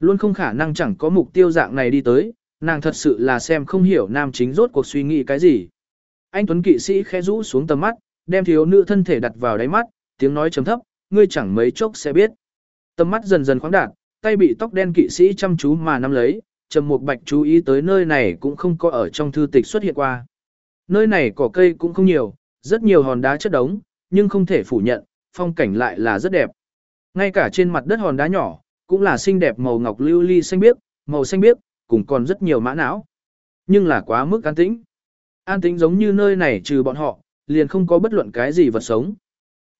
Luôn không khả năng chẳng có mục tiêu dạng này đi tới, nàng thật sự là xem không hiểu nam chính rốt cuộc suy nghĩ cái gì. Anh Tuấn kỵ sĩ khẽ rũ xuống tầm mắt, đem thiếu nữ thân thể đặt vào đáy mắt, tiếng nói trầm thấp, ngươi chẳng mấy chốc sẽ biết. Tầm mắt dần dần khoáng đạt, tay bị tóc đen kỵ sĩ chăm chú mà nắm lấy, Trầm Mục Bạch chú ý tới nơi này cũng không có ở trong thư tịch xuất hiện qua. Nơi này cỏ cây cũng không nhiều, rất nhiều hòn đá chất đống, nhưng không thể phủ nhận, phong cảnh lại là rất đẹp. Ngay cả trên mặt đất hòn đá nhỏ, cũng là xinh đẹp màu ngọc lưu ly xanh biếc, màu xanh biếc, cùng còn rất nhiều mã não. Nhưng là quá mức an tĩnh. An tĩnh giống như nơi này trừ bọn họ, liền không có bất luận cái gì vật sống.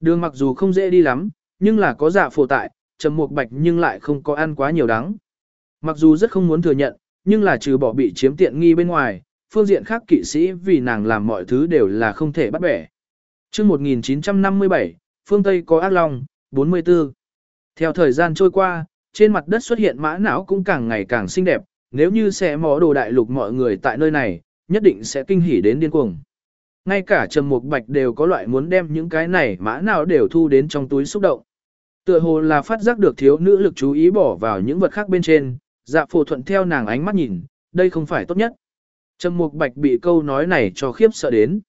Đường mặc dù không dễ đi lắm, nhưng là có dạ phổ tại, trầm mục bạch nhưng lại không có ăn quá nhiều đắng. Mặc dù rất không muốn thừa nhận, nhưng là trừ bỏ bị chiếm tiện nghi bên ngoài, phương diện khác kỵ sĩ vì nàng làm mọi thứ đều là không thể bắt bẻ. chương 1957, phương Tây có ác long, 44. Theo thời gian trôi qua, trên mặt đất xuất hiện mã não cũng càng ngày càng xinh đẹp, nếu như sẽ mỏ đồ đại lục mọi người tại nơi này, nhất định sẽ kinh hỉ đến điên cuồng. Ngay cả Trầm Mục Bạch đều có loại muốn đem những cái này mã não đều thu đến trong túi xúc động. Tựa hồ là phát giác được thiếu nữ lực chú ý bỏ vào những vật khác bên trên, dạ phổ thuận theo nàng ánh mắt nhìn, đây không phải tốt nhất. Trầm Mục Bạch bị câu nói này cho khiếp sợ đến.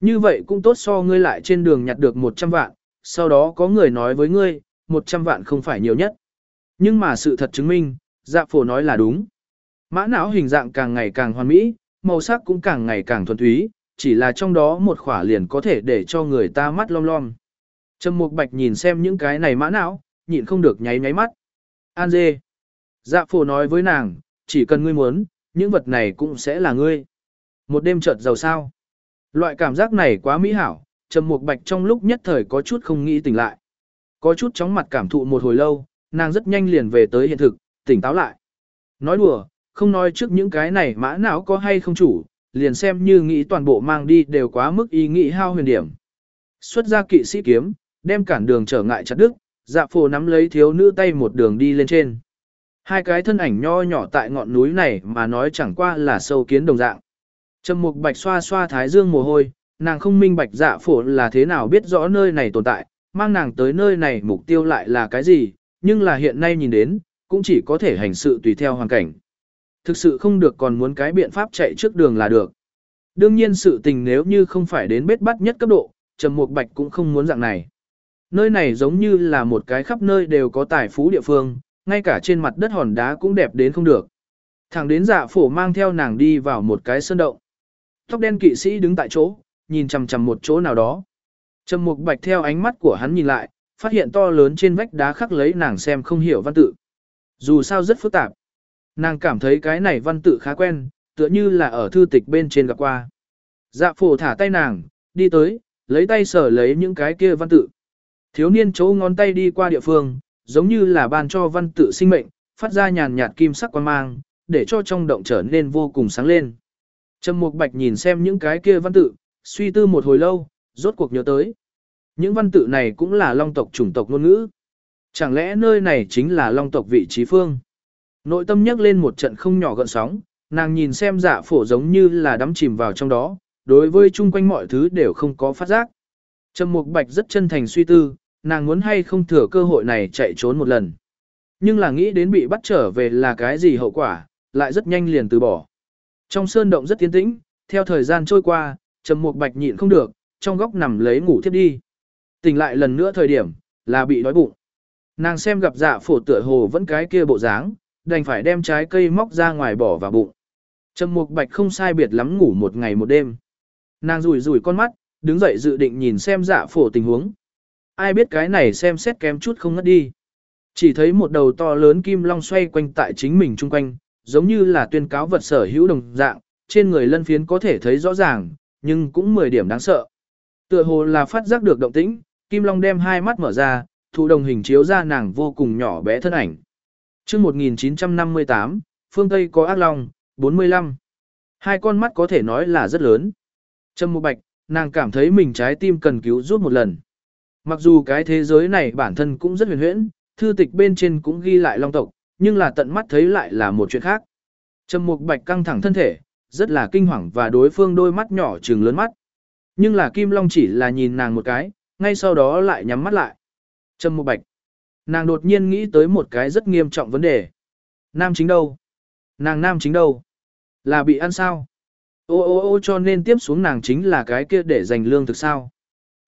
Như vậy cũng tốt so ngươi lại trên đường nhặt được 100 vạn, sau đó có người nói với ngươi, 100 vạn không phải nhiều nhất. Nhưng mà sự thật chứng minh, dạ phổ nói là đúng. Mã não hình dạng càng ngày càng hoàn mỹ, màu sắc cũng càng ngày càng thuần túy, chỉ là trong đó một khỏa liền có thể để cho người ta mắt lom lom. Trầm Mục Bạch nhìn xem những cái này mã não, nhịn không được nháy nháy mắt. An dê. Dạ phổ nói với nàng, chỉ cần ngươi muốn, những vật này cũng sẽ là ngươi. Một đêm chợt giàu sao. Loại cảm giác này quá mỹ hảo, Trầm Mục Bạch trong lúc nhất thời có chút không nghĩ tỉnh lại. Có chút chóng mặt cảm thụ một hồi lâu, nàng rất nhanh liền về tới hiện thực, tỉnh táo lại. Nói đùa, không nói trước những cái này mã não có hay không chủ, liền xem như nghĩ toàn bộ mang đi đều quá mức ý nghĩ hao huyền điểm. Xuất ra kỵ sĩ kiếm, đem cản đường trở ngại chặt đứt, dạ phổ nắm lấy thiếu nữ tay một đường đi lên trên. Hai cái thân ảnh nho nhỏ tại ngọn núi này mà nói chẳng qua là sâu kiến đồng dạng. Trầm mục bạch xoa xoa thái dương mồ hôi, nàng không minh bạch dạ phổ là thế nào biết rõ nơi này tồn tại, mang nàng tới nơi này mục tiêu lại là cái gì, nhưng là hiện nay nhìn đến, cũng chỉ có thể hành sự tùy theo hoàn cảnh. Thực sự không được còn muốn cái biện pháp chạy trước đường là được. Đương nhiên sự tình nếu như không phải đến bết bắt nhất cấp độ, Trầm Mục Bạch cũng không muốn dạng này. Nơi này giống như là một cái khắp nơi đều có tài phú địa phương, ngay cả trên mặt đất hòn đá cũng đẹp đến không được. Thẳng đến dạ phổ mang theo nàng đi vào một cái sơn động. Tóc đen kỵ sĩ đứng tại chỗ, nhìn chằm chằm một chỗ nào đó. Trầm Mục Bạch theo ánh mắt của hắn nhìn lại, phát hiện to lớn trên vách đá khắc lấy nàng xem không hiểu văn tự. Dù sao rất phức tạp. Nàng cảm thấy cái này văn tự khá quen, tựa như là ở thư tịch bên trên gặp qua. Dạ phổ thả tay nàng, đi tới, lấy tay sở lấy những cái kia văn tự. Thiếu niên chỗ ngón tay đi qua địa phương, giống như là ban cho văn tự sinh mệnh, phát ra nhàn nhạt kim sắc quan mang, để cho trong động trở nên vô cùng sáng lên. Trầm Mục Bạch nhìn xem những cái kia văn tự, suy tư một hồi lâu, rốt cuộc nhớ tới. Những văn tự này cũng là long tộc chủng tộc ngôn ngữ. Chẳng lẽ nơi này chính là long tộc vị trí phương? Nội tâm nhắc lên một trận không nhỏ gợn sóng, nàng nhìn xem dạ phổ giống như là đắm chìm vào trong đó, đối với chung quanh mọi thứ đều không có phát giác. Trầm Mục Bạch rất chân thành suy tư, nàng muốn hay không thừa cơ hội này chạy trốn một lần. Nhưng là nghĩ đến bị bắt trở về là cái gì hậu quả, lại rất nhanh liền từ bỏ. Trong sơn động rất tiến tĩnh, theo thời gian trôi qua, Trầm Mục Bạch nhịn không được, trong góc nằm lấy ngủ thiếp đi. Tỉnh lại lần nữa thời điểm, là bị đói bụng. Nàng xem gặp dạ phổ tựa hồ vẫn cái kia bộ dáng, đành phải đem trái cây móc ra ngoài bỏ vào bụng. Trầm Mục Bạch không sai biệt lắm ngủ một ngày một đêm. Nàng rủi rủi con mắt, đứng dậy dự định nhìn xem dạ phổ tình huống. Ai biết cái này xem xét kém chút không ngất đi. Chỉ thấy một đầu to lớn kim long xoay quanh tại chính mình chung quanh, giống như là tuyên cáo vật sở hữu đồng dạng, trên người lân phiến có thể thấy rõ ràng, nhưng cũng 10 điểm đáng sợ. Tựa hồ là phát giác được động tĩnh, kim long đem hai mắt mở ra, thụ đồng hình chiếu ra nàng vô cùng nhỏ bé thân ảnh. Trước 1958, phương Tây có ác long, 45. Hai con mắt có thể nói là rất lớn. Trâm Mộ Bạch, nàng cảm thấy mình trái tim cần cứu giúp một lần. Mặc dù cái thế giới này bản thân cũng rất huyền huyễn, thư tịch bên trên cũng ghi lại long tộc, nhưng là tận mắt thấy lại là một chuyện khác. Trầm Mục Bạch căng thẳng thân thể, rất là kinh hoàng và đối phương đôi mắt nhỏ trừng lớn mắt. Nhưng là Kim Long chỉ là nhìn nàng một cái, ngay sau đó lại nhắm mắt lại. Trầm Mục Bạch. Nàng đột nhiên nghĩ tới một cái rất nghiêm trọng vấn đề. Nam chính đâu? Nàng nam chính đâu? Là bị ăn sao? Ô ô ô cho nên tiếp xuống nàng chính là cái kia để giành lương thực sao?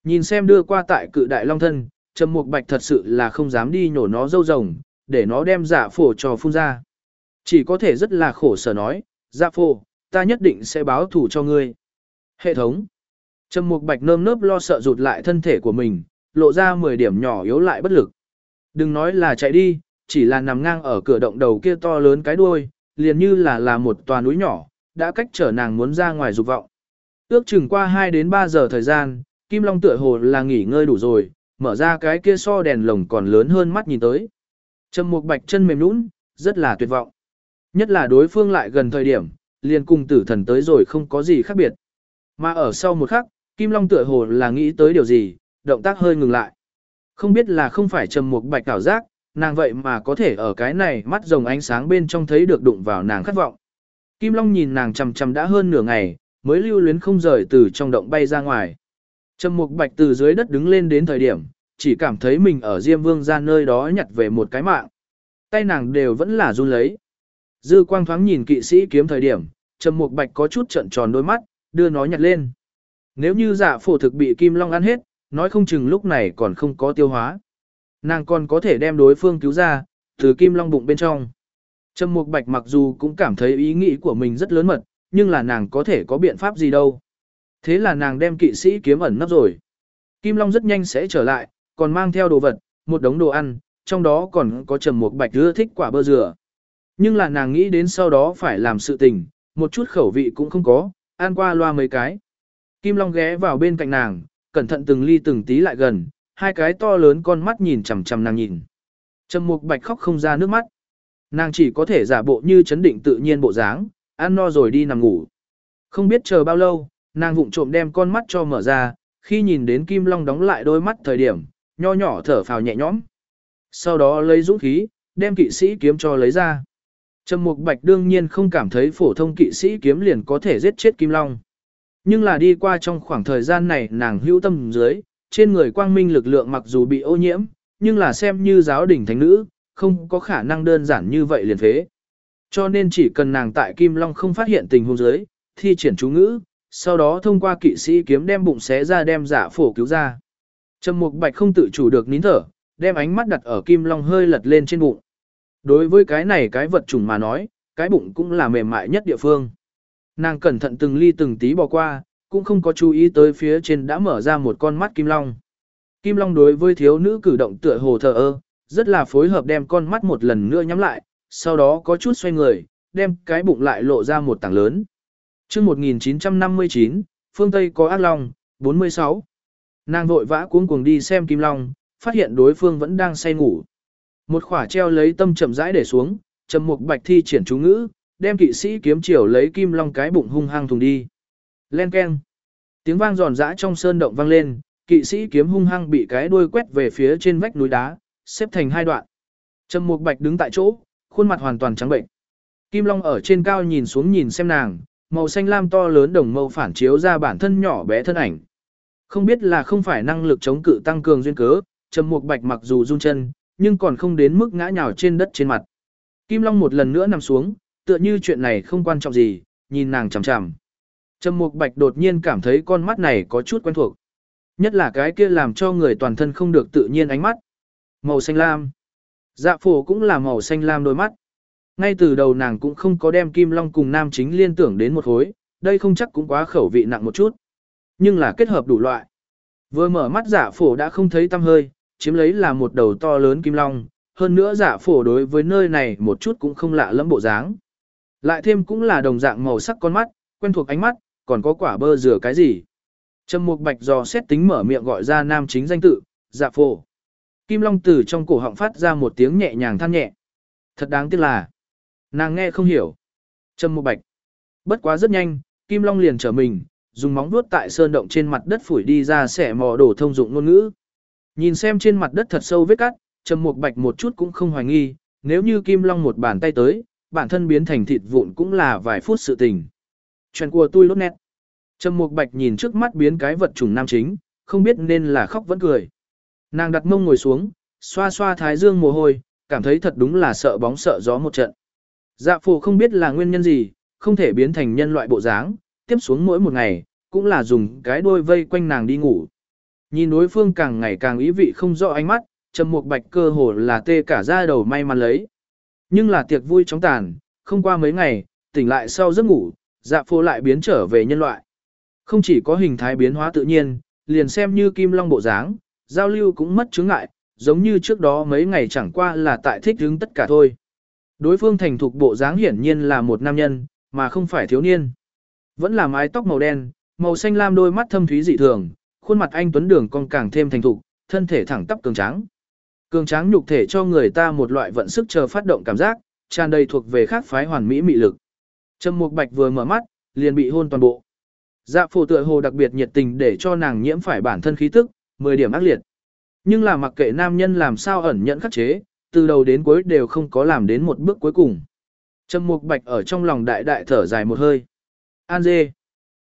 Nhìn xem đưa qua tại cự đại long thân, Trầm Mục Bạch thật sự là không dám đi nhổ nó dâu rồng, để nó đem giả phổ cho phun ra. Chỉ có thể rất là khổ sở nói, giả phổ, ta nhất định sẽ báo thù cho ngươi. Hệ thống. Trầm Mục Bạch nơm nớp lo sợ rụt lại thân thể của mình, lộ ra 10 điểm nhỏ yếu lại bất lực. Đừng nói là chạy đi, chỉ là nằm ngang ở cửa động đầu kia to lớn cái đuôi, liền như là là một tòa núi nhỏ, đã cách trở nàng muốn ra ngoài dục vọng. Ước chừng qua 2 đến 3 giờ thời gian, Kim Long tựa hồ là nghỉ ngơi đủ rồi, mở ra cái kia so đèn lồng còn lớn hơn mắt nhìn tới. Trầm Mục Bạch chân mềm nhũn, rất là tuyệt vọng. Nhất là đối phương lại gần thời điểm, liền cùng tử thần tới rồi không có gì khác biệt. Mà ở sau một khắc, Kim Long tựa hồ là nghĩ tới điều gì, động tác hơi ngừng lại. Không biết là không phải Trầm Mục Bạch cảm giác, nàng vậy mà có thể ở cái này mắt rồng ánh sáng bên trong thấy được đụng vào nàng khát vọng. Kim Long nhìn nàng chằm chằm đã hơn nửa ngày, mới lưu luyến không rời từ trong động bay ra ngoài. Trầm Mục Bạch từ dưới đất đứng lên đến thời điểm, chỉ cảm thấy mình ở Diêm Vương ra nơi đó nhặt về một cái mạng. Tay nàng đều vẫn là run lấy. Dư quang thoáng nhìn kỵ sĩ kiếm thời điểm, Trầm Mục Bạch có chút trận tròn đôi mắt, đưa nó nhặt lên. Nếu như dạ phổ thực bị Kim Long ăn hết, nói không chừng lúc này còn không có tiêu hóa. Nàng còn có thể đem đối phương cứu ra, từ Kim Long bụng bên trong. Trầm Mục Bạch mặc dù cũng cảm thấy ý nghĩ của mình rất lớn mật, nhưng là nàng có thể có biện pháp gì đâu. Thế là nàng đem kỵ sĩ kiếm ẩn nấp rồi. Kim Long rất nhanh sẽ trở lại, còn mang theo đồ vật, một đống đồ ăn, trong đó còn có trầm một bạch ưa thích quả bơ dừa. Nhưng là nàng nghĩ đến sau đó phải làm sự tình, một chút khẩu vị cũng không có, ăn qua loa mấy cái. Kim Long ghé vào bên cạnh nàng, cẩn thận từng ly từng tí lại gần, hai cái to lớn con mắt nhìn chằm chằm nàng nhìn. Trầm Mục Bạch khóc không ra nước mắt. Nàng chỉ có thể giả bộ như chấn định tự nhiên bộ dáng, ăn no rồi đi nằm ngủ. Không biết chờ bao lâu, nàng vụng trộm đem con mắt cho mở ra, khi nhìn đến Kim Long đóng lại đôi mắt thời điểm, nho nhỏ thở phào nhẹ nhõm. Sau đó lấy dũng khí, đem kỵ sĩ kiếm cho lấy ra. Trầm Mục Bạch đương nhiên không cảm thấy phổ thông kỵ sĩ kiếm liền có thể giết chết Kim Long. Nhưng là đi qua trong khoảng thời gian này nàng hữu tâm dưới, trên người quang minh lực lượng mặc dù bị ô nhiễm, nhưng là xem như giáo đỉnh thánh nữ, không có khả năng đơn giản như vậy liền phế. Cho nên chỉ cần nàng tại Kim Long không phát hiện tình huống dưới, thi triển chú ngữ, sau đó thông qua kỵ sĩ kiếm đem bụng xé ra đem giả phổ cứu ra. Trầm Mục Bạch không tự chủ được nín thở, đem ánh mắt đặt ở Kim Long hơi lật lên trên bụng. Đối với cái này cái vật trùng mà nói, cái bụng cũng là mềm mại nhất địa phương. Nàng cẩn thận từng ly từng tí bỏ qua, cũng không có chú ý tới phía trên đã mở ra một con mắt Kim Long. Kim Long đối với thiếu nữ cử động tựa hồ thờ ơ, rất là phối hợp đem con mắt một lần nữa nhắm lại, sau đó có chút xoay người, đem cái bụng lại lộ ra một tảng lớn. Trước 1959, phương Tây có ác long, 46. Nàng vội vã cuống cuồng đi xem Kim Long, phát hiện đối phương vẫn đang say ngủ. Một khỏa treo lấy tâm chậm rãi để xuống, trầm mục bạch thi triển chú ngữ, đem kỵ sĩ kiếm chiều lấy Kim Long cái bụng hung hăng thùng đi. Len keng. Tiếng vang giòn giã trong sơn động vang lên, kỵ sĩ kiếm hung hăng bị cái đuôi quét về phía trên vách núi đá, xếp thành hai đoạn. Trầm Mục Bạch đứng tại chỗ, khuôn mặt hoàn toàn trắng bệnh. Kim Long ở trên cao nhìn xuống nhìn xem nàng, màu xanh lam to lớn đồng mâu phản chiếu ra bản thân nhỏ bé thân ảnh. Không biết là không phải năng lực chống cự tăng cường duyên cớ, Trầm Mục Bạch mặc dù run chân, nhưng còn không đến mức ngã nhào trên đất trên mặt. Kim Long một lần nữa nằm xuống, tựa như chuyện này không quan trọng gì, nhìn nàng chằm chằm. Trầm Mục Bạch đột nhiên cảm thấy con mắt này có chút quen thuộc. Nhất là cái kia làm cho người toàn thân không được tự nhiên ánh mắt. Màu xanh lam. Dạ phổ cũng là màu xanh lam đôi mắt. Ngay từ đầu nàng cũng không có đem Kim Long cùng nam chính liên tưởng đến một khối, đây không chắc cũng quá khẩu vị nặng một chút. Nhưng là kết hợp đủ loại. Vừa mở mắt giả phổ đã không thấy tăm hơi, chiếm lấy là một đầu to lớn Kim Long, hơn nữa giả phổ đối với nơi này một chút cũng không lạ lẫm bộ dáng. Lại thêm cũng là đồng dạng màu sắc con mắt, quen thuộc ánh mắt, còn có quả bơ rửa cái gì. Trầm Mục Bạch dò xét tính mở miệng gọi ra nam chính danh tự, Dạ Phổ. Kim Long từ trong cổ họng phát ra một tiếng nhẹ nhàng than nhẹ. Thật đáng tiếc là, nàng nghe không hiểu. Trầm Mục Bạch. Bất quá rất nhanh, Kim Long liền trở mình, dùng móng vuốt tại sơn động trên mặt đất phủi đi ra xẻ mò đổ thông dụng ngôn ngữ. Nhìn xem trên mặt đất thật sâu vết cắt, Trầm Mục Bạch một chút cũng không hoài nghi, nếu như Kim Long một bàn tay tới, bản thân biến thành thịt vụn cũng là vài phút sự tình. Chuyện của tôi lốt nét. Trầm Mục Bạch nhìn trước mắt biến cái vật chủng nam chính, không biết nên là khóc vẫn cười. Nàng đặt mông ngồi xuống, xoa xoa thái dương mồ hôi, cảm thấy thật đúng là sợ bóng sợ gió một trận. Dạ phụ không biết là nguyên nhân gì, không thể biến thành nhân loại bộ dáng, tiếp xuống mỗi một ngày, cũng là dùng cái đuôi vây quanh nàng đi ngủ. Nhìn đối phương càng ngày càng ý vị không rõ ánh mắt, Trầm Mục Bạch cơ hồ là tê cả da đầu may mắn lấy. Nhưng là tiệc vui chóng tàn, không qua mấy ngày, tỉnh lại sau giấc ngủ, dạ phụ lại biến trở về nhân loại. Không chỉ có hình thái biến hóa tự nhiên, liền xem như kim long bộ dáng, giao lưu cũng mất chứng ngại, giống như trước đó mấy ngày chẳng qua là tại thích hứng tất cả thôi. Đối phương thành thục bộ dáng hiển nhiên là một nam nhân, mà không phải thiếu niên. Vẫn là mái tóc màu đen, màu xanh lam đôi mắt thâm thúy dị thường, khuôn mặt anh tuấn đường cong càng thêm thành thục, thân thể thẳng tắp cường tráng. Cường tráng nhục thể cho người ta một loại vận sức chờ phát động cảm giác, tràn đầy thuộc về khác phái hoàn mỹ mị lực. Trầm Mục Bạch vừa mở mắt, liền bị hôn toàn bộ. Dạ phổ tựa hồ đặc biệt nhiệt tình để cho nàng nhiễm phải bản thân khí tức, 10 điểm ác liệt. Nhưng là mặc kệ nam nhân làm sao ẩn nhận khắc chế, từ đầu đến cuối đều không có làm đến một bước cuối cùng. Trầm Mục Bạch ở trong lòng đại đại thở dài một hơi. An dê.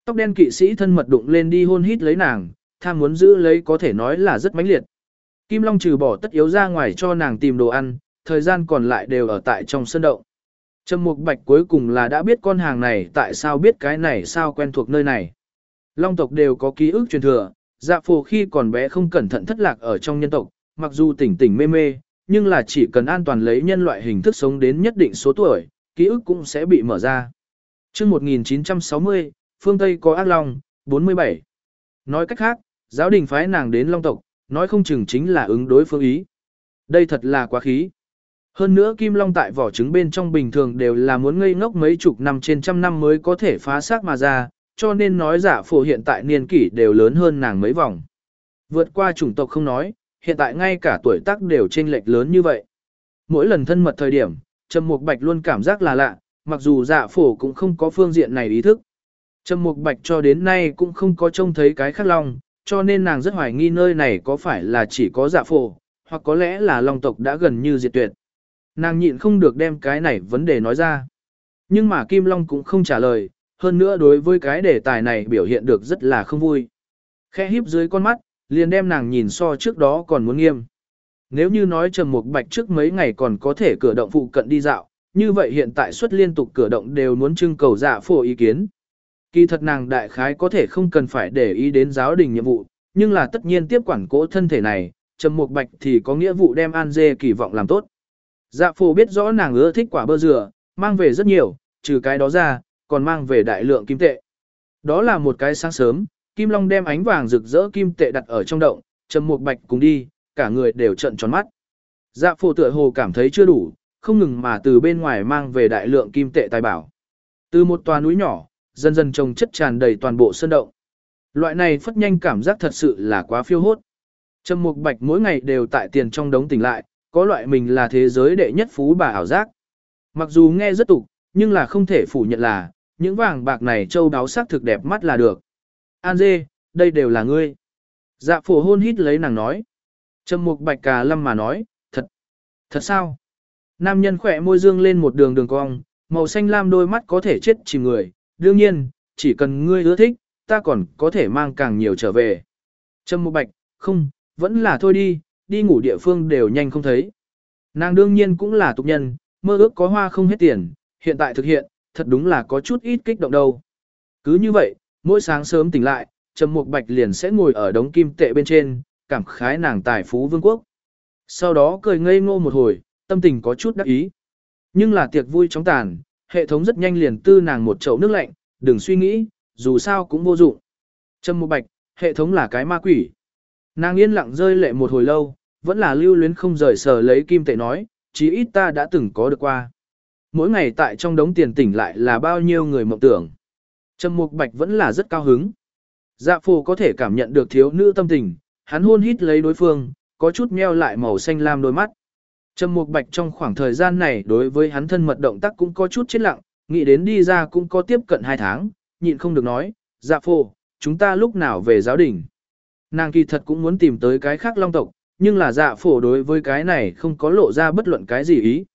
Tóc đen kỵ sĩ thân mật đụng lên đi hôn hít lấy nàng, tham muốn giữ lấy có thể nói là rất mãnh liệt. Kim Long trừ bỏ tất yếu ra ngoài cho nàng tìm đồ ăn, thời gian còn lại đều ở tại trong sân động. Trầm Mục Bạch cuối cùng là đã biết con hàng này tại sao biết cái này sao quen thuộc nơi này. Long tộc đều có ký ức truyền thừa, dạ phù khi còn bé không cẩn thận thất lạc ở trong nhân tộc, mặc dù tỉnh tỉnh mê mê, nhưng là chỉ cần an toàn lấy nhân loại hình thức sống đến nhất định số tuổi, ký ức cũng sẽ bị mở ra. trước 1960, phương Tây có ác long, 47. Nói cách khác, giáo đình phái nàng đến long tộc, nói không chừng chính là ứng đối phương ý. Đây thật là quá khí. Hơn nữa kim long tại vỏ trứng bên trong bình thường đều là muốn ngây ngốc mấy chục năm trên trăm năm mới có thể phá xác mà ra, cho nên nói giả phổ hiện tại niên kỷ đều lớn hơn nàng mấy vòng. Vượt qua chủng tộc không nói, hiện tại ngay cả tuổi tác đều chênh lệch lớn như vậy. Mỗi lần thân mật thời điểm, Trầm Mục Bạch luôn cảm giác là lạ, mặc dù dạ phổ cũng không có phương diện này ý thức. Trầm Mục Bạch cho đến nay cũng không có trông thấy cái khác long, cho nên nàng rất hoài nghi nơi này có phải là chỉ có dạ phổ, hoặc có lẽ là long tộc đã gần như diệt tuyệt. Nàng nhịn không được đem cái này vấn đề nói ra. Nhưng mà Kim Long cũng không trả lời, hơn nữa đối với cái đề tài này biểu hiện được rất là không vui. Khe híp dưới con mắt, liền đem nàng nhìn so trước đó còn muốn nghiêm. Nếu như nói Trầm Mục Bạch trước mấy ngày còn có thể cửa động phụ cận đi dạo, như vậy hiện tại suất liên tục cửa động đều muốn trưng cầu dạ phổ ý kiến. Kỳ thật nàng đại khái có thể không cần phải để ý đến giáo đình nhiệm vụ, nhưng là tất nhiên tiếp quản cố thân thể này, Trầm Mục Bạch thì có nghĩa vụ đem An Dê kỳ vọng làm tốt. Dạ phổ biết rõ nàng ưa thích quả bơ dừa, mang về rất nhiều, trừ cái đó ra, còn mang về đại lượng kim tệ. Đó là một cái sáng sớm, Kim Long đem ánh vàng rực rỡ kim tệ đặt ở trong động, Trầm Mục Bạch cùng đi, cả người đều trợn tròn mắt. Dạ phổ tựa hồ cảm thấy chưa đủ, không ngừng mà từ bên ngoài mang về đại lượng kim tệ tài bảo. Từ một tòa núi nhỏ, dần dần trồng chất tràn đầy toàn bộ sơn động. Loại này phất nhanh cảm giác thật sự là quá phiêu hốt. Trầm Mục Bạch mỗi ngày đều tại tiền trong đống tỉnh lại, có loại mình là thế giới đệ nhất phú bà ảo giác. Mặc dù nghe rất tục, nhưng là không thể phủ nhận là, những vàng bạc này châu đáo sắc thực đẹp mắt là được. An dê, đây đều là ngươi. Dạ phổ hôn hít lấy nàng nói. Trầm mục bạch cà lâm mà nói, thật. Thật sao? Nam nhân khỏe môi dương lên một đường đường cong, màu xanh lam đôi mắt có thể chết chìm người. Đương nhiên, chỉ cần ngươi ưa thích, ta còn có thể mang càng nhiều trở về. Trầm mục bạch, không, vẫn là thôi đi, đi ngủ địa phương đều nhanh không thấy. Nàng đương nhiên cũng là tục nhân, mơ ước có hoa không hết tiền, hiện tại thực hiện, thật đúng là có chút ít kích động đâu. Cứ như vậy, mỗi sáng sớm tỉnh lại, Trầm Mục Bạch liền sẽ ngồi ở đống kim tệ bên trên, cảm khái nàng tài phú vương quốc. Sau đó cười ngây ngô một hồi, tâm tình có chút đắc ý. Nhưng là tiệc vui chóng tàn, hệ thống rất nhanh liền tư nàng một chậu nước lạnh, đừng suy nghĩ, dù sao cũng vô dụng. Trầm Mục Bạch, hệ thống là cái ma quỷ. Nàng yên lặng rơi lệ một hồi lâu, vẫn là lưu luyến không rời sờ lấy kim tệ nói, chí ít ta đã từng có được qua. Mỗi ngày tại trong đống tiền tỉnh lại là bao nhiêu người mộng tưởng. Trầm Mục Bạch vẫn là rất cao hứng. Dạ phù có thể cảm nhận được thiếu nữ tâm tình, hắn hôn hít lấy đối phương, có chút meo lại màu xanh lam đôi mắt. Trầm Mục Bạch trong khoảng thời gian này đối với hắn thân mật động tác cũng có chút chết lặng, nghĩ đến đi ra cũng có tiếp cận 2 tháng, nhịn không được nói, dạ phù, chúng ta lúc nào về giáo đình. Nàng kỳ thật cũng muốn tìm tới cái khác long tộc, nhưng là dạ phổ đối với cái này không có lộ ra bất luận cái gì ý.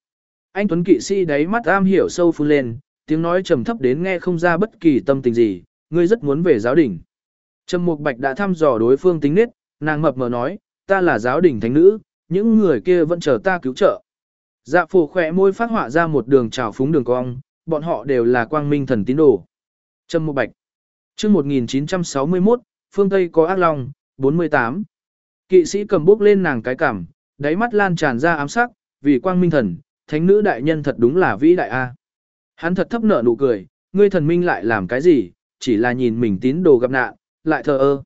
Anh Tuấn kỵ sĩ đáy mắt am hiểu sâu phun lên, tiếng nói trầm thấp đến nghe không ra bất kỳ tâm tình gì, ngươi rất muốn về giáo đình. Trầm Mục Bạch đã thăm dò đối phương tính nết, nàng mập mờ nói, ta là giáo đình thánh nữ, những người kia vẫn chờ ta cứu trợ. Dạ phổ khỏe môi phát họa ra một đường trào phúng đường cong, bọn họ đều là quang minh thần tín đồ. Trầm Mục Bạch chương 1961, phương Tây có ác long, 48. Kỵ sĩ cầm bước lên nàng cái cảm, đáy mắt lan tràn ra ám sắc, vì quang minh thần, thánh nữ đại nhân thật đúng là vĩ đại a. Hắn thật thấp nở nụ cười, ngươi thần minh lại làm cái gì, chỉ là nhìn mình tín đồ gặp nạn, lại thờ ơ.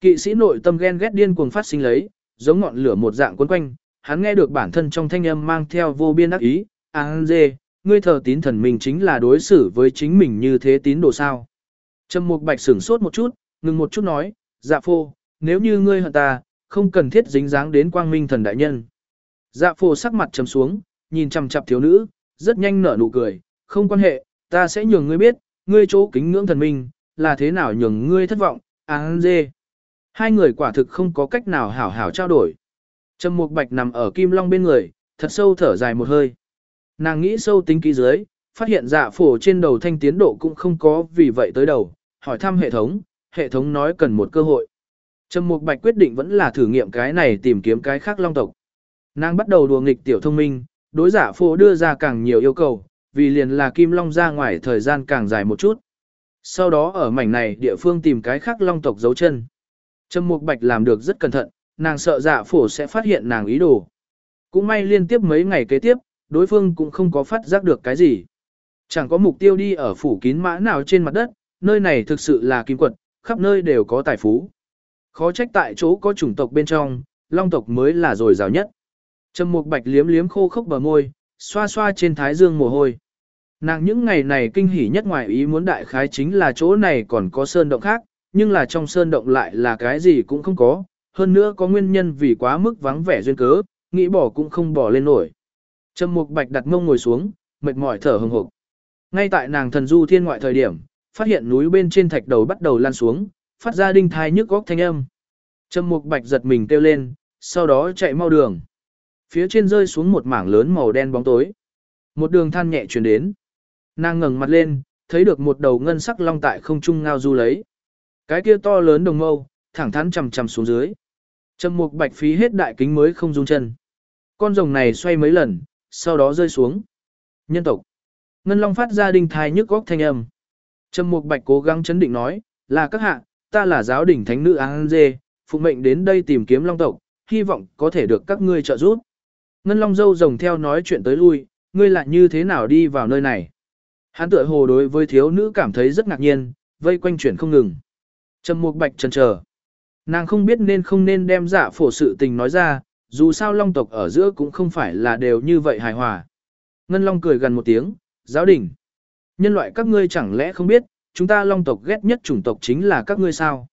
Kỵ sĩ nội tâm ghen ghét điên cuồng phát sinh lấy, giống ngọn lửa một dạng cuốn quanh, hắn nghe được bản thân trong thanh âm mang theo vô biên ác ý, "An dê, ngươi thờ tín thần mình chính là đối xử với chính mình như thế tín đồ sao?" Trầm Mục Bạch sửng sốt một chút, ngừng một chút nói, "Dạ phô, nếu như ngươi hận ta, không cần thiết dính dáng đến quang minh thần đại nhân." Dạ phô sắc mặt trầm xuống, nhìn chằm chằm thiếu nữ, rất nhanh nở nụ cười, "Không quan hệ, ta sẽ nhường ngươi biết, ngươi chỗ kính ngưỡng thần minh, là thế nào nhường ngươi thất vọng, à, án dê." Hai người quả thực không có cách nào hảo hảo trao đổi. Trầm Mục Bạch nằm ở Kim Long bên người, thật sâu thở dài một hơi. Nàng nghĩ sâu tính kỹ dưới, phát hiện dạ phổ trên đầu thanh tiến độ cũng không có vì vậy tới đầu, hỏi thăm hệ thống, hệ thống nói cần một cơ hội. Trầm Mục Bạch quyết định vẫn là thử nghiệm cái này tìm kiếm cái khác long tộc. Nàng bắt đầu đùa nghịch tiểu thông minh, đối giả phổ đưa ra càng nhiều yêu cầu, vì liền là Kim Long ra ngoài thời gian càng dài một chút. Sau đó ở mảnh này địa phương tìm cái khác long tộc dấu chân. Trầm Mục Bạch làm được rất cẩn thận, nàng sợ dạ phổ sẽ phát hiện nàng ý đồ. Cũng may liên tiếp mấy ngày kế tiếp, đối phương cũng không có phát giác được cái gì. Chẳng có mục tiêu đi ở phủ kín mã nào trên mặt đất, nơi này thực sự là kim quật, khắp nơi đều có tài phú. Khó trách tại chỗ có chủng tộc bên trong, long tộc mới là dồi dào nhất. Trầm Mục Bạch liếm liếm khô khốc bờ môi, xoa xoa trên thái dương mồ hôi. Nàng những ngày này kinh hỉ nhất ngoài ý muốn đại khái chính là chỗ này còn có sơn động khác, nhưng là trong sơn động lại là cái gì cũng không có, hơn nữa có nguyên nhân vì quá mức vắng vẻ duyên cớ, nghĩ bỏ cũng không bỏ lên nổi. Trầm Mục Bạch đặt mông ngồi xuống, mệt mỏi thở hừng hực. Ngay tại nàng thần du thiên ngoại thời điểm, phát hiện núi bên trên thạch đầu bắt đầu lan xuống, phát ra đinh thai nhức góc thanh âm. Trầm Mục Bạch giật mình kêu lên, sau đó chạy mau đường. Phía trên rơi xuống một mảng lớn màu đen bóng tối. Một đường than nhẹ truyền đến. Nàng ngẩng mặt lên, thấy được một đầu ngân sắc long tại không trung ngao du lấy. Cái kia to lớn đồng mâu, thẳng thắn chầm chầm xuống dưới. Trầm Mục Bạch phí hết đại kính mới không rung chân. Con rồng này xoay mấy lần, sau đó rơi xuống. Nhân tộc. Ngân Long phát ra đinh thai nhức góc thanh âm. Trầm Mục Bạch cố gắng chấn định nói, là các hạ, ta là giáo đỉnh thánh nữ An Dê, phụ mệnh đến đây tìm kiếm Long tộc, hy vọng có thể được các ngươi trợ giúp. Ngân Long dâu rồng theo nói chuyện tới lui, ngươi lại như thế nào đi vào nơi này? Hắn tựa hồ đối với thiếu nữ cảm thấy rất ngạc nhiên, vây quanh chuyển không ngừng. Trầm Mục Bạch chần chờ. Nàng không biết nên không nên đem giả phổ sự tình nói ra, dù sao long tộc ở giữa cũng không phải là đều như vậy hài hòa. Ngân Long cười gần một tiếng, giáo đình. Nhân loại các ngươi chẳng lẽ không biết, chúng ta long tộc ghét nhất chủng tộc chính là các ngươi sao?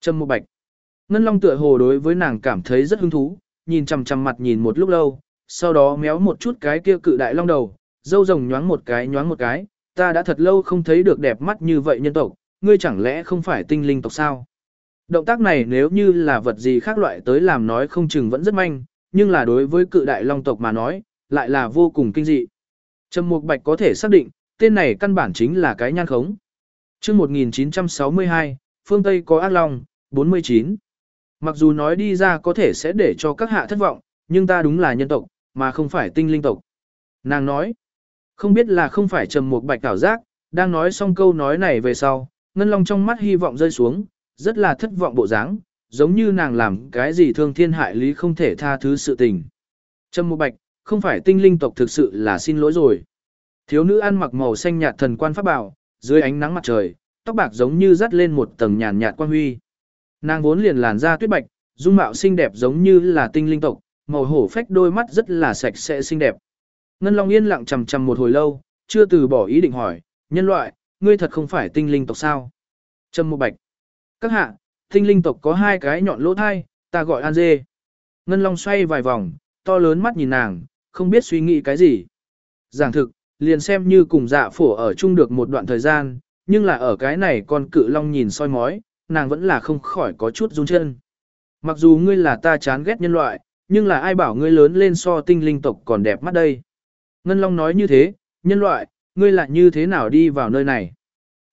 Trầm Mục Bạch. Ngân Long tựa hồ đối với nàng cảm thấy rất hứng thú, nhìn chằm chằm mặt nhìn một lúc lâu, sau đó méo một chút cái kia cự đại long đầu, dâu rồng nhoáng một cái nhoáng một cái, ta đã thật lâu không thấy được đẹp mắt như vậy nhân tộc, ngươi chẳng lẽ không phải tinh linh tộc sao? Động tác này nếu như là vật gì khác loại tới làm nói không chừng vẫn rất manh, nhưng là đối với cự đại long tộc mà nói, lại là vô cùng kinh dị. Trầm Mục Bạch có thể xác định, tên này căn bản chính là cái nhan khống. Trước 1962, phương Tây có ác long, 49. Mặc dù nói đi ra có thể sẽ để cho các hạ thất vọng, nhưng ta đúng là nhân tộc, mà không phải tinh linh tộc. Nàng nói, không biết là không phải trầm một bạch cảo giác, đang nói xong câu nói này về sau, ngân long trong mắt hy vọng rơi xuống, rất là thất vọng bộ dáng, giống như nàng làm cái gì thương thiên hại lý không thể tha thứ sự tình. Trầm một bạch, không phải tinh linh tộc thực sự là xin lỗi rồi. Thiếu nữ ăn mặc màu xanh nhạt thần quan pháp bảo, dưới ánh nắng mặt trời, tóc bạc giống như dắt lên một tầng nhàn nhạt quan huy. Nàng vốn liền làn da tuyết bạch, dung mạo xinh đẹp giống như là tinh linh tộc, màu hổ phách đôi mắt rất là sạch sẽ xinh đẹp. Ngân Long yên lặng chầm chầm một hồi lâu, chưa từ bỏ ý định hỏi, nhân loại, ngươi thật không phải tinh linh tộc sao? Trầm một bạch. Các hạ, tinh linh tộc có hai cái nhọn lỗ thai, ta gọi An Dê. Ngân Long xoay vài vòng, to lớn mắt nhìn nàng, không biết suy nghĩ cái gì. Giảng thực, liền xem như cùng dạ phổ ở chung được một đoạn thời gian, nhưng là ở cái này con cự Long nhìn soi mói, nàng vẫn là không khỏi có chút run chân. Mặc dù ngươi là ta chán ghét nhân loại, nhưng là ai bảo ngươi lớn lên so tinh linh tộc còn đẹp mắt đây. Ngân Long nói như thế, nhân loại, ngươi lại như thế nào đi vào nơi này.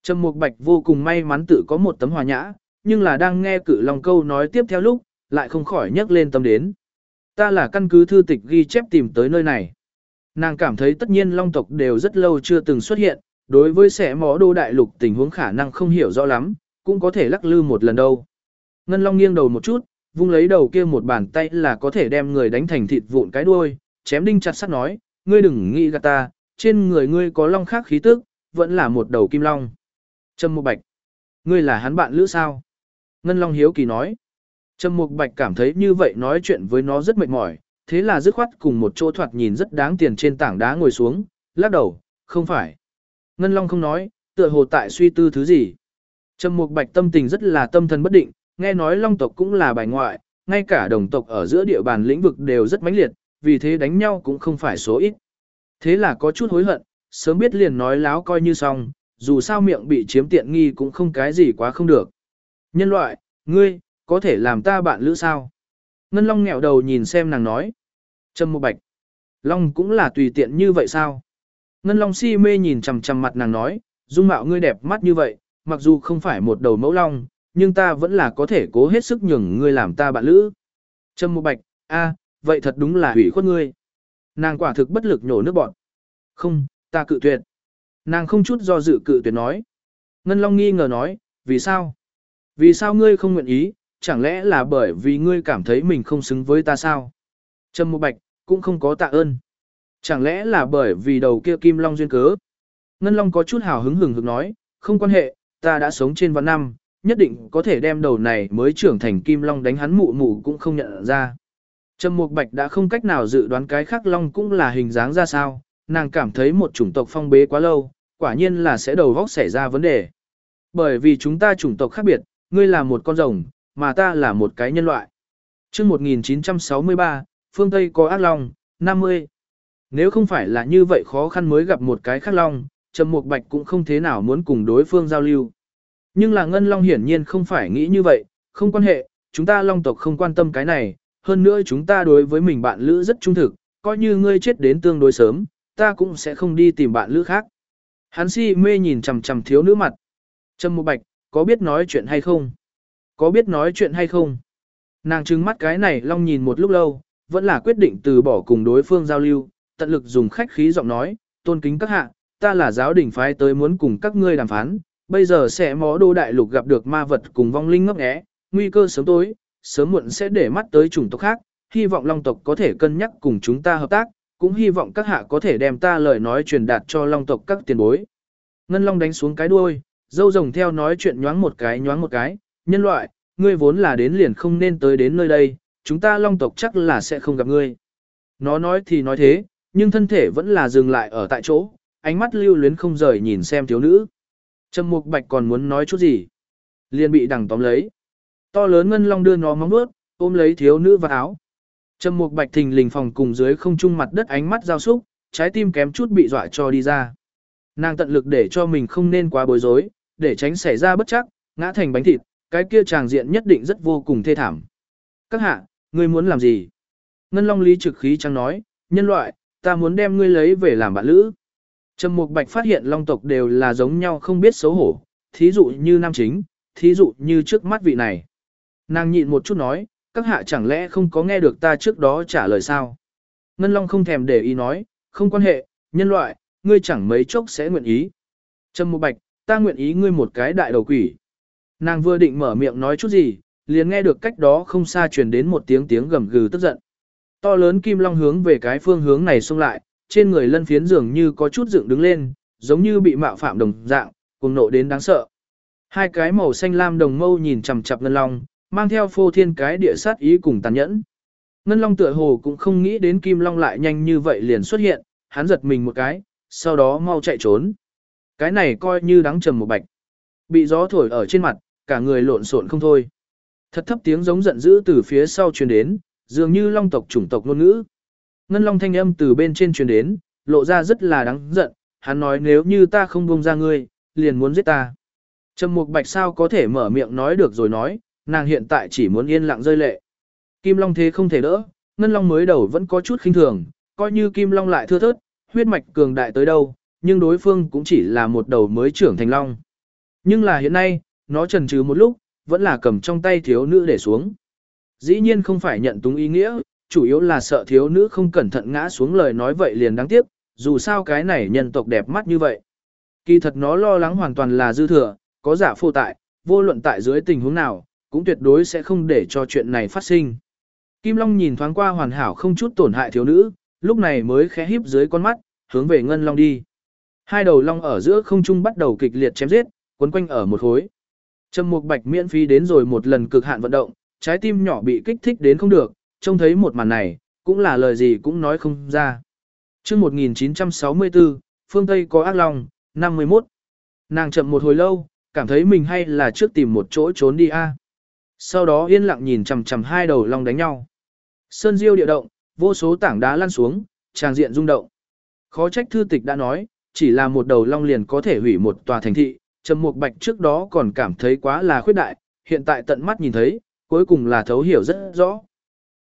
Trầm Mục Bạch vô cùng may mắn tự có một tấm hòa nhã, nhưng là đang nghe cự Long câu nói tiếp theo lúc, lại không khỏi nhắc lên tâm đến. Ta là căn cứ thư tịch ghi chép tìm tới nơi này. Nàng cảm thấy tất nhiên Long tộc đều rất lâu chưa từng xuất hiện, đối với sẻ mó đô đại lục tình huống khả năng không hiểu rõ lắm, cũng có thể lắc lư một lần đâu. Ngân Long nghiêng đầu một chút, vung lấy đầu kia một bàn tay là có thể đem người đánh thành thịt vụn cái đuôi, chém đinh chặt sắt nói, ngươi đừng nghĩ gạt ta, trên người ngươi có long khác khí tức, vẫn là một đầu kim long. Trâm Mục Bạch, ngươi là hắn bạn lữ sao? Ngân Long hiếu kỳ nói. Trâm Mục Bạch cảm thấy như vậy nói chuyện với nó rất mệt mỏi, thế là dứt khoát cùng một chỗ thoạt nhìn rất đáng tiền trên tảng đá ngồi xuống, lắc đầu, không phải. Ngân Long không nói, tựa hồ tại suy tư thứ gì. Trâm Mục Bạch tâm tình rất là tâm thần bất định, nghe nói Long tộc cũng là bài ngoại, ngay cả đồng tộc ở giữa địa bàn lĩnh vực đều rất mãnh liệt, vì thế đánh nhau cũng không phải số ít. Thế là có chút hối hận, sớm biết liền nói láo coi như xong, dù sao miệng bị chiếm tiện nghi cũng không cái gì quá không được. Nhân loại, ngươi, có thể làm ta bạn lữ sao? Ngân Long nghẹo đầu nhìn xem nàng nói. Trầm Mục Bạch, Long cũng là tùy tiện như vậy sao? Ngân Long si mê nhìn chằm chằm mặt nàng nói, dung mạo ngươi đẹp mắt như vậy, mặc dù không phải một đầu mẫu long, nhưng ta vẫn là có thể cố hết sức nhường ngươi làm ta bạn lữ. Trâm Mộ Bạch, a, vậy thật đúng là hủy khuất ngươi. Nàng quả thực bất lực nhổ nước bọn. Không, ta cự tuyệt. Nàng không chút do dự cự tuyệt nói. Ngân Long nghi ngờ nói, vì sao? Vì sao ngươi không nguyện ý, chẳng lẽ là bởi vì ngươi cảm thấy mình không xứng với ta sao? Trâm Mộ Bạch, cũng không có tạ ơn. Chẳng lẽ là bởi vì đầu kia kim long duyên cớ? Ngân Long có chút hào hứng hừng hực nói, không quan hệ, ta đã sống trên vạn năm, nhất định có thể đem đầu này mới trưởng thành Kim Long đánh hắn mụ mụ cũng không nhận ra. Trầm Mục Bạch đã không cách nào dự đoán cái khác Long cũng là hình dáng ra sao, nàng cảm thấy một chủng tộc phong bế quá lâu, quả nhiên là sẽ đầu góc xảy ra vấn đề. Bởi vì chúng ta chủng tộc khác biệt, ngươi là một con rồng, mà ta là một cái nhân loại. Trước 1963, phương Tây có ác long, 50. Nếu không phải là như vậy khó khăn mới gặp một cái khác long, Trầm Mục Bạch cũng không thế nào muốn cùng đối phương giao lưu. Nhưng là Ngân Long hiển nhiên không phải nghĩ như vậy, không quan hệ, chúng ta Long tộc không quan tâm cái này, hơn nữa chúng ta đối với mình bạn lữ rất trung thực, coi như ngươi chết đến tương đối sớm, ta cũng sẽ không đi tìm bạn lữ khác. Hắn si mê nhìn chằm chằm thiếu nữ mặt. Trầm Mục Bạch, có biết nói chuyện hay không? Có biết nói chuyện hay không? Nàng trừng mắt cái này Long nhìn một lúc lâu, vẫn là quyết định từ bỏ cùng đối phương giao lưu, tận lực dùng khách khí giọng nói, tôn kính các hạ, ta là giáo đỉnh phái tới muốn cùng các ngươi đàm phán, bây giờ sẽ mó đô đại lục gặp được ma vật cùng vong linh ngấp nghé, nguy cơ sớm tối, sớm muộn sẽ để mắt tới chủng tộc khác, hy vọng long tộc có thể cân nhắc cùng chúng ta hợp tác, cũng hy vọng các hạ có thể đem ta lời nói truyền đạt cho long tộc các tiền bối. Ngân long đánh xuống cái đuôi, dâu rồng theo nói chuyện nhoáng một cái nhoáng một cái, nhân loại, ngươi vốn là đến liền không nên tới đến nơi đây, chúng ta long tộc chắc là sẽ không gặp ngươi. Nó nói thì nói thế, nhưng thân thể vẫn là dừng lại ở tại chỗ, ánh mắt lưu luyến không rời nhìn xem thiếu nữ. Trầm Mục Bạch còn muốn nói chút gì, liền bị đằng tóm lấy. To lớn ngân long đưa nó móng vuốt, ôm lấy thiếu nữ vào áo. Trầm Mục Bạch thình lình phòng cùng dưới không trung mặt đất ánh mắt giao xúc, trái tim kém chút bị dọa cho đi ra. Nàng tận lực để cho mình không nên quá bối rối, để tránh xảy ra bất chắc, ngã thành bánh thịt, cái kia tràng diện nhất định rất vô cùng thê thảm. Các hạ, ngươi muốn làm gì? Ngân Long Lý trực khí trắng nói, nhân loại, ta muốn đem ngươi lấy về làm bạn lữ. Trầm Mục Bạch phát hiện long tộc đều là giống nhau không biết xấu hổ, thí dụ như nam chính, thí dụ như trước mắt vị này. Nàng nhịn một chút nói, các hạ chẳng lẽ không có nghe được ta trước đó trả lời sao? Ngân Long không thèm để ý nói, không quan hệ, nhân loại, ngươi chẳng mấy chốc sẽ nguyện ý. Trầm Mục Bạch, ta nguyện ý ngươi một cái đại đầu quỷ. Nàng vừa định mở miệng nói chút gì, liền nghe được cách đó không xa truyền đến một tiếng tiếng gầm gừ tức giận. To lớn kim long hướng về cái phương hướng này xông lại, trên người lân phiến dường như có chút dựng đứng lên, giống như bị mạo phạm đồng dạng, cuồng nộ đến đáng sợ. Hai cái màu xanh lam đồng mâu nhìn chằm chằm ngân long, mang theo phô thiên cái địa sát ý cùng tàn nhẫn. Ngân long tựa hồ cũng không nghĩ đến kim long lại nhanh như vậy liền xuất hiện, hắn giật mình một cái, sau đó mau chạy trốn. Cái này coi như đáng trầm một bạch. Bị gió thổi ở trên mặt, cả người lộn xộn không thôi. Thật thấp tiếng giống giận dữ từ phía sau truyền đến, dường như long tộc chủng tộc ngôn ngữ. Ngân long thanh âm từ bên trên truyền đến, lộ ra rất là đáng giận, hắn nói nếu như ta không buông ra ngươi, liền muốn giết ta. Trầm Mục Bạch sao có thể mở miệng nói được rồi nói, nàng hiện tại chỉ muốn yên lặng rơi lệ. Kim Long thế không thể đỡ, Ngân Long mới đầu vẫn có chút khinh thường, coi như Kim Long lại thưa thớt, huyết mạch cường đại tới đâu, nhưng đối phương cũng chỉ là một đầu mới trưởng thành long. Nhưng là hiện nay, nó trần trừ một lúc, vẫn là cầm trong tay thiếu nữ để xuống. Dĩ nhiên không phải nhận túng ý nghĩa, chủ yếu là sợ thiếu nữ không cẩn thận ngã xuống lời nói vậy liền đáng tiếc, dù sao cái này nhân tộc đẹp mắt như vậy. Kỳ thật nó lo lắng hoàn toàn là dư thừa, có giả phô tại, vô luận tại dưới tình huống nào, cũng tuyệt đối sẽ không để cho chuyện này phát sinh. Kim Long nhìn thoáng qua hoàn hảo không chút tổn hại thiếu nữ, lúc này mới khẽ híp dưới con mắt, hướng về Ngân Long đi. Hai đầu long ở giữa không trung bắt đầu kịch liệt chém giết, quấn quanh ở một khối. Trầm Mục Bạch miễn phí đến rồi một lần cực hạn vận động, trái tim nhỏ bị kích thích đến không được, trông thấy một màn này, cũng là lời gì cũng nói không ra. Chương 1964, phương Tây có ác long, 51. Nàng chậm một hồi lâu, cảm thấy mình hay là trước tìm một chỗ trốn đi a. Sau đó yên lặng nhìn chằm chằm hai đầu long đánh nhau. Sơn diêu địa động, vô số tảng đá lăn xuống, tràng diện rung động. Khó trách thư tịch đã nói, chỉ là một đầu long liền có thể hủy một tòa thành thị, Trầm Mục Bạch trước đó còn cảm thấy quá là khuyết đại, hiện tại tận mắt nhìn thấy, cuối cùng là thấu hiểu rất rõ.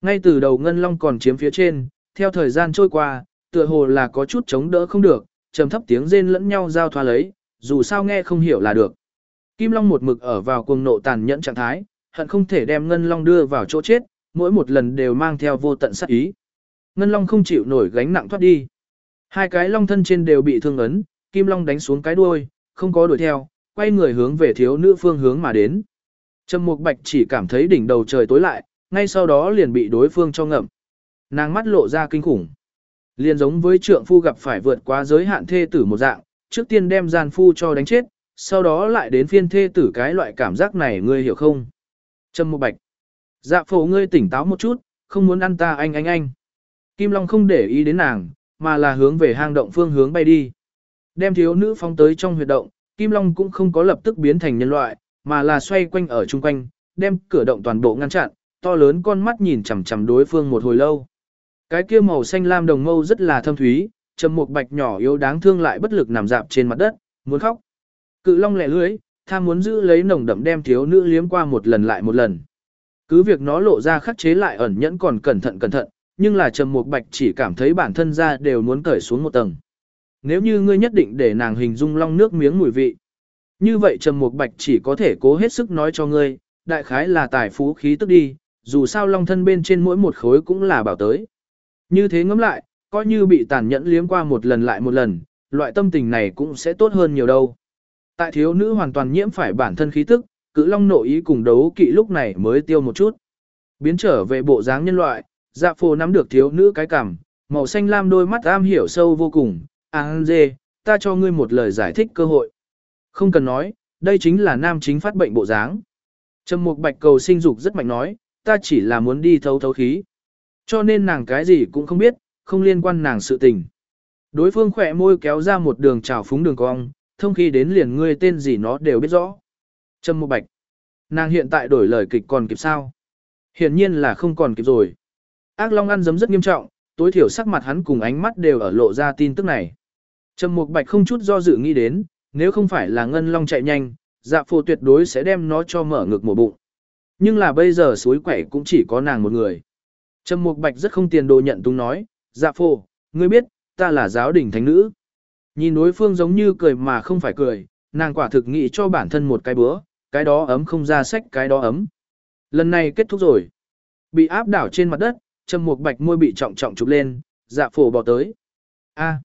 Ngay từ đầu ngân long còn chiếm phía trên, theo thời gian trôi qua, tựa hồ là có chút chống đỡ không được, trầm thấp tiếng rên lẫn nhau giao thoa lấy, dù sao nghe không hiểu là được. Kim Long một mực ở vào cuồng nộ tàn nhẫn trạng thái, hận không thể đem Ngân Long đưa vào chỗ chết, mỗi một lần đều mang theo vô tận sát ý. Ngân Long không chịu nổi gánh nặng thoát đi. Hai cái long thân trên đều bị thương ấn, Kim Long đánh xuống cái đuôi, không có đuổi theo, quay người hướng về thiếu nữ phương hướng mà đến. Trầm Mục Bạch chỉ cảm thấy đỉnh đầu trời tối lại, ngay sau đó liền bị đối phương cho ngậm. Nàng mắt lộ ra kinh khủng. Liền giống với trượng phu gặp phải vượt quá giới hạn thê tử một dạng, trước tiên đem gian phu cho đánh chết, sau đó lại đến phiên thê tử cái loại cảm giác này ngươi hiểu không? Trâm Mục Bạch. Dạ phổ ngươi tỉnh táo một chút, không muốn ăn ta anh anh anh. Kim Long không để ý đến nàng, mà là hướng về hang động phương hướng bay đi. Đem thiếu nữ phóng tới trong huyệt động, Kim Long cũng không có lập tức biến thành nhân loại, mà là xoay quanh ở chung quanh, đem cửa động toàn bộ ngăn chặn, to lớn con mắt nhìn chằm chằm đối phương một hồi lâu. Cái kia màu xanh lam đồng mâu rất là thâm thúy, trầm một bạch nhỏ yếu đáng thương lại bất lực nằm dạp trên mặt đất, muốn khóc. Cự long lẻ lưới, tham muốn giữ lấy nồng đậm đem thiếu nữ liếm qua một lần lại một lần. Cứ việc nó lộ ra khắc chế lại ẩn nhẫn còn cẩn thận cẩn thận, nhưng là trầm Mục bạch chỉ cảm thấy bản thân ra đều muốn cởi xuống một tầng. Nếu như ngươi nhất định để nàng hình dung long nước miếng mùi vị. Như vậy trầm Mục bạch chỉ có thể cố hết sức nói cho ngươi, đại khái là tài phú khí tức đi, dù sao long thân bên trên mỗi một khối cũng là bảo tới. Như thế ngẫm lại, coi như bị tàn nhẫn liếm qua một lần lại một lần, loại tâm tình này cũng sẽ tốt hơn nhiều đâu. Tại thiếu nữ hoàn toàn nhiễm phải bản thân khí tức, cự long nội ý cùng đấu kỵ lúc này mới tiêu một chút. Biến trở về bộ dáng nhân loại, dạ phô nắm được thiếu nữ cái cằm, màu xanh lam đôi mắt am hiểu sâu vô cùng. À, An dê, ta cho ngươi một lời giải thích cơ hội. Không cần nói, đây chính là nam chính phát bệnh bộ dáng. Trầm mục bạch cầu sinh dục rất mạnh nói, ta chỉ là muốn đi thấu thấu khí. Cho nên nàng cái gì cũng không biết, không liên quan nàng sự tình. Đối phương khỏe môi kéo ra một đường trào phúng đường cong, thông khi đến liền ngươi tên gì nó đều biết rõ. Trâm Mộ Bạch. Nàng hiện tại đổi lời kịch còn kịp sao? Hiển nhiên là không còn kịp rồi. Ác Long ăn dấm rất nghiêm trọng, tối thiểu sắc mặt hắn cùng ánh mắt đều ở lộ ra tin tức này. Trầm Mục Bạch không chút do dự nghĩ đến, nếu không phải là Ngân Long chạy nhanh, dạ phô tuyệt đối sẽ đem nó cho mở ngực một bụng. Nhưng là bây giờ suối quẻ cũng chỉ có nàng một người. Trầm Mục Bạch rất không tiền đồ nhận tung nói, dạ phô, ngươi biết, ta là giáo đình thánh nữ. Nhìn đối phương giống như cười mà không phải cười, nàng quả thực nghĩ cho bản thân một cái bữa, cái đó ấm không ra sách cái đó ấm. Lần này kết thúc rồi. Bị áp đảo trên mặt đất, Trầm một Bạch môi bị trọng trọng chụp lên, dạ phổ bỏ tới. A.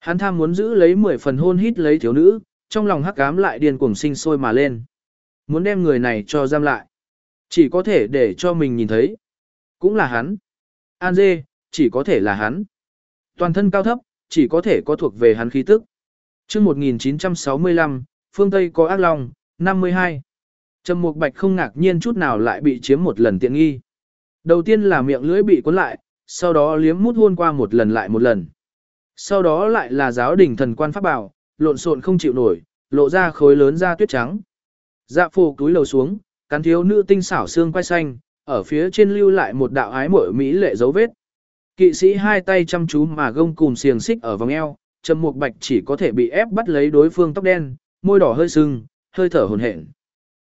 Hắn tham muốn giữ lấy 10 phần hôn hít lấy thiếu nữ, trong lòng hắc ám lại điên cuồng sinh sôi mà lên. Muốn đem người này cho giam lại. Chỉ có thể để cho mình nhìn thấy. Cũng là hắn. An dê, chỉ có thể là hắn. Toàn thân cao thấp, chỉ có thể có thuộc về hắn khí tức. Trước 1965, phương Tây có ác long, 52. Trầm Mục Bạch không ngạc nhiên chút nào lại bị chiếm một lần tiện nghi. Đầu tiên là miệng lưỡi bị cuốn lại, sau đó liếm mút hôn qua một lần lại một lần. Sau đó lại là giáo đình thần quan pháp bảo, lộn xộn không chịu nổi, lộ ra khối lớn da tuyết trắng. Dạ phù túi lầu xuống, cắn thiếu nữ tinh xảo xương quay xanh, ở phía trên lưu lại một đạo ái mội mỹ lệ dấu vết. Kỵ sĩ hai tay chăm chú mà gông cùm xiềng xích ở vòng eo, Trầm Mục Bạch chỉ có thể bị ép bắt lấy đối phương tóc đen, môi đỏ hơi sưng, hơi thở hổn hển.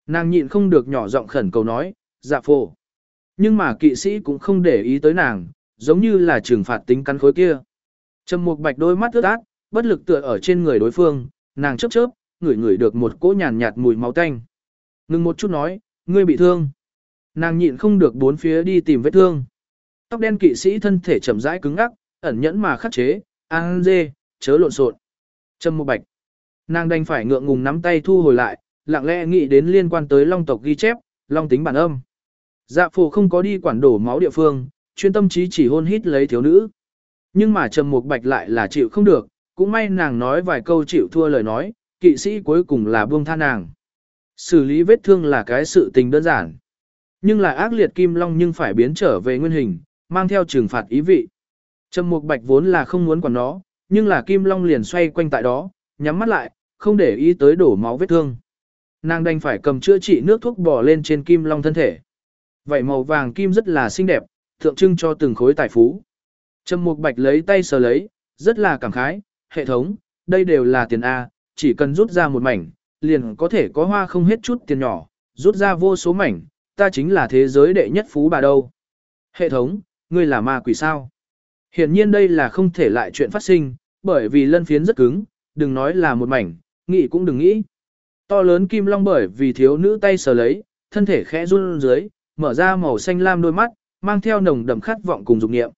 Nàng nhịn không được nhỏ giọng khẩn cầu nói, "Dạ phổ." Nhưng mà kỵ sĩ cũng không để ý tới nàng, giống như là trừng phạt tính cắn khối kia. Trầm Mục Bạch đôi mắt ướt át, bất lực tựa ở trên người đối phương, nàng chớp chớp, ngửi ngửi được một cỗ nhàn nhạt mùi máu tanh. Ngừng một chút nói, "Ngươi bị thương." Nàng nhịn không được bốn phía đi tìm vết thương. Tóc đen kỵ sĩ thân thể chậm rãi cứng ngắc, ẩn nhẫn mà khắc chế, "An dê, chớ lộn xộn." Trâm Mộ Bạch. Nàng đành phải ngượng ngùng nắm tay thu hồi lại, lặng lẽ nghĩ đến liên quan tới long tộc ghi chép, long tính bản âm. Dạ phụ không có đi quản đổ máu địa phương, chuyên tâm trí chỉ hôn hít lấy thiếu nữ. Nhưng mà Trầm Mục Bạch lại là chịu không được, cũng may nàng nói vài câu chịu thua lời nói, kỵ sĩ cuối cùng là buông tha nàng. Xử lý vết thương là cái sự tình đơn giản. Nhưng là ác liệt kim long nhưng phải biến trở về nguyên hình, mang theo trừng phạt ý vị. Trầm Mục Bạch vốn là không muốn quản nó, nhưng là kim long liền xoay quanh tại đó, nhắm mắt lại, không để ý tới đổ máu vết thương. Nàng đành phải cầm chữa trị nước thuốc bỏ lên trên kim long thân thể. Vậy màu vàng kim rất là xinh đẹp, tượng trưng cho từng khối tài phú. Trầm Mục Bạch lấy tay sờ lấy, rất là cảm khái, hệ thống, đây đều là tiền A, chỉ cần rút ra một mảnh, liền có thể có hoa không hết chút tiền nhỏ, rút ra vô số mảnh, ta chính là thế giới đệ nhất phú bà đâu. Hệ thống, ngươi là ma quỷ sao? Hiển nhiên đây là không thể lại chuyện phát sinh, bởi vì lân phiến rất cứng, đừng nói là một mảnh, nghĩ cũng đừng nghĩ. To lớn kim long bởi vì thiếu nữ tay sờ lấy, thân thể khẽ run dưới, mở ra màu xanh lam đôi mắt, mang theo nồng đậm khát vọng cùng dục nghiệm.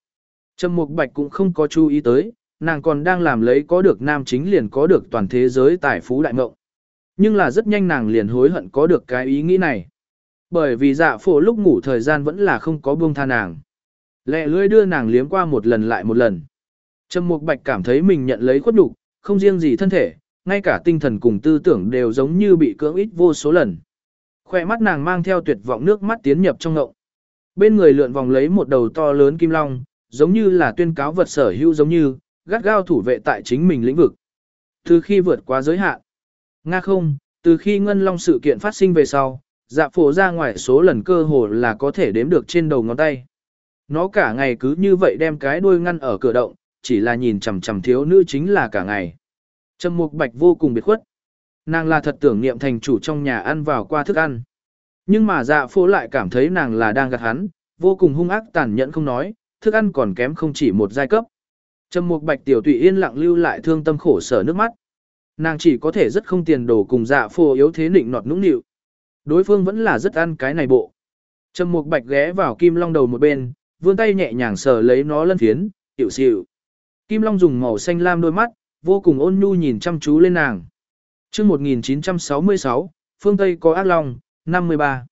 Trầm Mục Bạch cũng không có chú ý tới, nàng còn đang làm lấy có được nam chính liền có được toàn thế giới tài phú đại mộng. Nhưng là rất nhanh nàng liền hối hận có được cái ý nghĩ này. Bởi vì dạ phổ lúc ngủ thời gian vẫn là không có buông tha nàng. Lẹ lưỡi đưa nàng liếm qua một lần lại một lần. Trầm Mục Bạch cảm thấy mình nhận lấy khuất nhục, không riêng gì thân thể, ngay cả tinh thần cùng tư tưởng đều giống như bị cưỡng ít vô số lần. Khoe mắt nàng mang theo tuyệt vọng nước mắt tiến nhập trong ngộng. Bên người lượn vòng lấy một đầu to lớn kim long, giống như là tuyên cáo vật sở hữu giống như, gắt gao thủ vệ tại chính mình lĩnh vực. Từ khi vượt qua giới hạn, Nga không, từ khi Ngân Long sự kiện phát sinh về sau, dạ phổ ra ngoài số lần cơ hồ là có thể đếm được trên đầu ngón tay. Nó cả ngày cứ như vậy đem cái đuôi ngăn ở cửa động, chỉ là nhìn chằm chằm thiếu nữ chính là cả ngày. Trầm Mục Bạch vô cùng biệt khuất. Nàng là thật tưởng niệm thành chủ trong nhà ăn vào qua thức ăn. Nhưng mà dạ phố lại cảm thấy nàng là đang gạt hắn, vô cùng hung ác tàn nhẫn không nói, thức ăn còn kém không chỉ một giai cấp. Trầm Mục Bạch tiểu tụy yên lặng lưu lại thương tâm khổ sở nước mắt. Nàng chỉ có thể rất không tiền đồ cùng dạ phô yếu thế nịnh nọt nũng nịu. Đối phương vẫn là rất ăn cái này bộ. Trầm Mục Bạch ghé vào Kim Long đầu một bên, vươn tay nhẹ nhàng sờ lấy nó lân phiến, tiểu xịu. Kim Long dùng màu xanh lam đôi mắt, vô cùng ôn nhu nhìn chăm chú lên nàng. Trước 1966, phương Tây có ác long, 53.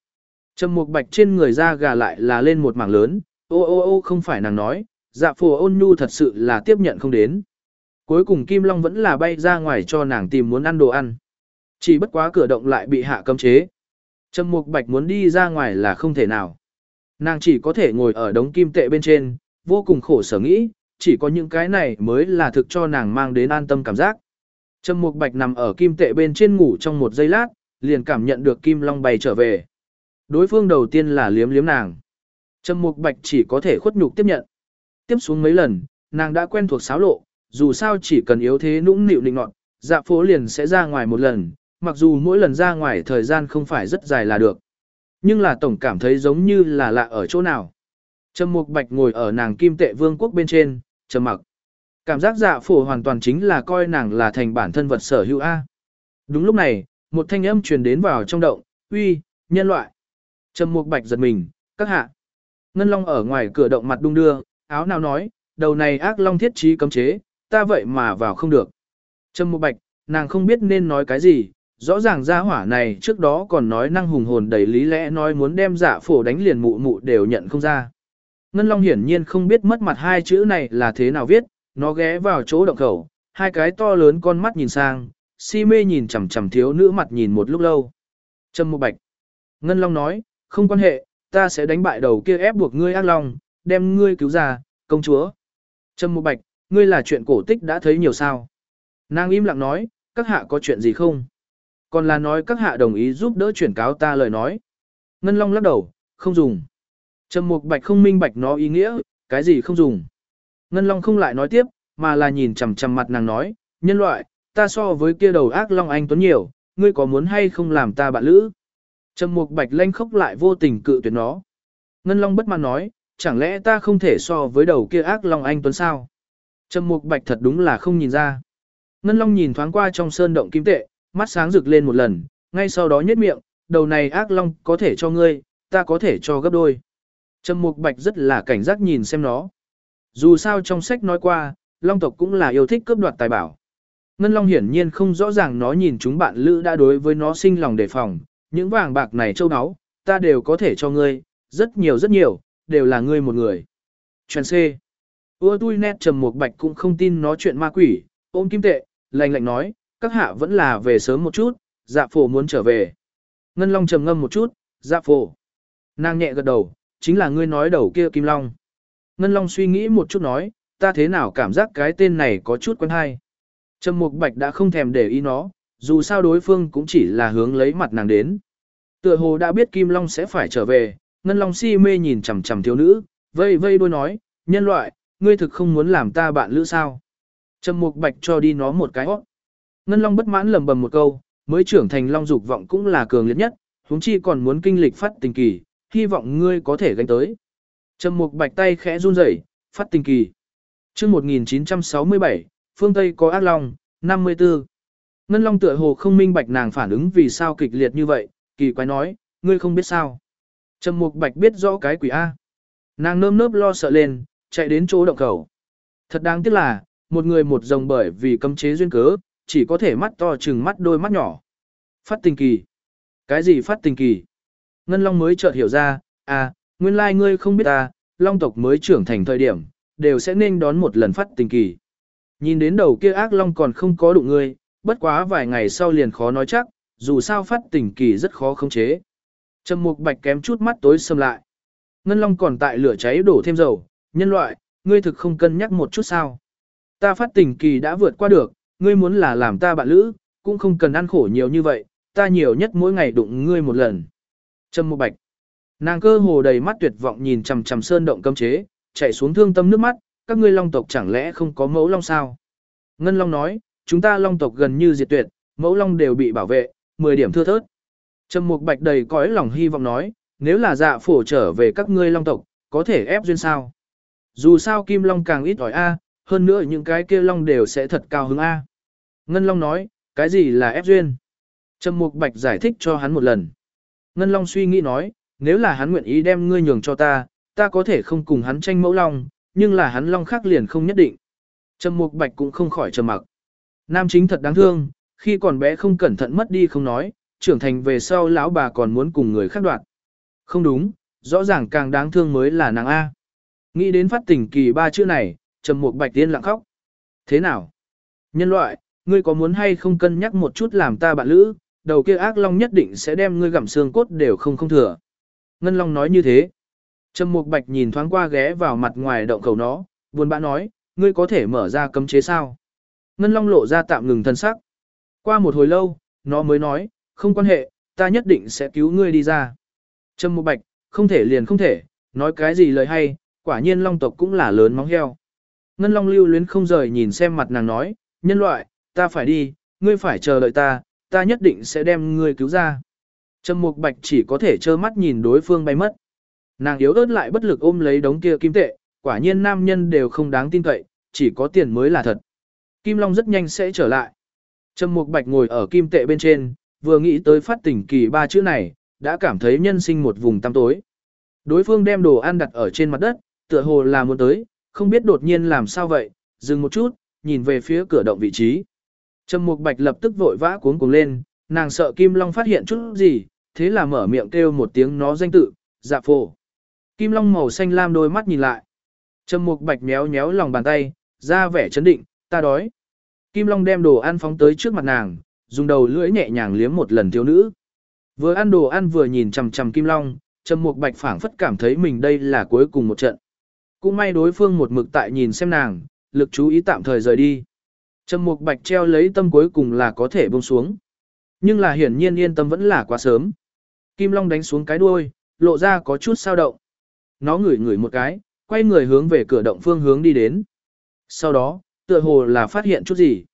Trầm Mục Bạch trên người da gà lại là lên một mảng lớn, ô ô ô không phải nàng nói, dạ phù ôn nhu thật sự là tiếp nhận không đến. Cuối cùng Kim Long vẫn là bay ra ngoài cho nàng tìm muốn ăn đồ ăn. Chỉ bất quá cửa động lại bị hạ cấm chế. Trầm Mục Bạch muốn đi ra ngoài là không thể nào. Nàng chỉ có thể ngồi ở đống kim tệ bên trên, vô cùng khổ sở nghĩ, chỉ có những cái này mới là thực cho nàng mang đến an tâm cảm giác. Trầm Mục Bạch nằm ở kim tệ bên trên ngủ trong một giây lát, liền cảm nhận được Kim Long bay trở về. Đối phương đầu tiên là liếm liếm nàng. Trầm Mục Bạch chỉ có thể khuất nhục tiếp nhận. Tiếp xuống mấy lần, nàng đã quen thuộc xáo lộ, dù sao chỉ cần yếu thế nũng nịu nịnh nọt, dạ phố liền sẽ ra ngoài một lần, mặc dù mỗi lần ra ngoài thời gian không phải rất dài là được. Nhưng là tổng cảm thấy giống như là lạ ở chỗ nào. Trầm Mục Bạch ngồi ở nàng Kim Tệ Vương quốc bên trên, trầm mặc. Cảm giác dạ phổ hoàn toàn chính là coi nàng là thành bản thân vật sở hữu A. Đúng lúc này, một thanh âm truyền đến vào trong động, uy, nhân loại. Trầm Mục Bạch giật mình, các hạ. Ngân Long ở ngoài cửa động mặt đung đưa, áo nào nói, đầu này ác long thiết trí cấm chế, ta vậy mà vào không được. Trầm Mục Bạch, nàng không biết nên nói cái gì, rõ ràng gia hỏa này trước đó còn nói năng hùng hồn đầy lý lẽ nói muốn đem giả phổ đánh liền mụ mụ đều nhận không ra. Ngân Long hiển nhiên không biết mất mặt hai chữ này là thế nào viết, nó ghé vào chỗ động khẩu, hai cái to lớn con mắt nhìn sang, si mê nhìn chằm chằm thiếu nữ mặt nhìn một lúc lâu. Trâm Mục Bạch. Ngân Long nói, không quan hệ, ta sẽ đánh bại đầu kia ép buộc ngươi ác long, đem ngươi cứu ra, công chúa. Trâm Mục Bạch, ngươi là chuyện cổ tích đã thấy nhiều sao. Nàng im lặng nói, các hạ có chuyện gì không? Còn là nói các hạ đồng ý giúp đỡ chuyển cáo ta lời nói. Ngân Long lắc đầu, không dùng. Trầm Mục Bạch không minh bạch nó ý nghĩa, cái gì không dùng. Ngân Long không lại nói tiếp, mà là nhìn chằm chằm mặt nàng nói, nhân loại, ta so với kia đầu ác Long Anh Tuấn nhiều, ngươi có muốn hay không làm ta bạn lữ? Trầm Mục Bạch lanh khóc lại vô tình cự tuyệt nó. Ngân Long bất mãn nói, chẳng lẽ ta không thể so với đầu kia ác Long Anh Tuấn sao? Trầm Mục Bạch thật đúng là không nhìn ra. Ngân Long nhìn thoáng qua trong sơn động kim tệ, mắt sáng rực lên một lần, ngay sau đó nhếch miệng, đầu này ác long có thể cho ngươi, ta có thể cho gấp đôi. Trầm Mục Bạch rất là cảnh giác nhìn xem nó. Dù sao trong sách nói qua, long tộc cũng là yêu thích cướp đoạt tài bảo. Ngân Long hiển nhiên không rõ ràng nó nhìn chúng bạn lữ đã đối với nó sinh lòng đề phòng, những vàng bạc này châu báu, ta đều có thể cho ngươi, rất nhiều rất nhiều, đều là ngươi một người. Chuyện C. Ưa tui nét trầm một bạch cũng không tin nó chuyện ma quỷ, ôm kim tệ, lạnh lạnh nói, các hạ vẫn là về sớm một chút, dạ phổ muốn trở về. Ngân Long trầm ngâm một chút, dạ phổ. Nàng nhẹ gật đầu, chính là ngươi nói đầu kia Kim Long. Ngân Long suy nghĩ một chút nói, ta thế nào cảm giác cái tên này có chút quen hay. Trầm Mục Bạch đã không thèm để ý nó, dù sao đối phương cũng chỉ là hướng lấy mặt nàng đến. Tựa hồ đã biết Kim Long sẽ phải trở về, Ngân Long si mê nhìn chằm chằm thiếu nữ, vây vây đôi nói, nhân loại, ngươi thực không muốn làm ta bạn lữ sao. Trầm Mục Bạch cho đi nó một cái hót. Ngân Long bất mãn lầm bầm một câu, mới trưởng thành Long dục vọng cũng là cường liệt nhất, huống chi còn muốn kinh lịch phát tình kỳ, hy vọng ngươi có thể gánh tới. Trầm Mục Bạch tay khẽ run rẩy, phát tình kỳ. Chương 1967, phương Tây có ác long, 54. Ngân Long tựa hồ không minh bạch nàng phản ứng vì sao kịch liệt như vậy, kỳ quái nói, ngươi không biết sao? Trầm Mục Bạch biết rõ cái quỷ a. Nàng nơm nớp lo sợ lên, chạy đến chỗ động khẩu. Thật đáng tiếc là, một người một rồng bởi vì cấm chế duyên cớ, chỉ có thể mắt to chừng mắt đôi mắt nhỏ. Phát tình kỳ. Cái gì phát tình kỳ? Ngân Long mới chợt hiểu ra, à, nguyên lai ngươi không biết ta, Long tộc mới trưởng thành thời điểm, đều sẽ nên đón một lần phát tình kỳ. Nhìn đến đầu kia ác Long còn không có đụng ngươi, bất quá vài ngày sau liền khó nói chắc, dù sao phát tình kỳ rất khó khống chế. Trầm Mục Bạch kém chút mắt tối sầm lại. Ngân Long còn tại lửa cháy đổ thêm dầu, nhân loại, ngươi thực không cân nhắc một chút sao? Ta phát tình kỳ đã vượt qua được, ngươi muốn là làm ta bạn lữ, cũng không cần ăn khổ nhiều như vậy, ta nhiều nhất mỗi ngày đụng ngươi một lần. Trâm Mục Bạch. Nàng cơ hồ đầy mắt tuyệt vọng nhìn chằm chằm sơn động cấm chế, chạy xuống thương tâm nước mắt, các ngươi long tộc chẳng lẽ không có mẫu long sao? Ngân Long nói, chúng ta long tộc gần như diệt tuyệt, mẫu long đều bị bảo vệ, 10 điểm thưa thớt. Trâm Mục Bạch đầy cõi lòng hy vọng nói, nếu là dạ phổ trở về các ngươi long tộc, có thể ép duyên sao? Dù sao kim long càng ít ỏi a, hơn nữa những cái kia long đều sẽ thật cao hứng a. Ngân Long nói, cái gì là ép duyên? Trầm Mục Bạch giải thích cho hắn một lần. Ngân Long suy nghĩ nói, nếu là hắn nguyện ý đem ngươi nhường cho ta, ta có thể không cùng hắn tranh mẫu long, nhưng là hắn long khác liền không nhất định. Trầm Mục Bạch cũng không khỏi trầm mặc. Nam chính thật đáng thương, khi còn bé không cẩn thận mất đi không nói, trưởng thành về sau lão bà còn muốn cùng người khác đoạt. Không đúng, rõ ràng càng đáng thương mới là nàng A. Nghĩ đến phát tình kỳ ba chữ này, Trầm Mục Bạch tiên lặng khóc. Thế nào? Nhân loại, ngươi có muốn hay không cân nhắc một chút làm ta bạn lữ, đầu kia ác long nhất định sẽ đem ngươi gặm xương cốt đều không không thừa. Ngân Long nói như thế. Trầm Mục Bạch nhìn thoáng qua ghé vào mặt ngoài động khẩu nó, buồn bã nói, ngươi có thể mở ra cấm chế sao? Ngân Long lộ ra tạm ngừng thân sắc. Qua một hồi lâu, nó mới nói, không quan hệ, ta nhất định sẽ cứu ngươi đi ra. Trầm Mục Bạch, không thể liền không thể, nói cái gì lời hay, quả nhiên Long tộc cũng là lớn móng heo. Ngân Long lưu luyến không rời nhìn xem mặt nàng nói, nhân loại, ta phải đi, ngươi phải chờ đợi ta, ta nhất định sẽ đem ngươi cứu ra. Trầm Mục Bạch chỉ có thể trơ mắt nhìn đối phương bay mất. Nàng yếu ớt lại bất lực ôm lấy đống kia kim tệ, quả nhiên nam nhân đều không đáng tin cậy, chỉ có tiền mới là thật. Kim Long rất nhanh sẽ trở lại. Trầm Mục Bạch ngồi ở kim tệ bên trên, vừa nghĩ tới phát tỉnh kỳ ba chữ này, đã cảm thấy nhân sinh một vùng tăm tối. Đối phương đem đồ ăn đặt ở trên mặt đất, tựa hồ là muốn tới, không biết đột nhiên làm sao vậy, dừng một chút, nhìn về phía cửa động vị trí. Trầm Mục Bạch lập tức vội vã cuống cuồng lên, nàng sợ Kim Long phát hiện chút gì, thế là mở miệng kêu một tiếng nó danh tự, dạ phổ. Kim Long màu xanh lam đôi mắt nhìn lại. Trầm Mục Bạch méo méo lòng bàn tay, ra vẻ chấn định, ta đói. Kim Long đem đồ ăn phóng tới trước mặt nàng, dùng đầu lưỡi nhẹ nhàng liếm một lần thiếu nữ. Vừa ăn đồ ăn vừa nhìn chằm chằm Kim Long, Trầm Mục Bạch phảng phất cảm thấy mình đây là cuối cùng một trận. Cũng may đối phương một mực tại nhìn xem nàng, lực chú ý tạm thời rời đi. Trầm Mục Bạch treo lấy tâm cuối cùng là có thể buông xuống. Nhưng là hiển nhiên yên tâm vẫn là quá sớm. Kim Long đánh xuống cái đuôi, lộ ra có chút sao động. Nó ngửi ngửi một cái, quay người hướng về cửa động phương hướng đi đến. Sau đó, tựa hồ là phát hiện chút gì.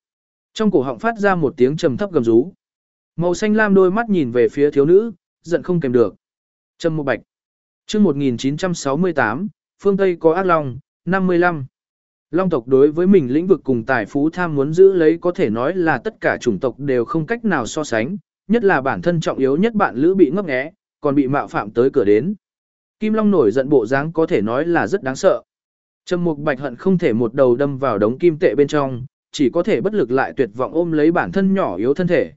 Trong cổ họng phát ra một tiếng trầm thấp gầm rú. Màu xanh lam đôi mắt nhìn về phía thiếu nữ, giận không kèm được. Trầm Mục Bạch. Chương 1968, phương Tây có ác long, 55. Long tộc đối với mình lĩnh vực cùng tài phú tham muốn giữ lấy có thể nói là tất cả chủng tộc đều không cách nào so sánh, nhất là bản thân trọng yếu nhất bạn lữ bị ngấp nghé, còn bị mạo phạm tới cửa đến. Kim Long nổi giận bộ dáng có thể nói là rất đáng sợ. Trầm Mục Bạch hận không thể một đầu đâm vào đống kim tệ bên trong, chỉ có thể bất lực lại tuyệt vọng ôm lấy bản thân nhỏ yếu thân thể.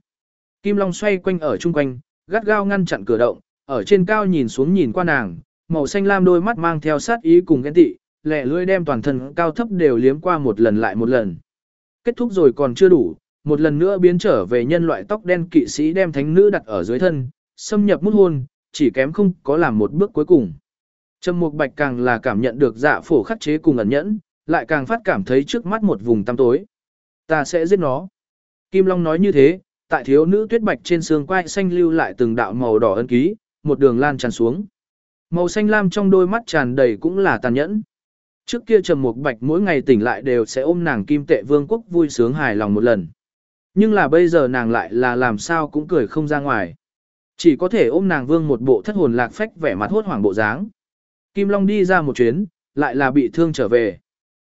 Kim Long xoay quanh ở chung quanh, gắt gao ngăn chặn cửa động, ở trên cao nhìn xuống nhìn qua nàng, màu xanh lam đôi mắt mang theo sát ý cùng ghen tị, lẹ lưỡi đem toàn thân cao thấp đều liếm qua một lần lại một lần. Kết thúc rồi còn chưa đủ, một lần nữa biến trở về nhân loại tóc đen kỵ sĩ đem thánh nữ đặt ở dưới thân, xâm nhập mút hôn, chỉ kém không có làm một bước cuối cùng. Trầm Mục Bạch càng là cảm nhận được dạ phổ khắc chế cùng ẩn nhẫn, lại càng phát cảm thấy trước mắt một vùng tăm tối. Ta sẽ giết nó. Kim Long nói như thế, tại thiếu nữ tuyết bạch trên xương quai xanh lưu lại từng đạo màu đỏ ân ký, một đường lan tràn xuống. Màu xanh lam trong đôi mắt tràn đầy cũng là tàn nhẫn. Trước kia Trầm Mục Bạch mỗi ngày tỉnh lại đều sẽ ôm nàng Kim Tệ Vương quốc vui sướng hài lòng một lần. Nhưng là bây giờ nàng lại là làm sao cũng cười không ra ngoài. Chỉ có thể ôm nàng Vương một bộ thất hồn lạc phách vẻ mặt hốt hoảng bộ dáng. Kim Long đi ra một chuyến, lại là bị thương trở về.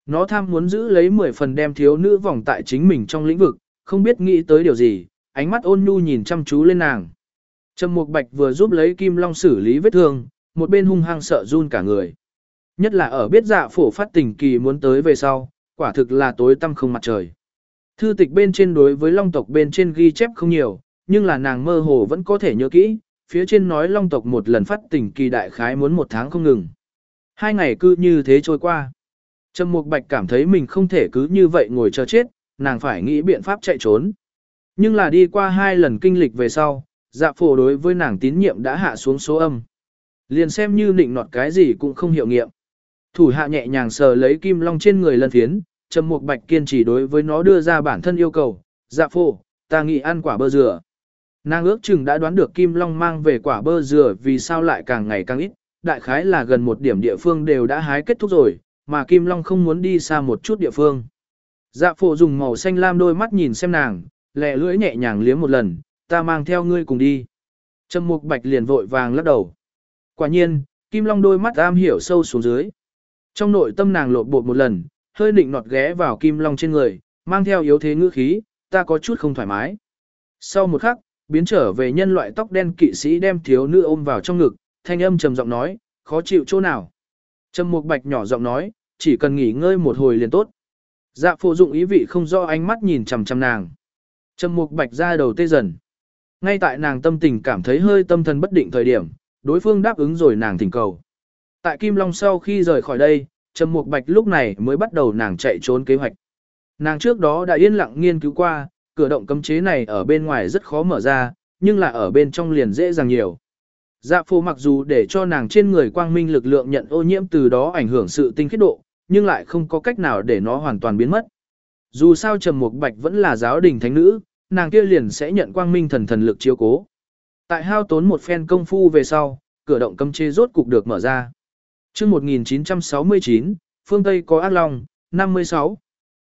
Nó tham muốn giữ lấy 10 phần đem thiếu nữ vòng tại chính mình trong lĩnh vực, không biết nghĩ tới điều gì, ánh mắt ôn nhu nhìn chăm chú lên nàng. Trầm Mục Bạch vừa giúp lấy Kim Long xử lý vết thương, một bên hung hăng sợ run cả người. Nhất là ở biết dạ phổ phát tình kỳ muốn tới về sau, quả thực là tối tăm không mặt trời. Thư tịch bên trên đối với long tộc bên trên ghi chép không nhiều, nhưng là nàng mơ hồ vẫn có thể nhớ kỹ, phía trên nói long tộc một lần phát tình kỳ đại khái muốn một tháng không ngừng. Hai ngày cứ như thế trôi qua. Trầm Mục Bạch cảm thấy mình không thể cứ như vậy ngồi chờ chết, nàng phải nghĩ biện pháp chạy trốn. Nhưng là đi qua hai lần kinh lịch về sau, dạ phổ đối với nàng tín nhiệm đã hạ xuống số âm. Liền xem như nịnh nọt cái gì cũng không hiệu nghiệm. Thủ hạ nhẹ nhàng sờ lấy kim long trên người lân phiến, trầm mục bạch kiên trì đối với nó đưa ra bản thân yêu cầu, dạ phụ ta nghĩ ăn quả bơ dừa. Nàng ước chừng đã đoán được kim long mang về quả bơ dừa vì sao lại càng ngày càng ít, đại khái là gần một điểm địa phương đều đã hái kết thúc rồi, mà kim long không muốn đi xa một chút địa phương. Dạ phổ dùng màu xanh lam đôi mắt nhìn xem nàng, lẹ lưỡi nhẹ nhàng liếm một lần, ta mang theo ngươi cùng đi. Trầm mục bạch liền vội vàng lắc đầu. Quả nhiên, kim long đôi mắt am hiểu sâu xuống dưới. Trong nội tâm nàng lộ bột một lần, hơi định nọt ghé vào kim long trên người, mang theo yếu thế ngữ khí, ta có chút không thoải mái. Sau một khắc, biến trở về nhân loại tóc đen kỵ sĩ đem thiếu nữ ôm vào trong ngực, thanh âm trầm giọng nói, khó chịu chỗ nào. Trầm mục bạch nhỏ giọng nói, chỉ cần nghỉ ngơi một hồi liền tốt. Dạ phụ dụng ý vị không do ánh mắt nhìn chằm chằm nàng. Trầm mục bạch ra đầu tê dần. Ngay tại nàng tâm tình cảm thấy hơi tâm thần bất định thời điểm, đối phương đáp ứng rồi nàng thỉnh cầu. Tại Kim Long sau khi rời khỏi đây, Trầm Mục Bạch lúc này mới bắt đầu nàng chạy trốn kế hoạch. Nàng trước đó đã yên lặng nghiên cứu qua, cửa động cấm chế này ở bên ngoài rất khó mở ra, nhưng là ở bên trong liền dễ dàng nhiều. Dạ phô mặc dù để cho nàng trên người quang minh lực lượng nhận ô nhiễm từ đó ảnh hưởng sự tinh khiết độ, nhưng lại không có cách nào để nó hoàn toàn biến mất. Dù sao Trầm Mục Bạch vẫn là giáo đình thánh nữ, nàng kia liền sẽ nhận quang minh thần thần lực chiếu cố. Tại hao tốn một phen công phu về sau, cửa động cấm chế rốt cục được mở ra. Trước 1969, phương Tây có ác long, 56.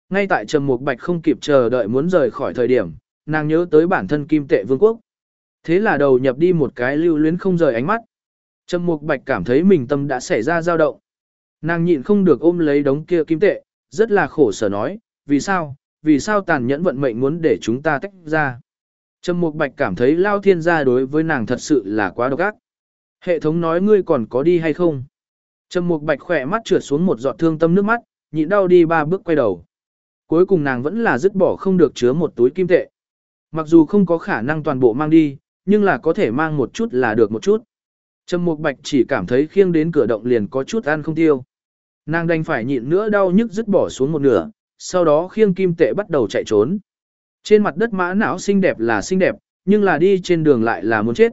Ngay tại Trầm Mục Bạch không kịp chờ đợi muốn rời khỏi thời điểm, nàng nhớ tới bản thân Kim Tệ Vương quốc. Thế là đầu nhập đi một cái lưu luyến không rời ánh mắt. Trầm Mục Bạch cảm thấy mình tâm đã xảy ra dao động. Nàng nhịn không được ôm lấy đống kia kim tệ, rất là khổ sở nói, vì sao, vì sao tàn nhẫn vận mệnh muốn để chúng ta tách ra. Trầm Mục Bạch cảm thấy Lao Thiên gia đối với nàng thật sự là quá độc ác. Hệ thống nói ngươi còn có đi hay không? Trầm Mục Bạch khỏe mắt trượt xuống một giọt thương tâm nước mắt, nhịn đau đi ba bước quay đầu. Cuối cùng nàng vẫn là dứt bỏ không được chứa một túi kim tệ. Mặc dù không có khả năng toàn bộ mang đi, nhưng là có thể mang một chút là được một chút. Trầm Mục Bạch chỉ cảm thấy khiêng đến cửa động liền có chút ăn không tiêu. Nàng đành phải nhịn nữa đau nhức dứt bỏ xuống một nửa, sau đó khiêng kim tệ bắt đầu chạy trốn. Trên mặt đất mã não xinh đẹp là xinh đẹp, nhưng là đi trên đường lại là muốn chết.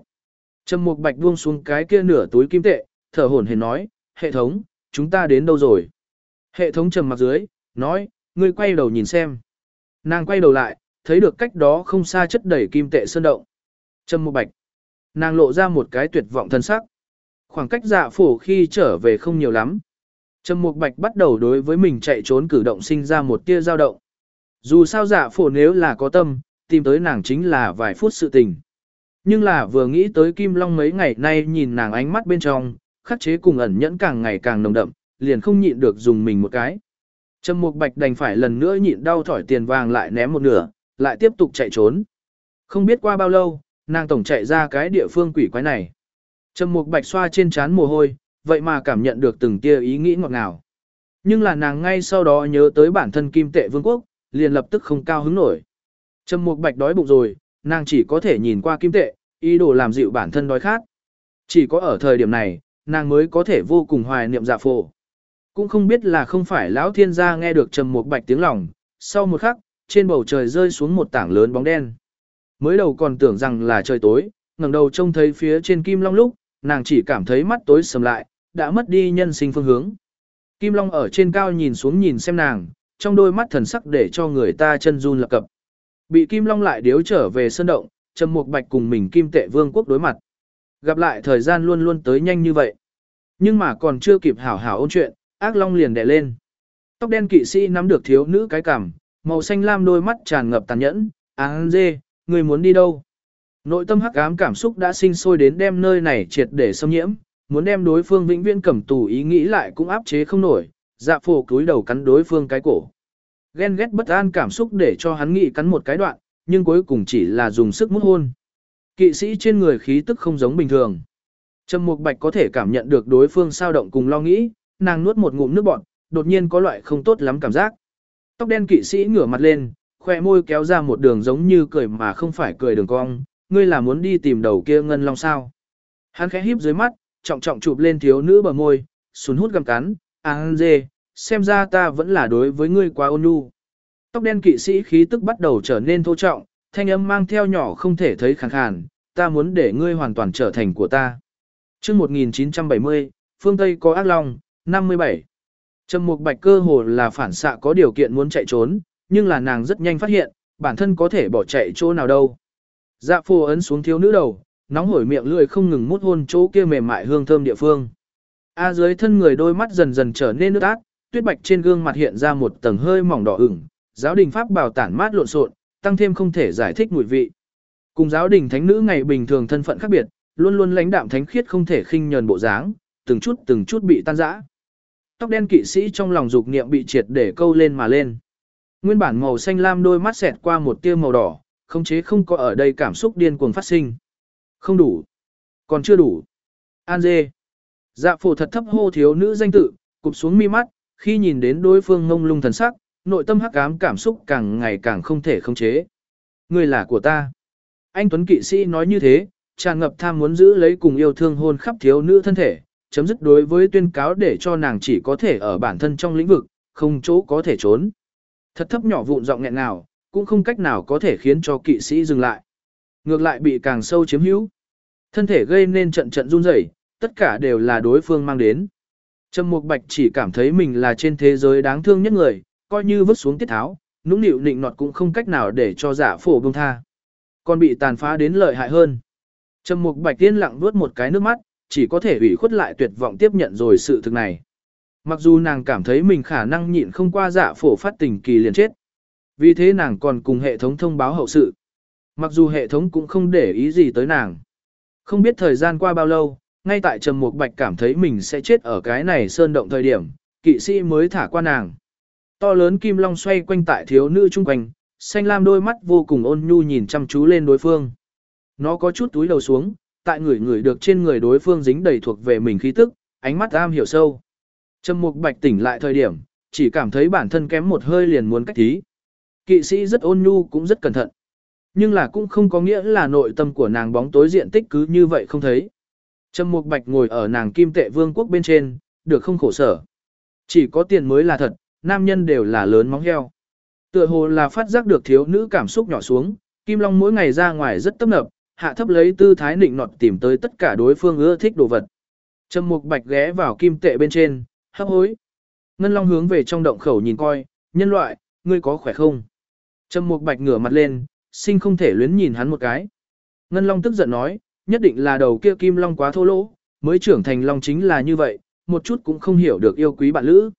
Trầm Mục Bạch buông xuống cái kia nửa túi kim tệ, thở hổn hển nói, hệ thống, chúng ta đến đâu rồi? Hệ thống trầm mặt dưới, nói, ngươi quay đầu nhìn xem. Nàng quay đầu lại, thấy được cách đó không xa chất đầy kim tệ sơn động. Trầm Mục Bạch. Nàng lộ ra một cái tuyệt vọng thân sắc. Khoảng cách dạ phổ khi trở về không nhiều lắm. Trầm Mục Bạch bắt đầu đối với mình chạy trốn cử động sinh ra một tia dao động. Dù sao dạ phổ nếu là có tâm, tìm tới nàng chính là vài phút sự tình. Nhưng là vừa nghĩ tới Kim Long mấy ngày nay nhìn nàng ánh mắt bên trong, khắc chế cùng ẩn nhẫn càng ngày càng nồng đậm, liền không nhịn được dùng mình một cái. Trầm Mục Bạch đành phải lần nữa nhịn đau thỏi tiền vàng lại ném một nửa, lại tiếp tục chạy trốn. Không biết qua bao lâu, nàng tổng chạy ra cái địa phương quỷ quái này. Trầm Mục Bạch xoa trên trán mồ hôi, vậy mà cảm nhận được từng tia ý nghĩ ngọt ngào. Nhưng là nàng ngay sau đó nhớ tới bản thân Kim Tệ Vương quốc, liền lập tức không cao hứng nổi. Trầm Mục Bạch đói bụng rồi, nàng chỉ có thể nhìn qua Kim Tệ, ý đồ làm dịu bản thân đói khát. Chỉ có ở thời điểm này, nàng mới có thể vô cùng hoài niệm dạ phổ. Cũng không biết là không phải lão thiên gia nghe được Trầm Mục Bạch tiếng lòng, sau một khắc, trên bầu trời rơi xuống một tảng lớn bóng đen. Mới đầu còn tưởng rằng là trời tối, ngẩng đầu trông thấy phía trên kim long lúc, nàng chỉ cảm thấy mắt tối sầm lại, đã mất đi nhân sinh phương hướng. Kim Long ở trên cao nhìn xuống nhìn xem nàng, trong đôi mắt thần sắc để cho người ta chân run lập cập. Bị Kim Long lại điếu trở về sơn động, Trầm Mục Bạch cùng mình Kim Tệ Vương quốc đối mặt. Gặp lại thời gian luôn luôn tới nhanh như vậy. Nhưng mà còn chưa kịp hảo hảo ôn chuyện, ác long liền đè lên. Tóc đen kỵ sĩ nắm được thiếu nữ cái cằm, màu xanh lam đôi mắt tràn ngập tàn nhẫn, "Áng dê, người muốn đi đâu?" Nội tâm hắc ám cảm xúc đã sinh sôi đến đem nơi này triệt để xâm nhiễm, muốn đem đối phương vĩnh viễn cầm tù ý nghĩ lại cũng áp chế không nổi, dạ phổ cúi đầu cắn đối phương cái cổ. Ghen ghét bất an cảm xúc để cho hắn nghĩ cắn một cái đoạn, nhưng cuối cùng chỉ là dùng sức mút hôn. Kỵ sĩ trên người khí tức không giống bình thường. Trầm Mục Bạch có thể cảm nhận được đối phương sao động cùng lo nghĩ, nàng nuốt một ngụm nước bọt, đột nhiên có loại không tốt lắm cảm giác. Tóc đen kỵ sĩ ngửa mặt lên, khoe môi kéo ra một đường giống như cười mà không phải cười đường cong, ngươi là muốn đi tìm đầu kia ngân long sao. Hắn khẽ híp dưới mắt, trọng trọng chụp lên thiếu nữ bờ môi, sùn hút gầm cắn, an dê, xem ra ta vẫn là đối với ngươi quá ôn nhu. Tóc đen kỵ sĩ khí tức bắt đầu trở nên thô trọng, thanh âm mang theo nhỏ không thể thấy khàn khàn, ta muốn để ngươi hoàn toàn trở thành của ta. chương 1970, phương Tây có ác long, 57. Trầm mục bạch cơ hồ là phản xạ có điều kiện muốn chạy trốn, nhưng là nàng rất nhanh phát hiện, bản thân có thể bỏ chạy chỗ nào đâu. Dạ phô ấn xuống thiếu nữ đầu, nóng hổi miệng lưỡi không ngừng mút hôn chỗ kia mềm mại hương thơm địa phương. A dưới thân người đôi mắt dần dần trở nên nước át, tuyết bạch trên gương mặt hiện ra một tầng hơi mỏng đỏ ửng, giáo đình pháp bào tản mát lộn xộn, tăng thêm không thể giải thích mùi vị. Cùng giáo đình thánh nữ ngày bình thường thân phận khác biệt, luôn luôn lãnh đạm thánh khiết không thể khinh nhờn bộ dáng, từng chút từng chút bị tan rã. Tóc đen kỵ sĩ trong lòng dục niệm bị triệt để câu lên mà lên. Nguyên bản màu xanh lam đôi mắt xẹt qua một tia màu đỏ, không chế không có ở đây cảm xúc điên cuồng phát sinh. Không đủ. Còn chưa đủ. An dê. Dạ phổ thật thấp hô thiếu nữ danh tự, cụp xuống mi mắt, khi nhìn đến đối phương ngông lung thần sắc, nội tâm hắc ám cảm xúc càng ngày càng không thể khống chế. Người là của ta. Anh Tuấn kỵ sĩ nói như thế, tràn ngập tham muốn giữ lấy cùng yêu thương hôn khắp thiếu nữ thân thể, chấm dứt đối với tuyên cáo để cho nàng chỉ có thể ở bản thân trong lĩnh vực, không chỗ có thể trốn. Thật thấp nhỏ vụn giọng nghẹn nào, cũng không cách nào có thể khiến cho kỵ sĩ dừng lại. Ngược lại bị càng sâu chiếm hữu. Thân thể gây nên trận trận run rẩy, tất cả đều là đối phương mang đến. Trầm Mục Bạch chỉ cảm thấy mình là trên thế giới đáng thương nhất người, coi như vứt xuống tiết tháo, nũng nịu nịnh nọt cũng không cách nào để cho giả phổ bông tha. Còn bị tàn phá đến lợi hại hơn. Trầm Mục Bạch tiên lặng nuốt một cái nước mắt, chỉ có thể ủy khuất lại tuyệt vọng tiếp nhận rồi sự thực này. Mặc dù nàng cảm thấy mình khả năng nhịn không qua giả phổ phát tình kỳ liền chết. Vì thế nàng còn cùng hệ thống thông báo hậu sự. Mặc dù hệ thống cũng không để ý gì tới nàng. Không biết thời gian qua bao lâu, ngay tại Trầm Mục Bạch cảm thấy mình sẽ chết ở cái này sơn động thời điểm, kỵ sĩ mới thả qua nàng. To lớn kim long xoay quanh tại thiếu nữ trung quanh, xanh lam đôi mắt vô cùng ôn nhu nhìn chăm chú lên đối phương. Nó có chút túi đầu xuống, tại người người được trên người đối phương dính đầy thuộc về mình khí tức, ánh mắt am hiểu sâu. Trầm Mục Bạch tỉnh lại thời điểm, chỉ cảm thấy bản thân kém một hơi liền muốn cách thí. Kỵ sĩ rất ôn nhu cũng rất cẩn thận. Nhưng là cũng không có nghĩa là nội tâm của nàng bóng tối diện tích cứ như vậy không thấy. Trầm Mục Bạch ngồi ở nàng kim tệ vương quốc bên trên, được không khổ sở. Chỉ có tiền mới là thật, nam nhân đều là lớn móng heo. Tựa hồ là phát giác được thiếu nữ cảm xúc nhỏ xuống, Kim Long mỗi ngày ra ngoài rất tấp nập, hạ thấp lấy tư thái nịnh nọt tìm tới tất cả đối phương ưa thích đồ vật. Trầm Mục Bạch ghé vào kim tệ bên trên, hấp hối. Ngân Long hướng về trong động khẩu nhìn coi, nhân loại, ngươi có khỏe không? Trầm Mục Bạch ngửa mặt lên, sinh không thể luyến nhìn hắn một cái. Ngân Long tức giận nói, nhất định là đầu kia Kim Long quá thô lỗ, mới trưởng thành Long chính là như vậy, một chút cũng không hiểu được yêu quý bạn lữ.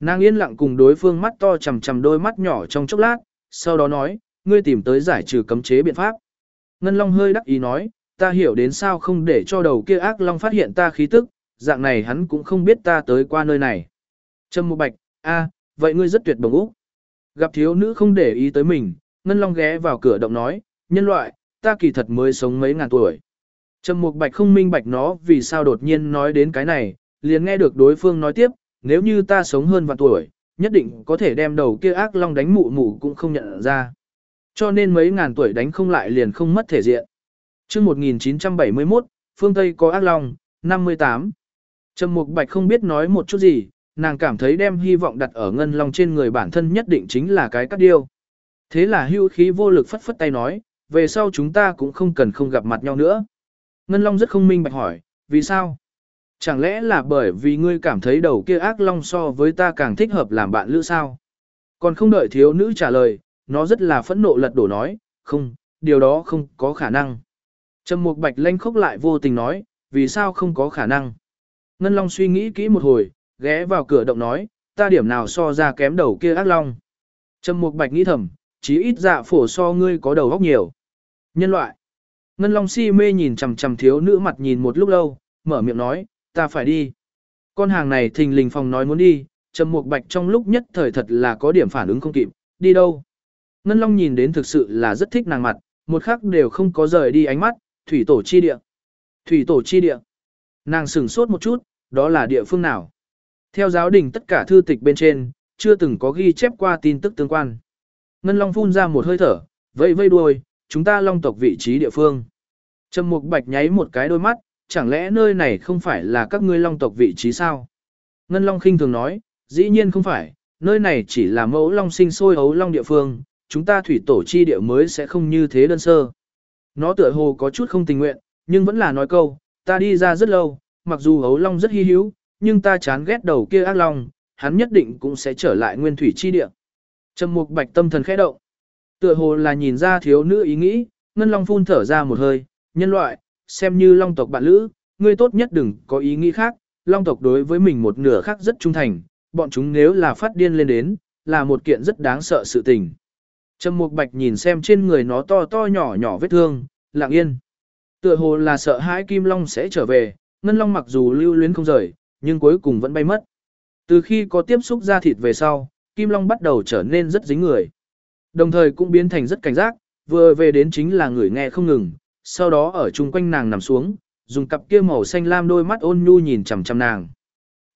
Nàng yên lặng cùng đối phương mắt to chằm chằm đôi mắt nhỏ trong chốc lát, sau đó nói, ngươi tìm tới giải trừ cấm chế biện pháp. Ngân Long hơi đắc ý nói, ta hiểu đến sao không để cho đầu kia ác Long phát hiện ta khí tức, dạng này hắn cũng không biết ta tới qua nơi này. Trâm Mộ Bạch, a, vậy ngươi rất tuyệt bồng úc. Gặp thiếu nữ không để ý tới mình, Ngân Long ghé vào cửa động nói, nhân loại, ta kỳ thật mới sống mấy ngàn tuổi. Trầm Mục Bạch không minh bạch nó vì sao đột nhiên nói đến cái này, liền nghe được đối phương nói tiếp, nếu như ta sống hơn vạn tuổi, nhất định có thể đem đầu kia ác long đánh mụ mụ cũng không nhận ra. Cho nên mấy ngàn tuổi đánh không lại liền không mất thể diện. Trước 1971, phương Tây có ác long, 58. Trầm Mục Bạch không biết nói một chút gì, nàng cảm thấy đem hy vọng đặt ở ngân long trên người bản thân nhất định chính là cái cắt điêu. Thế là hưu khí vô lực phất phất tay nói, về sau chúng ta cũng không cần không gặp mặt nhau nữa. Ngân long rất không minh bạch hỏi, vì sao? Chẳng lẽ là bởi vì ngươi cảm thấy đầu kia ác long so với ta càng thích hợp làm bạn lữ sao? Còn không đợi thiếu nữ trả lời, nó rất là phẫn nộ lật đổ nói, không, điều đó không có khả năng. Trầm Mục Bạch lanh khốc lại vô tình nói, vì sao không có khả năng? Ngân Long suy nghĩ kỹ một hồi, ghé vào cửa động nói, ta điểm nào so ra kém đầu kia ác long. Trầm Mục Bạch nghĩ thầm, chí ít dạ phổ so ngươi có đầu óc nhiều. Nhân loại. Ngân Long si mê nhìn chằm chằm thiếu nữ mặt nhìn một lúc lâu, mở miệng nói, ta phải đi. Con hàng này thình lình phòng nói muốn đi, Trầm Mục Bạch trong lúc nhất thời thật là có điểm phản ứng không kịp, đi đâu? Ngân Long nhìn đến thực sự là rất thích nàng mặt, một khắc đều không có rời đi ánh mắt, thủy tổ chi địa. Thủy tổ chi địa. Nàng sửng sốt một chút, đó là địa phương nào? Theo giáo đình tất cả thư tịch bên trên, chưa từng có ghi chép qua tin tức tương quan. Ngân Long phun ra một hơi thở, vây vây đuôi, chúng ta long tộc vị trí địa phương. Trầm Mục Bạch nháy một cái đôi mắt, chẳng lẽ nơi này không phải là các ngươi long tộc vị trí sao? Ngân Long khinh thường nói, dĩ nhiên không phải, nơi này chỉ là mẫu long sinh sôi ấu long địa phương, chúng ta thủy tổ chi địa mới sẽ không như thế đơn sơ. Nó tựa hồ có chút không tình nguyện, nhưng vẫn là nói câu, ta đi ra rất lâu, mặc dù hấu long rất hy hữu, nhưng ta chán ghét đầu kia ác long, hắn nhất định cũng sẽ trở lại nguyên thủy chi địa. Trầm mục bạch tâm thần khẽ động. Tựa hồ là nhìn ra thiếu nữ ý nghĩ, ngân long phun thở ra một hơi, nhân loại, xem như long tộc bạn lữ, ngươi tốt nhất đừng có ý nghĩ khác, long tộc đối với mình một nửa khác rất trung thành, bọn chúng nếu là phát điên lên đến, là một kiện rất đáng sợ sự tình. Trầm Mục Bạch nhìn xem trên người nó to to nhỏ nhỏ vết thương, lặng yên. Tựa hồ là sợ hãi Kim Long sẽ trở về, Ngân Long mặc dù lưu luyến không rời, nhưng cuối cùng vẫn bay mất. Từ khi có tiếp xúc da thịt về sau, Kim Long bắt đầu trở nên rất dính người. Đồng thời cũng biến thành rất cảnh giác, vừa về đến chính là người nghe không ngừng, sau đó ở chung quanh nàng nằm xuống, dùng cặp kia màu xanh lam đôi mắt ôn nhu nhìn chằm chằm nàng.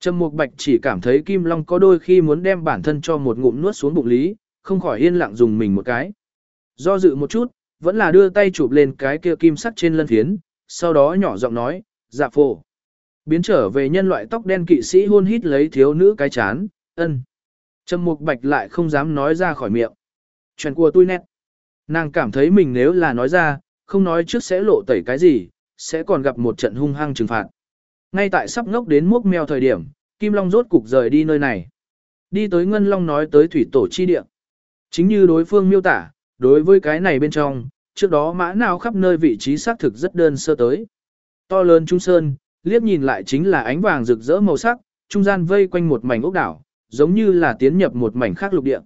Trầm Mục Bạch chỉ cảm thấy Kim Long có đôi khi muốn đem bản thân cho một ngụm nuốt xuống bụng lý, không khỏi yên lặng dùng mình một cái. Do dự một chút, vẫn là đưa tay chụp lên cái kia kim sắc trên lân phiến, sau đó nhỏ giọng nói, dạ phổ. Biến trở về nhân loại tóc đen kỵ sĩ hôn hít lấy thiếu nữ cái chán, ân. Trầm Mục Bạch lại không dám nói ra khỏi miệng. Chuyện của tôi nét. Nàng cảm thấy mình nếu là nói ra, không nói trước sẽ lộ tẩy cái gì, sẽ còn gặp một trận hung hăng trừng phạt. Ngay tại sắp ngốc đến mốc mèo thời điểm, Kim Long rốt cục rời đi nơi này. Đi tới Ngân Long nói tới thủy tổ chi địa. Chính như đối phương miêu tả, đối với cái này bên trong, trước đó mã nào khắp nơi vị trí xác thực rất đơn sơ tới. To lớn trung sơn, liếc nhìn lại chính là ánh vàng rực rỡ màu sắc, trung gian vây quanh một mảnh ốc đảo, giống như là tiến nhập một mảnh khác lục địa.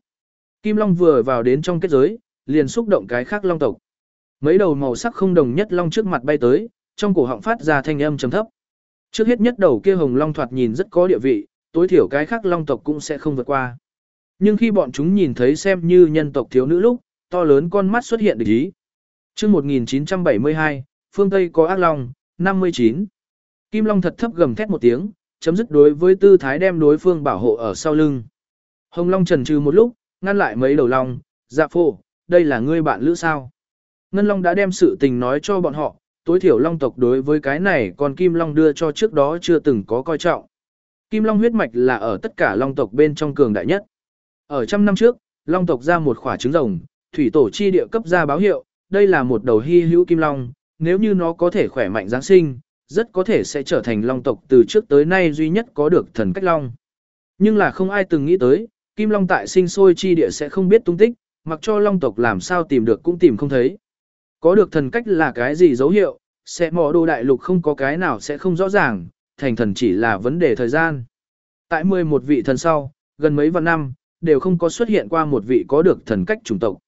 Kim Long vừa vào đến trong kết giới, liền xúc động cái khác long tộc. Mấy đầu màu sắc không đồng nhất long trước mặt bay tới, trong cổ họng phát ra thanh âm trầm thấp. Trước hết nhất đầu kia hồng long thoạt nhìn rất có địa vị, tối thiểu cái khác long tộc cũng sẽ không vượt qua. Nhưng khi bọn chúng nhìn thấy xem như nhân tộc thiếu nữ lúc, to lớn con mắt xuất hiện địch ý. chương 1972, phương Tây có ác long, 59. Kim Long thật thấp gầm thét một tiếng, chấm dứt đối với tư thái đem đối phương bảo hộ ở sau lưng. Hồng Long trần trừ một lúc, ngăn lại mấy đầu long, dạ phổ, đây là ngươi bạn lữ sao. Ngân Long đã đem sự tình nói cho bọn họ, tối thiểu Long tộc đối với cái này còn Kim Long đưa cho trước đó chưa từng có coi trọng. Kim Long huyết mạch là ở tất cả Long tộc bên trong cường đại nhất. Ở trăm năm trước, Long tộc ra một khỏa trứng rồng, thủy tổ chi địa cấp ra báo hiệu, đây là một đầu hy hữu Kim Long, nếu như nó có thể khỏe mạnh Giáng sinh, rất có thể sẽ trở thành Long tộc từ trước tới nay duy nhất có được thần cách Long. Nhưng là không ai từng nghĩ tới, Kim Long tại sinh sôi chi địa sẽ không biết tung tích, mặc cho Long tộc làm sao tìm được cũng tìm không thấy. Có được thần cách là cái gì dấu hiệu, sẽ mò đồ đại lục không có cái nào sẽ không rõ ràng, thành thần chỉ là vấn đề thời gian. Tại 11 vị thần sau, gần mấy vạn năm, đều không có xuất hiện qua một vị có được thần cách chủng tộc.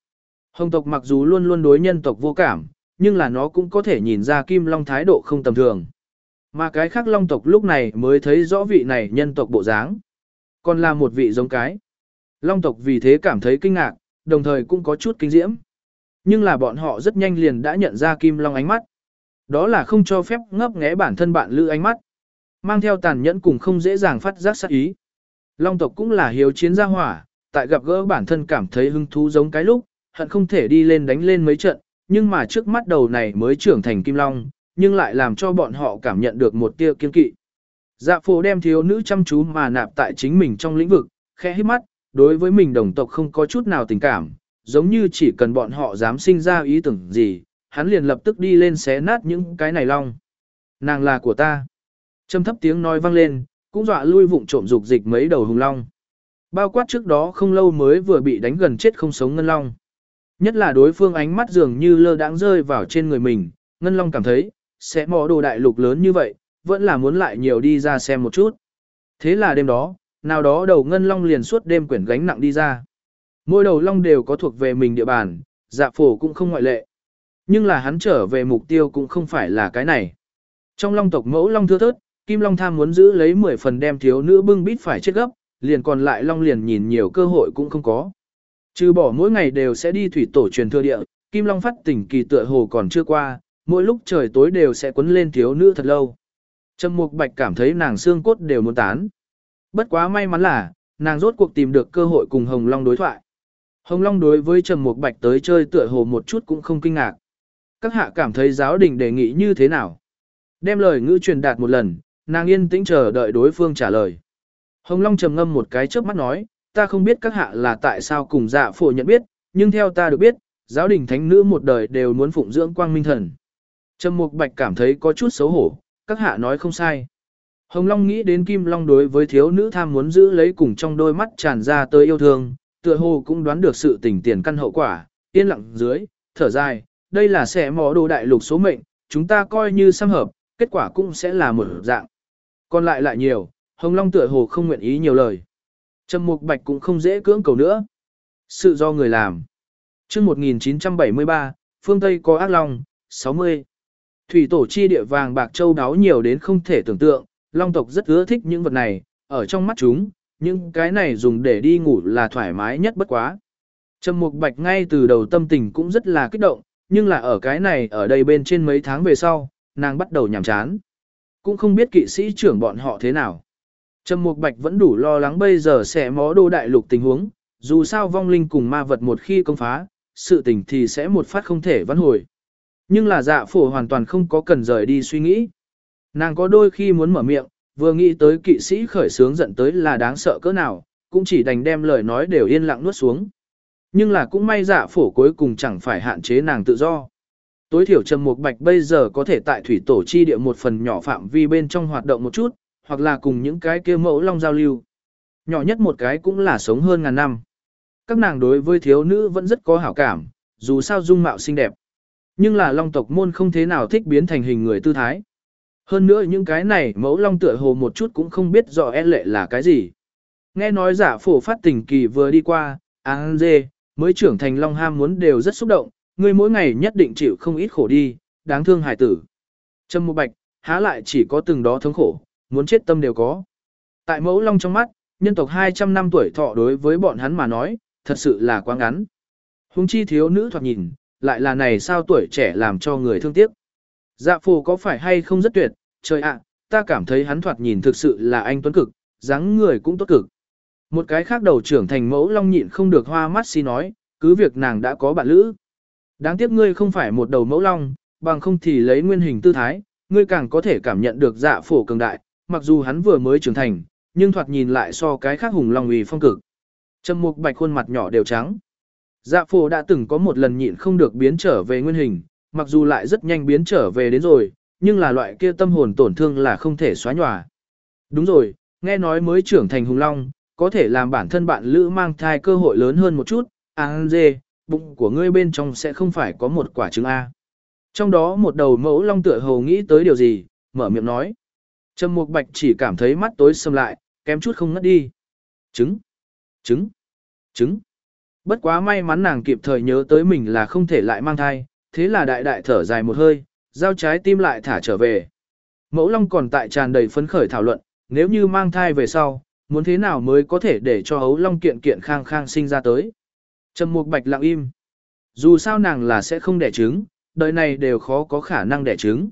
Hồng tộc mặc dù luôn luôn đối nhân tộc vô cảm, nhưng là nó cũng có thể nhìn ra Kim Long thái độ không tầm thường. Mà cái khác Long tộc lúc này mới thấy rõ vị này nhân tộc bộ dáng. Còn là một vị giống cái. Long tộc vì thế cảm thấy kinh ngạc, đồng thời cũng có chút kinh diễm. Nhưng là bọn họ rất nhanh liền đã nhận ra Kim Long ánh mắt. Đó là không cho phép ngấp nghé bản thân bạn lữ ánh mắt. Mang theo tàn nhẫn cùng không dễ dàng phát giác sát ý. Long tộc cũng là hiếu chiến gia hỏa, tại gặp gỡ bản thân cảm thấy hứng thú giống cái lúc, hận không thể đi lên đánh lên mấy trận, nhưng mà trước mắt đầu này mới trưởng thành Kim Long, nhưng lại làm cho bọn họ cảm nhận được một tia kiên kỵ. Dạ phổ đem thiếu nữ chăm chú mà nạp tại chính mình trong lĩnh vực, khẽ hít mắt, đối với mình đồng tộc không có chút nào tình cảm, giống như chỉ cần bọn họ dám sinh ra ý tưởng gì, hắn liền lập tức đi lên xé nát những cái này long. Nàng là của ta. Trầm thấp tiếng nói vang lên, cũng dọa lui vụng trộm dục dịch mấy đầu hùng long. Bao quát trước đó không lâu mới vừa bị đánh gần chết không sống ngân long. Nhất là đối phương ánh mắt dường như lơ đãng rơi vào trên người mình, ngân long cảm thấy, sẽ mò đồ đại lục lớn như vậy, vẫn là muốn lại nhiều đi ra xem một chút. Thế là đêm đó, nào đó đầu ngân long liền suốt đêm quyển gánh nặng đi ra. Mỗi đầu long đều có thuộc về mình địa bàn, dạ phổ cũng không ngoại lệ. Nhưng là hắn trở về mục tiêu cũng không phải là cái này. Trong long tộc mẫu long thưa thớt, Kim Long tham muốn giữ lấy 10 phần đem thiếu nữ bưng bít phải chết gấp, liền còn lại long liền nhìn nhiều cơ hội cũng không có. Trừ bỏ mỗi ngày đều sẽ đi thủy tổ truyền thừa địa, Kim Long phát tỉnh kỳ tựa hồ còn chưa qua, mỗi lúc trời tối đều sẽ quấn lên thiếu nữ thật lâu. Trầm Mục Bạch cảm thấy nàng xương cốt đều muốn tán. Bất quá may mắn là, nàng rốt cuộc tìm được cơ hội cùng Hồng Long đối thoại. Hồng Long đối với Trầm Mục Bạch tới chơi tựa hồ một chút cũng không kinh ngạc. Các hạ cảm thấy giáo đình đề nghị như thế nào? Đem lời ngữ truyền đạt một lần, nàng yên tĩnh chờ đợi đối phương trả lời. Hồng Long trầm ngâm một cái chớp mắt nói, ta không biết các hạ là tại sao cùng dạ phổ nhận biết, nhưng theo ta được biết, giáo đình thánh nữ một đời đều muốn phụng dưỡng quang minh thần. Trầm Mục Bạch cảm thấy có chút xấu hổ, các hạ nói không sai. Hồng Long nghĩ đến Kim Long đối với thiếu nữ tham muốn giữ lấy cùng trong đôi mắt tràn ra tới yêu thương, tựa hồ cũng đoán được sự tình tiền căn hậu quả, yên lặng dưới, thở dài, đây là sẽ mỏ đồ đại lục số mệnh, chúng ta coi như xăm hợp, kết quả cũng sẽ là một dạng. Còn lại lại nhiều, Hồng Long tựa hồ không nguyện ý nhiều lời. Trầm Mục Bạch cũng không dễ cưỡng cầu nữa. Sự do người làm. Trước 1973, phương Tây có ác long, 60. Thủy tổ chi địa vàng bạc châu đáo nhiều đến không thể tưởng tượng, long tộc rất ưa thích những vật này, ở trong mắt chúng, những cái này dùng để đi ngủ là thoải mái nhất bất quá. Trầm Mục Bạch ngay từ đầu tâm tình cũng rất là kích động, nhưng là ở cái này ở đây bên trên mấy tháng về sau, nàng bắt đầu nhàm chán. Cũng không biết kỵ sĩ trưởng bọn họ thế nào. Trầm Mục Bạch vẫn đủ lo lắng bây giờ sẽ mó đô đại lục tình huống, dù sao vong linh cùng ma vật một khi công phá, sự tình thì sẽ một phát không thể vãn hồi. Nhưng là dạ phổ hoàn toàn không có cần rời đi suy nghĩ. Nàng có đôi khi muốn mở miệng, vừa nghĩ tới kỵ sĩ khởi sướng giận tới là đáng sợ cỡ nào, cũng chỉ đành đem lời nói đều yên lặng nuốt xuống. Nhưng là cũng may dạ phổ cuối cùng chẳng phải hạn chế nàng tự do. Tối thiểu Trầm Mục Bạch bây giờ có thể tại thủy tổ chi địa một phần nhỏ phạm vi bên trong hoạt động một chút, hoặc là cùng những cái kia mẫu long giao lưu. Nhỏ nhất một cái cũng là sống hơn ngàn năm. Các nàng đối với thiếu nữ vẫn rất có hảo cảm, dù sao dung mạo xinh đẹp. Nhưng là long tộc môn không thế nào thích biến thành hình người tư thái. Hơn nữa những cái này mẫu long tựa hồ một chút cũng không biết rõ e lệ là cái gì. Nghe nói giả phổ phát tình kỳ vừa đi qua, An dê, mới trưởng thành long ham muốn đều rất xúc động, người mỗi ngày nhất định chịu không ít khổ đi, đáng thương hải tử. Trâm Mộ Bạch, há lại chỉ có từng đó thống khổ, muốn chết tâm đều có. Tại mẫu long trong mắt, nhân tộc 200 năm tuổi thọ đối với bọn hắn mà nói, thật sự là quá ngắn. Hùng chi thiếu nữ thoạt nhìn, lại là này sao tuổi trẻ làm cho người thương tiếc. Dạ phù có phải hay không rất tuyệt, trời ạ, ta cảm thấy hắn thoạt nhìn thực sự là anh tuấn cực, dáng người cũng tốt cực. Một cái khác đầu trưởng thành mẫu long nhịn không được hoa mắt si nói, cứ việc nàng đã có bạn lữ. Đáng tiếc ngươi không phải một đầu mẫu long, bằng không thì lấy nguyên hình tư thái, ngươi càng có thể cảm nhận được dạ phổ cường đại, mặc dù hắn vừa mới trưởng thành, nhưng thoạt nhìn lại so cái khác hùng long uy phong cực. Trầm mục bạch khuôn mặt nhỏ đều trắng. Dạ phổ đã từng có một lần nhịn không được biến trở về nguyên hình, mặc dù lại rất nhanh biến trở về đến rồi, nhưng là loại kia tâm hồn tổn thương là không thể xóa nhòa. Đúng rồi, nghe nói mới trưởng thành hùng long, có thể làm bản thân bạn lữ mang thai cơ hội lớn hơn một chút, à dê, bụng của ngươi bên trong sẽ không phải có một quả trứng A. Trong đó một đầu mẫu long tựa hồ nghĩ tới điều gì, mở miệng nói. Trầm Mục Bạch chỉ cảm thấy mắt tối sầm lại, kém chút không ngất đi. Trứng, trứng, trứng. Bất quá may mắn nàng kịp thời nhớ tới mình là không thể lại mang thai, thế là đại đại thở dài một hơi, giao trái tim lại thả trở về. Mẫu Long còn tại tràn đầy phấn khởi thảo luận, nếu như mang thai về sau, muốn thế nào mới có thể để cho hấu Long kiện kiện khang khang sinh ra tới. Trầm Mục Bạch lặng im. Dù sao nàng là sẽ không đẻ trứng, đời này đều khó có khả năng đẻ trứng.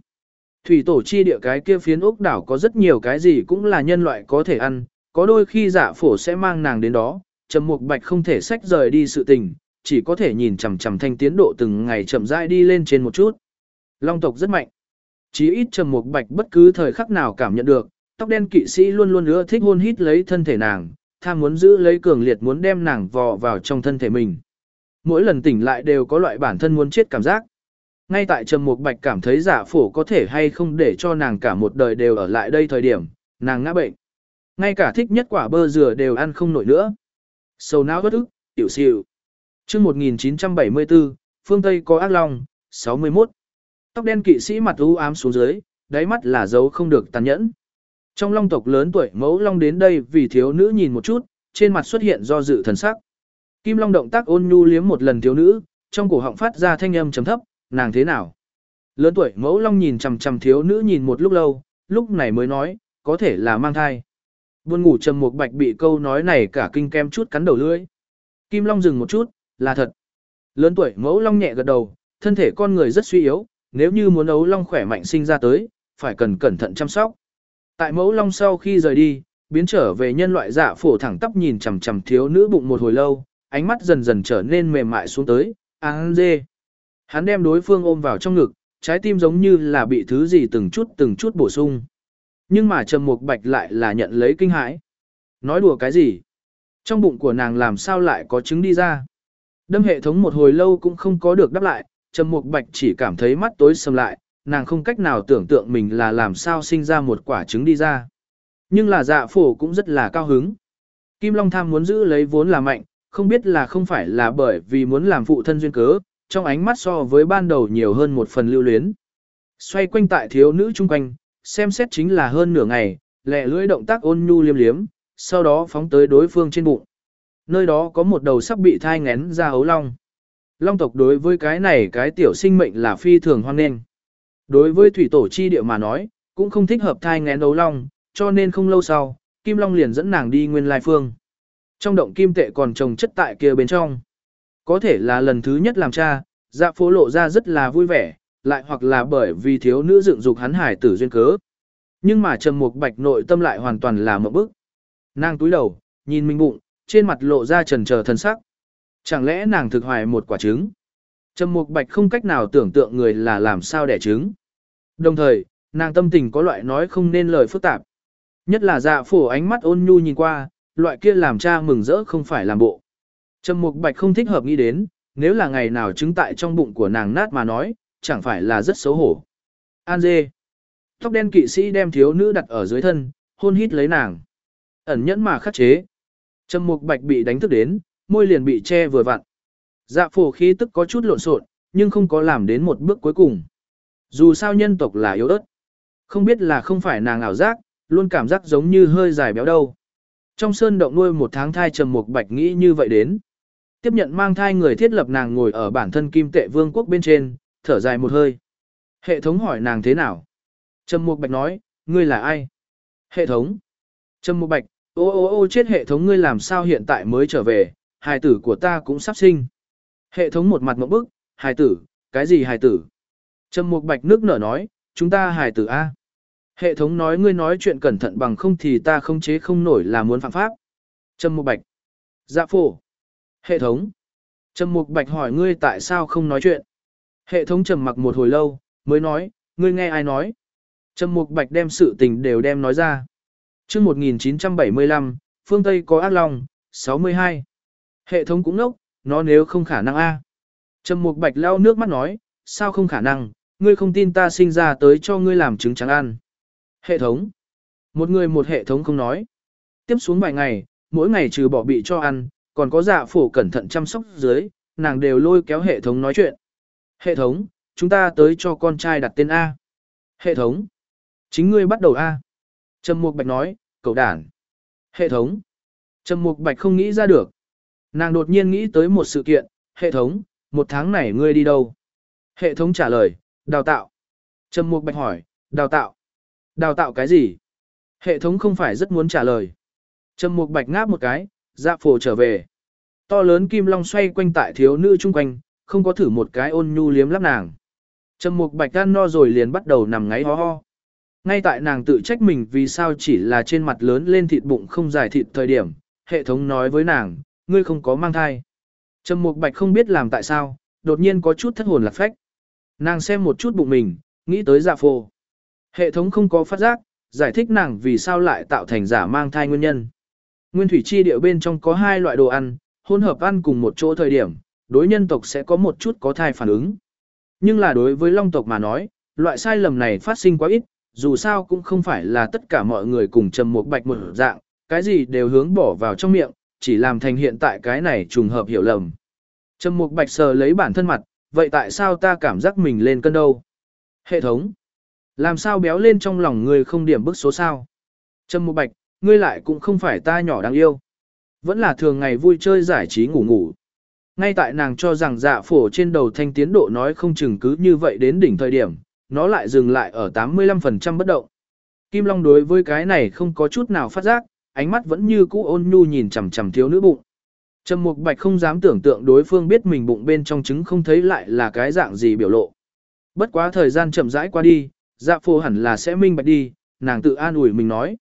Thủy tổ chi địa cái kia phiến ốc đảo có rất nhiều cái gì cũng là nhân loại có thể ăn, có đôi khi giả phổ sẽ mang nàng đến đó, Trầm Mục Bạch không thể sách rời đi sự tình, chỉ có thể nhìn chằm chằm thanh tiến độ từng ngày chậm rãi đi lên trên một chút. Long tộc rất mạnh. Chí ít Trầm Mục Bạch bất cứ thời khắc nào cảm nhận được, tóc đen kỵ sĩ luôn luôn ưa thích hôn hít lấy thân thể nàng, tham muốn giữ lấy cường liệt muốn đem nàng vò vào trong thân thể mình. Mỗi lần tỉnh lại đều có loại bản thân muốn chết cảm giác. Ngay tại Trầm Mục Bạch cảm thấy giả phổ có thể hay không để cho nàng cả một đời đều ở lại đây thời điểm, nàng ngã bệnh. Ngay cả thích nhất quả bơ dừa đều ăn không nổi nữa. Sầu não bất ức, tiểu siêu chương 1974, phương Tây có ác long, 61. Tóc đen kỵ sĩ mặt u ám xuống dưới, đáy mắt là dấu không được tàn nhẫn. Trong long tộc lớn tuổi mẫu long đến đây vì thiếu nữ nhìn một chút, trên mặt xuất hiện do dự thần sắc. Kim long động tác ôn nhu liếm một lần thiếu nữ, trong cổ họng phát ra thanh âm trầm thấp, nàng thế nào? Lớn tuổi mẫu long nhìn chằm chằm thiếu nữ nhìn một lúc lâu, lúc này mới nói, có thể là mang thai. Buồn ngủ trầm một bạch bị câu nói này cả kinh kem chút cắn đầu lưỡi. Kim long dừng một chút, là thật. Lớn tuổi mẫu long nhẹ gật đầu, thân thể con người rất suy yếu, nếu như muốn ấu long khỏe mạnh sinh ra tới, phải cần cẩn thận chăm sóc. Tại mẫu long sau khi rời đi, biến trở về nhân loại dạ phổ thẳng tắp nhìn chằm chằm thiếu nữ bụng một hồi lâu, ánh mắt dần dần trở nên mềm mại xuống tới, áng dê. Hắn đem đối phương ôm vào trong ngực, trái tim giống như là bị thứ gì từng chút từng chút bổ sung. Nhưng mà Trầm Mục Bạch lại là nhận lấy kinh hãi. Nói đùa cái gì? Trong bụng của nàng làm sao lại có trứng đi ra? Đâm hệ thống một hồi lâu cũng không có được đáp lại, Trầm Mục Bạch chỉ cảm thấy mắt tối sầm lại, nàng không cách nào tưởng tượng mình là làm sao sinh ra một quả trứng đi ra. Nhưng là dạ phổ cũng rất là cao hứng. Kim Long Tham muốn giữ lấy vốn là mạnh, không biết là không phải là bởi vì muốn làm phụ thân duyên cớ, trong ánh mắt so với ban đầu nhiều hơn một phần lưu luyến. Xoay quanh tại thiếu nữ chung quanh, xem xét chính là hơn nửa ngày, lẹ lưỡi động tác ôn nhu liêm liếm, sau đó phóng tới đối phương trên bụng. Nơi đó có một đầu sắp bị thai ngén ra ấu long. Long tộc đối với cái này cái tiểu sinh mệnh là phi thường hoan nghênh. Đối với thủy tổ chi địa mà nói, cũng không thích hợp thai ngén ấu long, cho nên không lâu sau, Kim Long liền dẫn nàng đi nguyên lai phương. Trong động kim tệ còn trồng chất tại kia bên trong. Có thể là lần thứ nhất làm cha, dạ phố lộ ra rất là vui vẻ, lại hoặc là bởi vì thiếu nữ dựng dục hắn hải tử duyên cớ. Nhưng mà Trầm Mục Bạch nội tâm lại hoàn toàn là một bức. Nàng túi đầu, nhìn mình bụng, trên mặt lộ ra trần chờ thân sắc. Chẳng lẽ nàng thực hoài một quả trứng? Trầm Mục Bạch không cách nào tưởng tượng người là làm sao đẻ trứng. Đồng thời, nàng tâm tình có loại nói không nên lời phức tạp. Nhất là dạ phổ ánh mắt ôn nhu nhìn qua, loại kia làm cha mừng rỡ không phải làm bộ. Trầm Mục Bạch không thích hợp nghĩ đến, nếu là ngày nào trứng tại trong bụng của nàng nát mà nói, chẳng phải là rất xấu hổ. An dê. Tóc đen kỵ sĩ đem thiếu nữ đặt ở dưới thân, hôn hít lấy nàng. Ẩn nhẫn mà khắc chế. Trầm Mục Bạch bị đánh thức đến, môi liền bị che vừa vặn. Dạ phổ khí tức có chút lộn xộn, nhưng không có làm đến một bước cuối cùng. Dù sao nhân tộc là yếu ớt. Không biết là không phải nàng ảo giác, luôn cảm giác giống như hơi dài béo đâu. Trong sơn động nuôi một tháng thai trầm mục bạch nghĩ như vậy đến. Tiếp nhận mang thai người thiết lập nàng ngồi ở bản thân kim tệ vương quốc bên trên, thở dài một hơi. Hệ thống hỏi nàng thế nào? Trầm mục bạch nói, ngươi là ai? Hệ thống. Trầm mục bạch, ô ô ô chết hệ thống ngươi làm sao hiện tại mới trở về, hài tử của ta cũng sắp sinh. Hệ thống một mặt mộng bức, hài tử, cái gì hài tử? Trầm mục bạch nước nở nói, chúng ta hài tử A. Hệ thống nói ngươi nói chuyện cẩn thận bằng không thì ta không chế không nổi là muốn phạm pháp. Trầm mục bạch. Dạ phổ. Hệ thống. Trầm mục bạch hỏi ngươi tại sao không nói chuyện. Hệ thống trầm mặc một hồi lâu, mới nói, ngươi nghe ai nói. Trầm mục bạch đem sự tình đều đem nói ra chương 1975, phương Tây có ác long, 62. Hệ thống cũng nốc, nó nếu không khả năng A. Trầm mục bạch lau nước mắt nói, sao không khả năng, ngươi không tin ta sinh ra tới cho ngươi làm trứng trắng ăn. Hệ thống. Một người một hệ thống không nói. Tiếp xuống vài ngày, mỗi ngày trừ bỏ bị cho ăn, còn có dạ phổ cẩn thận chăm sóc dưới, nàng đều lôi kéo hệ thống nói chuyện. Hệ thống, chúng ta tới cho con trai đặt tên A. Hệ thống. Chính ngươi bắt đầu A. Trầm Mục Bạch nói, cậu đản. Hệ thống. Trầm Mục Bạch không nghĩ ra được. Nàng đột nhiên nghĩ tới một sự kiện, hệ thống, một tháng này ngươi đi đâu? Hệ thống trả lời, đào tạo. Trầm Mục Bạch hỏi, đào tạo. Đào tạo cái gì? Hệ thống không phải rất muốn trả lời. Trầm Mục Bạch ngáp một cái, dạ phổ trở về. To lớn kim long xoay quanh tại thiếu nữ chung quanh, không có thử một cái ôn nhu liếm lắp nàng. Trầm Mục Bạch ăn no rồi liền bắt đầu nằm ngáy ho ho. Ngay tại nàng tự trách mình vì sao chỉ là trên mặt lớn lên thịt bụng không dài thịt thời điểm, hệ thống nói với nàng, ngươi không có mang thai. Trầm Mục Bạch không biết làm tại sao, đột nhiên có chút thất hồn lạc phách. Nàng xem một chút bụng mình, nghĩ tới dạ phô. Hệ thống không có phát giác, giải thích nàng vì sao lại tạo thành giả mang thai nguyên nhân. Nguyên thủy chi địa bên trong có hai loại đồ ăn, hỗn hợp ăn cùng một chỗ thời điểm, đối nhân tộc sẽ có một chút có thai phản ứng. Nhưng là đối với long tộc mà nói, loại sai lầm này phát sinh quá ít, dù sao cũng không phải là tất cả mọi người cùng trầm một bạch một dạng, cái gì đều hướng bỏ vào trong miệng, chỉ làm thành hiện tại cái này trùng hợp hiểu lầm. Trầm Mục Bạch sờ lấy bản thân mặt, vậy tại sao ta cảm giác mình lên cân đâu? Hệ thống. Làm sao béo lên trong lòng người không điểm bức số sao? Trầm Mục Bạch, ngươi lại cũng không phải ta nhỏ đáng yêu. Vẫn là thường ngày vui chơi giải trí ngủ ngủ. Ngay tại nàng cho rằng dạ phổ trên đầu thanh tiến độ nói không chừng cứ như vậy đến đỉnh thời điểm, nó lại dừng lại ở 85% bất động. Kim Long đối với cái này không có chút nào phát giác, ánh mắt vẫn như cũ ôn nhu nhìn chằm chằm thiếu nữ bụng. Trầm Mục Bạch không dám tưởng tượng đối phương biết mình bụng bên trong trứng không thấy lại là cái dạng gì biểu lộ. Bất quá thời gian chậm rãi qua đi, dạ phô hẳn là sẽ minh bạch đi, nàng tự an ủi mình nói.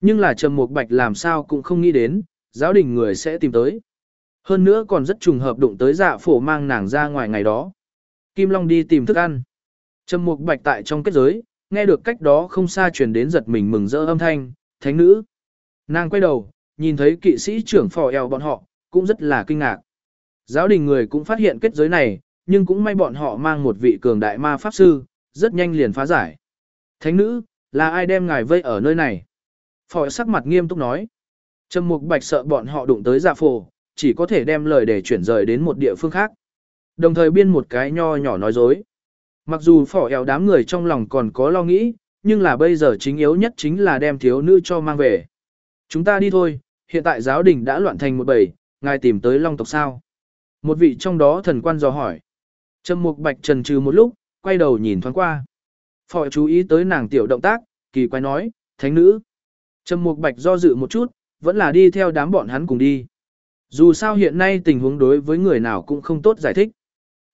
Nhưng là Trầm Mục Bạch làm sao cũng không nghĩ đến, giáo đình người sẽ tìm tới. Hơn nữa còn rất trùng hợp đụng tới dạ phổ mang nàng ra ngoài ngày đó. Kim Long đi tìm thức ăn. Trầm Mục Bạch tại trong kết giới, nghe được cách đó không xa truyền đến giật mình mừng rỡ âm thanh, thánh nữ. Nàng quay đầu, nhìn thấy kỵ sĩ trưởng phò eo bọn họ, cũng rất là kinh ngạc. Giáo đình người cũng phát hiện kết giới này, nhưng cũng may bọn họ mang một vị cường đại ma pháp sư, rất nhanh liền phá giải. Thánh nữ, là ai đem ngài vây ở nơi này? Phò sắc mặt nghiêm túc nói. Trầm Mục Bạch sợ bọn họ đụng tới dạ phổ, chỉ có thể đem lời để chuyển rời đến một địa phương khác. Đồng thời biên một cái nho nhỏ nói dối. Mặc dù phỏ eo đám người trong lòng còn có lo nghĩ, nhưng là bây giờ chính yếu nhất chính là đem thiếu nữ cho mang về. Chúng ta đi thôi, hiện tại giáo đình đã loạn thành một bầy, ngài tìm tới long tộc sao? Một vị trong đó thần quan dò hỏi. Trầm Mục Bạch trần trừ một lúc, quay đầu nhìn thoáng qua. Phỏ chú ý tới nàng tiểu động tác, kỳ quái nói, thánh nữ. Trầm Mục Bạch do dự một chút, vẫn là đi theo đám bọn hắn cùng đi. Dù sao hiện nay tình huống đối với người nào cũng không tốt giải thích.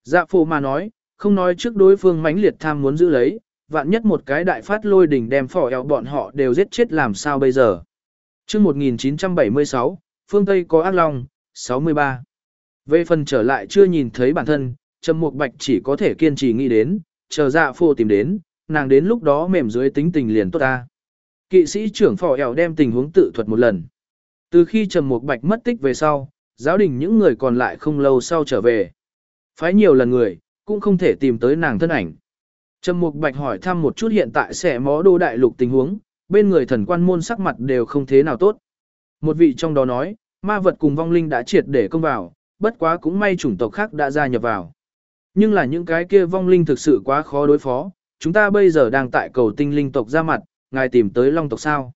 Dạ phổ mà nói, không nói trước đối phương mãnh liệt tham muốn giữ lấy, vạn nhất một cái đại phát lôi đỉnh đem phỏ eo bọn họ đều giết chết làm sao bây giờ. Trước 1976, phương Tây có ác long, 63. Về phần trở lại chưa nhìn thấy bản thân, Trầm Mục Bạch chỉ có thể kiên trì nghĩ đến, chờ dạ phô tìm đến, nàng đến lúc đó mềm dưới tính tình liền tốt ta. Kỵ sĩ trưởng phò ẻo đem tình huống tự thuật một lần. Từ khi Trầm Mục Bạch mất tích về sau, giáo đình những người còn lại không lâu sau trở về. Phái nhiều lần người, cũng không thể tìm tới nàng thân ảnh. Trầm Mục Bạch hỏi thăm một chút hiện tại sẽ mó đô đại lục tình huống, bên người thần quan môn sắc mặt đều không thế nào tốt. Một vị trong đó nói, ma vật cùng vong linh đã triệt để công vào, bất quá cũng may chủng tộc khác đã gia nhập vào. Nhưng là những cái kia vong linh thực sự quá khó đối phó, chúng ta bây giờ đang tại cầu tinh linh tộc ra mặt, ngài tìm tới long tộc sao?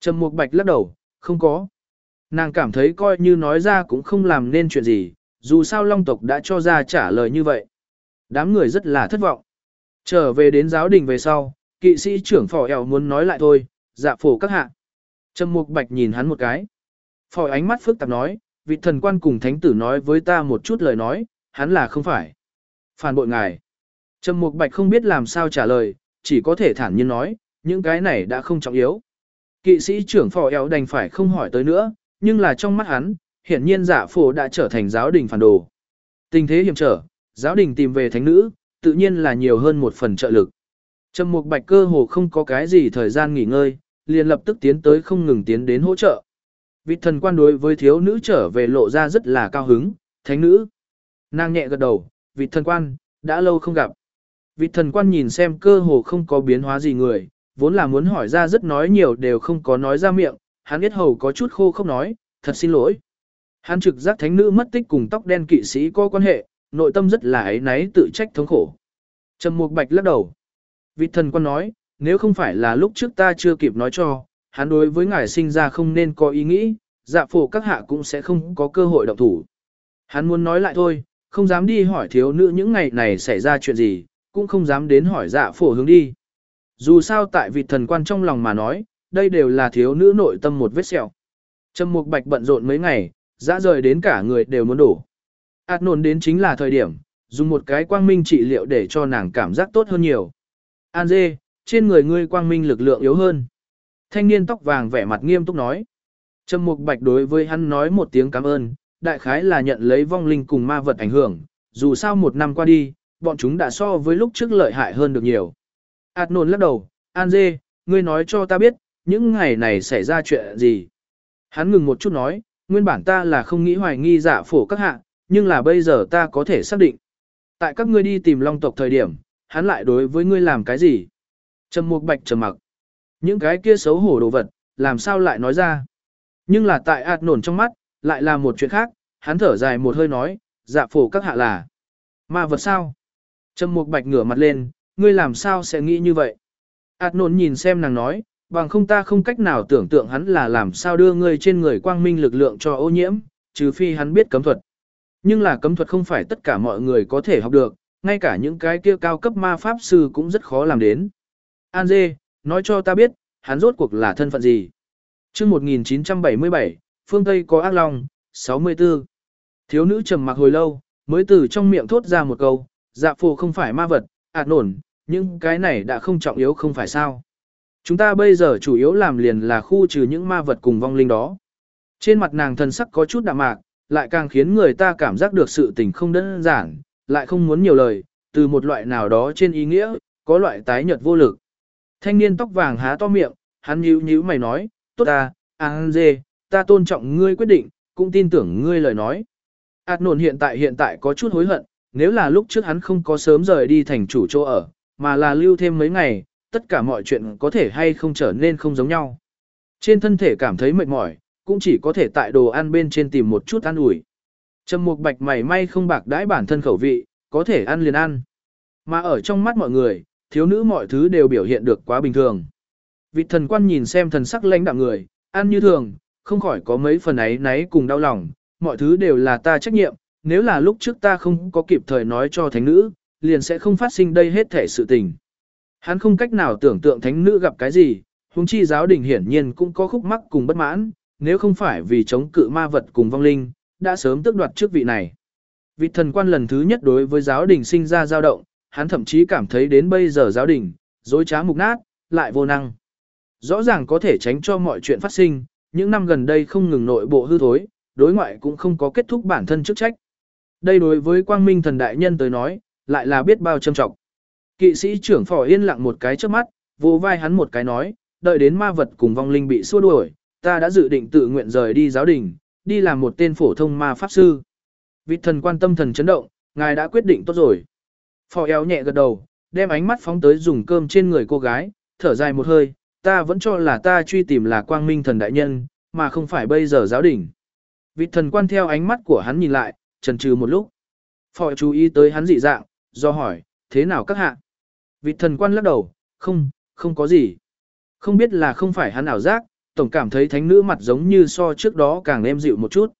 Trầm Mục Bạch lắc đầu, không có. Nàng cảm thấy coi như nói ra cũng không làm nên chuyện gì, dù sao long tộc đã cho ra trả lời như vậy. Đám người rất là thất vọng. Trở về đến giáo đình về sau, kỵ sĩ trưởng phò eo muốn nói lại thôi, dạ phổ các hạ. Trầm Mục Bạch nhìn hắn một cái. Phò ánh mắt phức tạp nói, vị thần quan cùng thánh tử nói với ta một chút lời nói, hắn là không phải. Phản bội ngài. Trầm Mục Bạch không biết làm sao trả lời, chỉ có thể thản nhiên nói, những cái này đã không trọng yếu. Kỵ sĩ trưởng phò eo đành phải không hỏi tới nữa, nhưng là trong mắt hắn, hiển nhiên giả phổ đã trở thành giáo đình phản đồ. Tình thế hiểm trở, giáo đình tìm về thánh nữ, tự nhiên là nhiều hơn một phần trợ lực. Trầm Mục Bạch cơ hồ không có cái gì thời gian nghỉ ngơi, liền lập tức tiến tới không ngừng tiến đến hỗ trợ. Vị thần quan đối với thiếu nữ trở về lộ ra rất là cao hứng, thánh nữ. Nàng nhẹ gật đầu, vị thần quan, đã lâu không gặp. Vị thần quan nhìn xem cơ hồ không có biến hóa gì người, vốn là muốn hỏi ra rất nói nhiều đều không có nói ra miệng, hắn biết hầu có chút khô không nói, thật xin lỗi. Hắn trực giác thánh nữ mất tích cùng tóc đen kỵ sĩ có quan hệ, nội tâm rất là ấy náy tự trách thống khổ. Trầm Mục Bạch lắc đầu. Vị thần quan nói, nếu không phải là lúc trước ta chưa kịp nói cho, hắn đối với ngài sinh ra không nên có ý nghĩ, dạ phổ các hạ cũng sẽ không có cơ hội động thủ. Hắn muốn nói lại thôi, không dám đi hỏi thiếu nữ những ngày này xảy ra chuyện gì, cũng không dám đến hỏi dạ phổ hướng đi. Dù sao tại vị thần quan trong lòng mà nói, đây đều là thiếu nữ nội tâm một vết sẹo. Trầm Mục Bạch bận rộn mấy ngày, dã rời đến cả người đều muốn đổ. Át nồn đến chính là thời điểm, dùng một cái quang minh trị liệu để cho nàng cảm giác tốt hơn nhiều. An dê, trên người ngươi quang minh lực lượng yếu hơn. Thanh niên tóc vàng vẻ mặt nghiêm túc nói. Trầm Mục Bạch đối với hắn nói một tiếng cảm ơn, đại khái là nhận lấy vong linh cùng ma vật ảnh hưởng, dù sao một năm qua đi, bọn chúng đã so với lúc trước lợi hại hơn được nhiều. Át nồn lắc đầu, An dê, ngươi nói cho ta biết, những ngày này xảy ra chuyện gì. Hắn ngừng một chút nói, nguyên bản ta là không nghĩ hoài nghi giả phổ các hạ, nhưng là bây giờ ta có thể xác định. Tại các ngươi đi tìm long tộc thời điểm, hắn lại đối với ngươi làm cái gì? Trầm Mục Bạch trầm mặc. Những cái kia xấu hổ đồ vật, làm sao lại nói ra? Nhưng là tại ạt nổn trong mắt, lại là một chuyện khác, hắn thở dài một hơi nói, dạ phổ các hạ là. Ma vật sao? Trầm Mục Bạch ngửa mặt lên, ngươi làm sao sẽ nghĩ như vậy? ạt nổn nhìn xem nàng nói, bằng không ta không cách nào tưởng tượng hắn là làm sao đưa ngươi trên người quang minh lực lượng cho ô nhiễm, trừ phi hắn biết cấm thuật. Nhưng là cấm thuật không phải tất cả mọi người có thể học được, ngay cả những cái kia cao cấp ma pháp sư cũng rất khó làm đến. An dê, nói cho ta biết, hắn rốt cuộc là thân phận gì. Trước 1977, phương Tây có ác long, 64. Thiếu nữ trầm mặc hồi lâu, mới từ trong miệng thốt ra một câu, dạ phù không phải ma vật, ạt nổn, nhưng cái này đã không trọng yếu không phải sao. Chúng ta bây giờ chủ yếu làm liền là khu trừ những ma vật cùng vong linh đó. Trên mặt nàng thần sắc có chút đạm mạc, lại càng khiến người ta cảm giác được sự tình không đơn giản, lại không muốn nhiều lời, từ một loại nào đó trên ý nghĩa, có loại tái nhợt vô lực. Thanh niên tóc vàng há to miệng, hắn nhíu nhíu mày nói, tốt ta, An dê, ta tôn trọng ngươi quyết định, cũng tin tưởng ngươi lời nói. Ảt nổn hiện tại hiện tại có chút hối hận, nếu là lúc trước hắn không có sớm rời đi thành chủ chỗ ở, mà là lưu thêm mấy ngày, tất cả mọi chuyện có thể hay không trở nên không giống nhau. Trên thân thể cảm thấy mệt mỏi, cũng chỉ có thể tại đồ ăn bên trên tìm một chút ăn ủi. Trầm mục bạch mày may không bạc đãi bản thân khẩu vị, có thể ăn liền ăn. Mà ở trong mắt mọi người, thiếu nữ mọi thứ đều biểu hiện được quá bình thường. Vị thần quan nhìn xem thần sắc lãnh đạm người, ăn như thường, không khỏi có mấy phần ấy náy cùng đau lòng, mọi thứ đều là ta trách nhiệm, nếu là lúc trước ta không có kịp thời nói cho thánh nữ, liền sẽ không phát sinh đây hết thể sự tình. Hắn không cách nào tưởng tượng thánh nữ gặp cái gì, huống chi giáo đình hiển nhiên cũng có khúc mắc cùng bất mãn, nếu không phải vì chống cự ma vật cùng vong linh, đã sớm tước đoạt chức vị này. Vị thần quan lần thứ nhất đối với giáo đình sinh ra dao động, hắn thậm chí cảm thấy đến bây giờ giáo đình, dối trá mục nát, lại vô năng. Rõ ràng có thể tránh cho mọi chuyện phát sinh, những năm gần đây không ngừng nội bộ hư thối, đối ngoại cũng không có kết thúc bản thân chức trách. Đây đối với quang minh thần đại nhân tới nói, lại là biết bao trâm trọng. Kỵ sĩ trưởng phò yên lặng một cái trước mắt, vô vai hắn một cái nói, đợi đến ma vật cùng vong linh bị xua đuổi, ta đã dự định tự nguyện rời đi giáo đình, đi làm một tên phổ thông ma pháp sư. Vị thần quan tâm thần chấn động, ngài đã quyết định tốt rồi. Phò eo nhẹ gật đầu, đem ánh mắt phóng tới dùng cơm trên người cô gái, thở dài một hơi, ta vẫn cho là ta truy tìm là quang minh thần đại nhân, mà không phải bây giờ giáo đình. Vị thần quan theo ánh mắt của hắn nhìn lại, trần trừ một lúc. Phò chú ý tới hắn dị dạng, do hỏi, thế nào các hạ? Vị thần quan lắc đầu, không, không có gì. Không biết là không phải hắn ảo giác, tổng cảm thấy thánh nữ mặt giống như so trước đó càng êm dịu một chút.